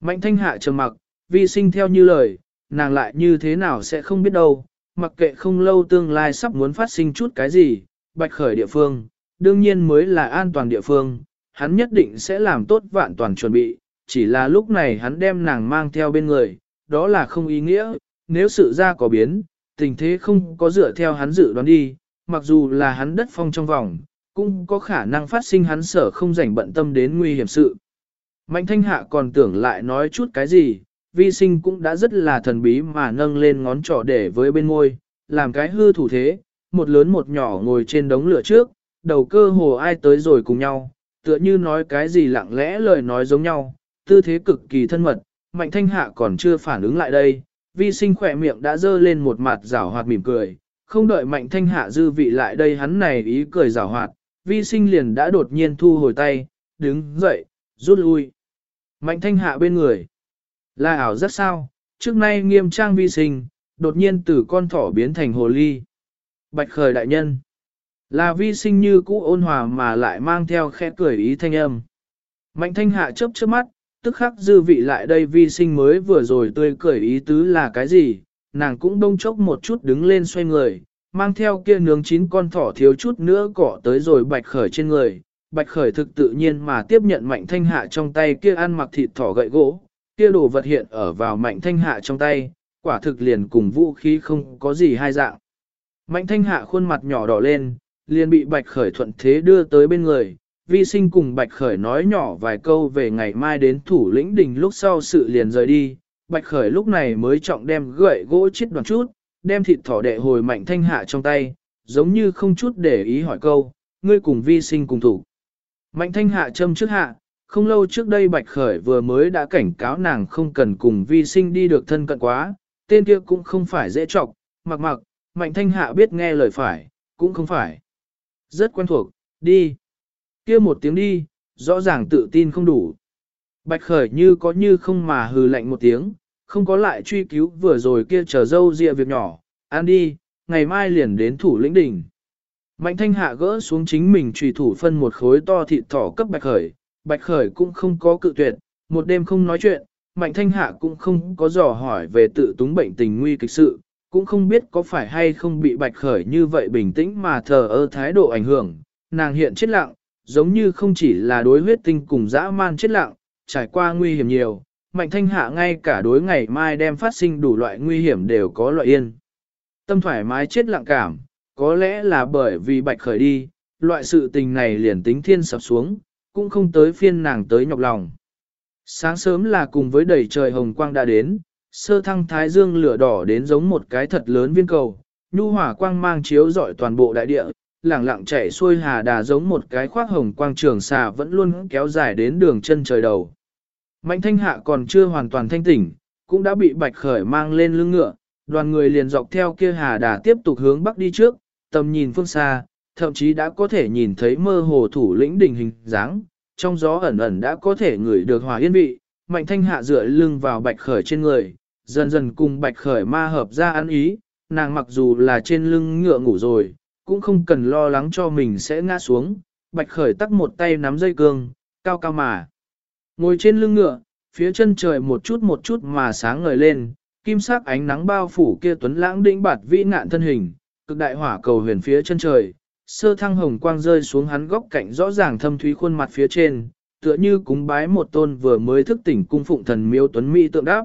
Mạnh thanh hạ trầm mặc, vi sinh theo như lời, nàng lại như thế nào sẽ không biết đâu, mặc kệ không lâu tương lai sắp muốn phát sinh chút cái gì, bạch khởi địa phương, đương nhiên mới là an toàn địa phương, hắn nhất định sẽ làm tốt vạn toàn chuẩn bị, chỉ là lúc này hắn đem nàng mang theo bên người, đó là không ý nghĩa, nếu sự ra có biến, tình thế không có dựa theo hắn dự đoán đi, mặc dù là hắn đất phong trong vòng, cũng có khả năng phát sinh hắn sở không rảnh bận tâm đến nguy hiểm sự. Mạnh thanh hạ còn tưởng lại nói chút cái gì, vi sinh cũng đã rất là thần bí mà nâng lên ngón trỏ để với bên môi, làm cái hư thủ thế, một lớn một nhỏ ngồi trên đống lửa trước, đầu cơ hồ ai tới rồi cùng nhau, tựa như nói cái gì lặng lẽ lời nói giống nhau, tư thế cực kỳ thân mật, mạnh thanh hạ còn chưa phản ứng lại đây, vi sinh khỏe miệng đã dơ lên một mặt rảo hoạt mỉm cười, không đợi mạnh thanh hạ dư vị lại đây hắn này ý cười rảo hoạt, vi sinh liền đã đột nhiên thu hồi tay, đứng dậy, rút lui. Mạnh thanh hạ bên người. Là ảo rất sao, trước nay nghiêm trang vi sinh, đột nhiên từ con thỏ biến thành hồ ly. Bạch khởi đại nhân. Là vi sinh như cũ ôn hòa mà lại mang theo khẽ cười ý thanh âm. Mạnh thanh hạ chớp chớp mắt, tức khắc dư vị lại đây vi sinh mới vừa rồi tươi cười ý tứ là cái gì, nàng cũng đông chốc một chút đứng lên xoay người, mang theo kia nướng chín con thỏ thiếu chút nữa cỏ tới rồi bạch khởi trên người. Bạch khởi thực tự nhiên mà tiếp nhận mạnh thanh hạ trong tay kia ăn mặc thịt thỏ gậy gỗ, kia đồ vật hiện ở vào mạnh thanh hạ trong tay, quả thực liền cùng vũ khí không có gì hai dạng. Mạnh thanh hạ khuôn mặt nhỏ đỏ lên, liền bị bạch khởi thuận thế đưa tới bên người, vi sinh cùng bạch khởi nói nhỏ vài câu về ngày mai đến thủ lĩnh đỉnh lúc sau sự liền rời đi, bạch khởi lúc này mới trọng đem gậy gỗ chết đoàn chút, đem thịt thỏ đệ hồi mạnh thanh hạ trong tay, giống như không chút để ý hỏi câu, ngươi cùng vi sinh cùng thủ. Mạnh thanh hạ châm trước hạ, không lâu trước đây Bạch Khởi vừa mới đã cảnh cáo nàng không cần cùng vi sinh đi được thân cận quá, tên kia cũng không phải dễ trọc, mặc mặc, Mạnh Thanh Hạ biết nghe lời phải, cũng không phải. Rất quen thuộc, đi. kia một tiếng đi, rõ ràng tự tin không đủ. Bạch Khởi như có như không mà hừ lạnh một tiếng, không có lại truy cứu vừa rồi kia chờ dâu dịa việc nhỏ, ăn đi, ngày mai liền đến thủ lĩnh đỉnh. Mạnh thanh hạ gỡ xuống chính mình trùy thủ phân một khối to thịt thỏ cấp bạch khởi, bạch khởi cũng không có cự tuyệt, một đêm không nói chuyện, mạnh thanh hạ cũng không có dò hỏi về tự túng bệnh tình nguy kịch sự, cũng không biết có phải hay không bị bạch khởi như vậy bình tĩnh mà thờ ơ thái độ ảnh hưởng, nàng hiện chết lặng, giống như không chỉ là đối huyết tinh cùng dã man chết lặng, trải qua nguy hiểm nhiều, mạnh thanh hạ ngay cả đối ngày mai đem phát sinh đủ loại nguy hiểm đều có loại yên. Tâm thoải mái chết lặng cảm, có lẽ là bởi vì bạch khởi đi, loại sự tình này liền tính thiên sập xuống, cũng không tới phiên nàng tới nhọc lòng. Sáng sớm là cùng với đầy trời hồng quang đã đến, sơ thăng thái dương lửa đỏ đến giống một cái thật lớn viên cầu, nhu hỏa quang mang chiếu rọi toàn bộ đại địa, lẳng lặng chạy xuôi hà đà giống một cái khoác hồng quang trường xà vẫn luôn kéo dài đến đường chân trời đầu. Mạnh thanh hạ còn chưa hoàn toàn thanh tỉnh, cũng đã bị bạch khởi mang lên lưng ngựa, đoàn người liền dọc theo kia hà đà tiếp tục hướng bắc đi trước, tầm nhìn phương xa, thậm chí đã có thể nhìn thấy mơ hồ thủ lĩnh đỉnh hình dáng, trong gió ẩn ẩn đã có thể ngửi được hòa yên vị, mạnh thanh hạ dựa lưng vào bạch khởi trên người, dần dần cùng bạch khởi ma hợp ra ăn ý, nàng mặc dù là trên lưng ngựa ngủ rồi, cũng không cần lo lắng cho mình sẽ ngã xuống, bạch khởi tắt một tay nắm dây cương, cao cao mà. Ngồi trên lưng ngựa, phía chân trời một chút một chút mà sáng ngời lên, kim sắc ánh nắng bao phủ kia tuấn lãng đĩnh bạt vĩ nạn thân hình, cực đại hỏa cầu huyền phía chân trời, sơ thăng hồng quang rơi xuống hắn góc cạnh rõ ràng thâm thúy khuôn mặt phía trên, tựa như cúng bái một tôn vừa mới thức tỉnh cung phụng thần miếu tuấn mỹ tượng đáp.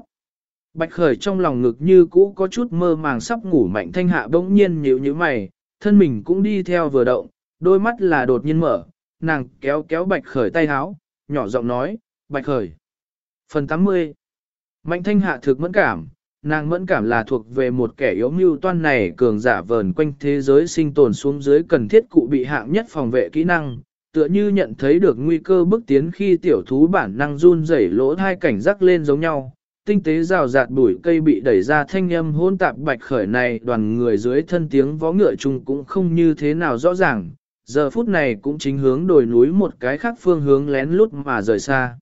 Bạch khởi trong lòng ngực như cũ có chút mơ màng sắp ngủ mạnh thanh hạ bỗng nhiên nhíu như mày, thân mình cũng đi theo vừa động, đôi mắt là đột nhiên mở, nàng kéo kéo bạch khởi tay háo, nhỏ giọng nói, bạch khởi. Phần 80 Mạnh thanh hạ thực mẫn cảm, nàng mẫn cảm là thuộc về một kẻ yếu mưu toan này cường giả vờn quanh thế giới sinh tồn xuống dưới cần thiết cụ bị hạng nhất phòng vệ kỹ năng, tựa như nhận thấy được nguy cơ bước tiến khi tiểu thú bản năng run rẩy lỗ hai cảnh giác lên giống nhau. Tinh tế rào rạt bụi cây bị đẩy ra thanh âm hôn tạp bạch khởi này đoàn người dưới thân tiếng vó ngựa chung cũng không như thế nào rõ ràng, giờ phút này cũng chính hướng đồi núi một cái khác phương hướng lén lút mà rời xa.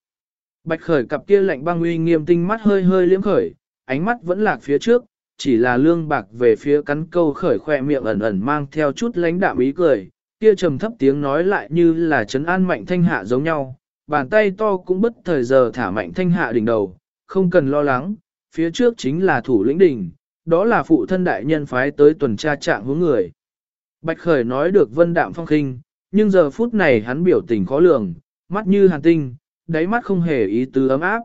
Bạch khởi cặp kia lạnh băng uy nghiêm tinh mắt hơi hơi liếm khởi, ánh mắt vẫn lạc phía trước, chỉ là lương bạc về phía cắn câu khởi khoe miệng ẩn ẩn mang theo chút lãnh đạm ý cười, kia trầm thấp tiếng nói lại như là trấn an mạnh thanh hạ giống nhau, bàn tay to cũng bất thời giờ thả mạnh thanh hạ đỉnh đầu, không cần lo lắng, phía trước chính là thủ lĩnh đỉnh, đó là phụ thân đại nhân phái tới tuần tra trạng hướng người. Bạch Khởi nói được vân đạm phong khinh, nhưng giờ phút này hắn biểu tình khó lường, mắt như hàn tinh, đáy mắt không hề ý tứ ấm áp.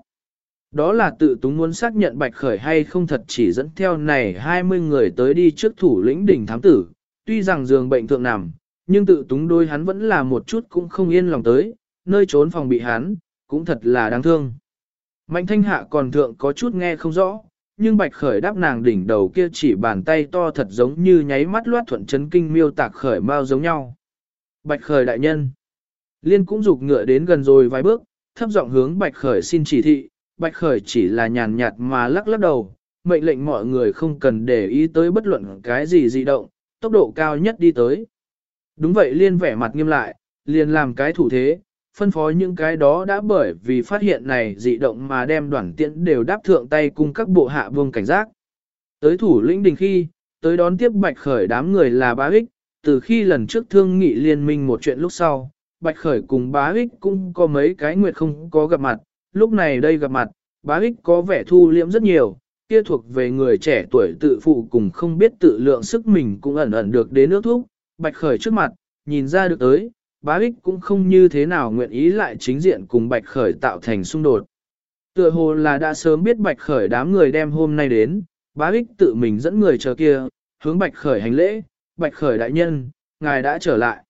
Đó là tự túng muốn xác nhận Bạch Khởi hay không thật chỉ dẫn theo này 20 người tới đi trước thủ lĩnh đỉnh thám tử, tuy rằng giường bệnh thượng nằm, nhưng tự túng đôi hắn vẫn là một chút cũng không yên lòng tới, nơi trốn phòng bị hắn, cũng thật là đáng thương. Mạnh thanh hạ còn thượng có chút nghe không rõ, nhưng bạch khởi đáp nàng đỉnh đầu kia chỉ bàn tay to thật giống như nháy mắt loát thuận chấn kinh miêu tạc khởi mau giống nhau. Bạch khởi đại nhân. Liên cũng dục ngựa đến gần rồi vài bước, thấp giọng hướng bạch khởi xin chỉ thị, bạch khởi chỉ là nhàn nhạt mà lắc lắc đầu, mệnh lệnh mọi người không cần để ý tới bất luận cái gì dị động, tốc độ cao nhất đi tới. Đúng vậy liên vẻ mặt nghiêm lại, liền làm cái thủ thế, phân phó những cái đó đã bởi vì phát hiện này dị động mà đem đoàn tiễn đều đáp thượng tay cùng các bộ hạ vương cảnh giác. Tới thủ lĩnh đình khi, tới đón tiếp Bạch Khởi đám người là bá ích, từ khi lần trước thương nghị liên minh một chuyện lúc sau, Bạch Khởi cùng bá ích cũng có mấy cái nguyệt không có gặp mặt, lúc này đây gặp mặt, bá ích có vẻ thu liễm rất nhiều, kia thuộc về người trẻ tuổi tự phụ cùng không biết tự lượng sức mình cũng ẩn ẩn được đến nước thuốc, Bạch Khởi trước mặt, nhìn ra được tới, bá ích cũng không như thế nào nguyện ý lại chính diện cùng Bạch Khởi tạo thành xung đột. Tựa hồ là đã sớm biết Bạch Khởi đám người đem hôm nay đến, bá ích tự mình dẫn người chờ kia, hướng Bạch Khởi hành lễ, Bạch Khởi đại nhân, ngài đã trở lại.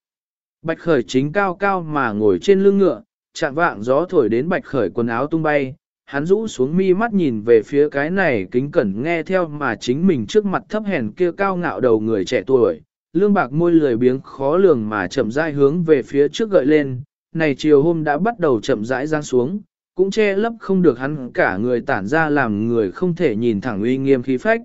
Bạch Khởi chính cao cao mà ngồi trên lưng ngựa, chạm vạng gió thổi đến Bạch Khởi quần áo tung bay, hắn rũ xuống mi mắt nhìn về phía cái này kính cẩn nghe theo mà chính mình trước mặt thấp hèn kia cao ngạo đầu người trẻ tuổi, lương bạc môi lười biếng khó lường mà chậm rãi hướng về phía trước gợi lên, này chiều hôm đã bắt đầu chậm rãi giáng xuống, cũng che lấp không được hắn cả người tản ra làm người không thể nhìn thẳng uy nghiêm khí phách.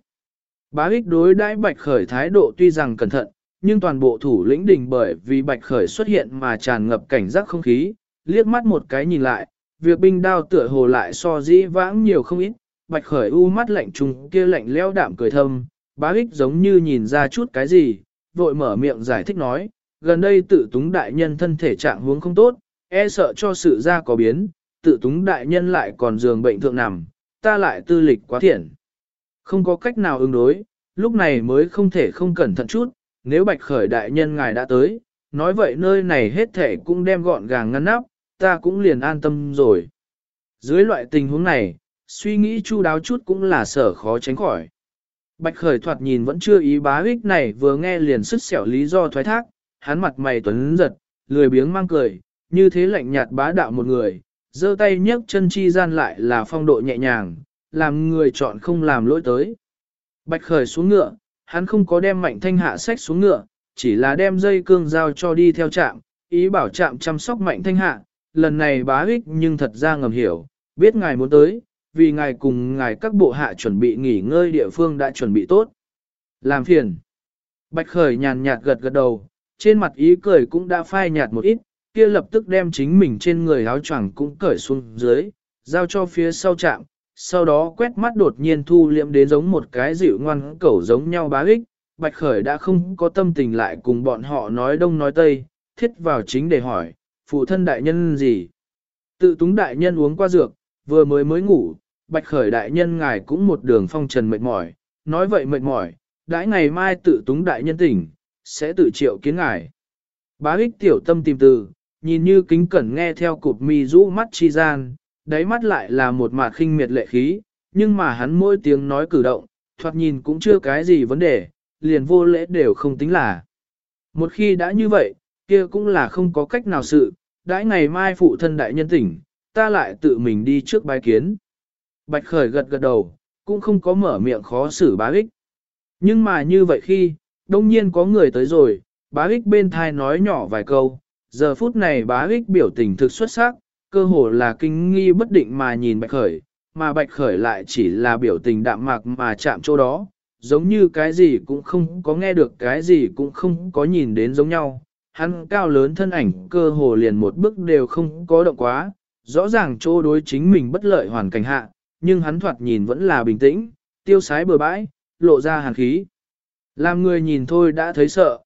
Bá ích đối đãi bạch khởi thái độ tuy rằng cẩn thận, nhưng toàn bộ thủ lĩnh đình bởi vì bạch khởi xuất hiện mà tràn ngập cảnh giác không khí, liếc mắt một cái nhìn lại, việc binh đao tựa hồ lại so dĩ vãng nhiều không ít, bạch khởi u mắt lạnh trùng kia lạnh leo đạm cười thâm, bá ích giống như nhìn ra chút cái gì, vội mở miệng giải thích nói, gần đây tự túng đại nhân thân thể trạng huống không tốt, e sợ cho sự ra có biến, tự túng đại nhân lại còn giường bệnh thượng nằm, ta lại tư lịch quá thiện. Không có cách nào ứng đối, lúc này mới không thể không cẩn thận chút, nếu bạch khởi đại nhân ngài đã tới, nói vậy nơi này hết thể cũng đem gọn gàng ngăn nắp, ta cũng liền an tâm rồi. Dưới loại tình huống này, suy nghĩ chu đáo chút cũng là sở khó tránh khỏi. Bạch khởi thoạt nhìn vẫn chưa ý bá ích này vừa nghe liền sức xẻo lý do thoái thác, hắn mặt mày tuấn giật, lười biếng mang cười, như thế lạnh nhạt bá đạo một người, giơ tay nhấc chân chi gian lại là phong độ nhẹ nhàng, làm người chọn không làm lỗi tới. Bạch khởi xuống ngựa, hắn không có đem mạnh thanh hạ sách xuống ngựa, chỉ là đem dây cương giao cho đi theo trạm, ý bảo trạm chăm sóc mạnh thanh hạ, lần này bá ích nhưng thật ra ngầm hiểu, biết ngài muốn tới, vì ngài cùng ngài các bộ hạ chuẩn bị nghỉ ngơi địa phương đã chuẩn bị tốt. Làm phiền. Bạch Khởi nhàn nhạt gật gật đầu, trên mặt ý cười cũng đã phai nhạt một ít, kia lập tức đem chính mình trên người áo choàng cũng cởi xuống dưới, giao cho phía sau trạm sau đó quét mắt đột nhiên thu liệm đến giống một cái dịu ngoan cẩu giống nhau bá ích. Bạch Khởi đã không có tâm tình lại cùng bọn họ nói đông nói tây, thiết vào chính để hỏi, phụ thân đại nhân gì? Tự túng đại nhân uống qua dược, vừa mới mới ngủ, bạch khởi đại nhân ngài cũng một đường phong trần mệt mỏi, nói vậy mệt mỏi, đãi ngày mai tự túng đại nhân tỉnh, sẽ tự triệu kiến ngài. Bá ích tiểu tâm tìm từ, nhìn như kính cẩn nghe theo cụp mi rũ mắt chi gian, đáy mắt lại là một mạt khinh miệt lệ khí, nhưng mà hắn mỗi tiếng nói cử động, thoạt nhìn cũng chưa cái gì vấn đề, liền vô lễ đều không tính là. Một khi đã như vậy, kia cũng là không có cách nào sự, đãi ngày mai phụ thân đại nhân tỉnh, ta lại tự mình đi trước bái kiến. Bạch Khởi gật gật đầu, cũng không có mở miệng khó xử bá ích. Nhưng mà như vậy khi, đông nhiên có người tới rồi, bá ích bên thai nói nhỏ vài câu, giờ phút này bá ích biểu tình thực xuất sắc, cơ hồ là kinh nghi bất định mà nhìn Bạch Khởi, mà Bạch Khởi lại chỉ là biểu tình đạm mạc mà chạm chỗ đó, giống như cái gì cũng không có nghe được cái gì cũng không có nhìn đến giống nhau. Hắn cao lớn thân ảnh cơ hồ liền một bước đều không có động quá, rõ ràng chỗ đối chính mình bất lợi hoàn cảnh hạ, nhưng hắn thoạt nhìn vẫn là bình tĩnh, tiêu sái bừa bãi, lộ ra hàn khí. Làm người nhìn thôi đã thấy sợ,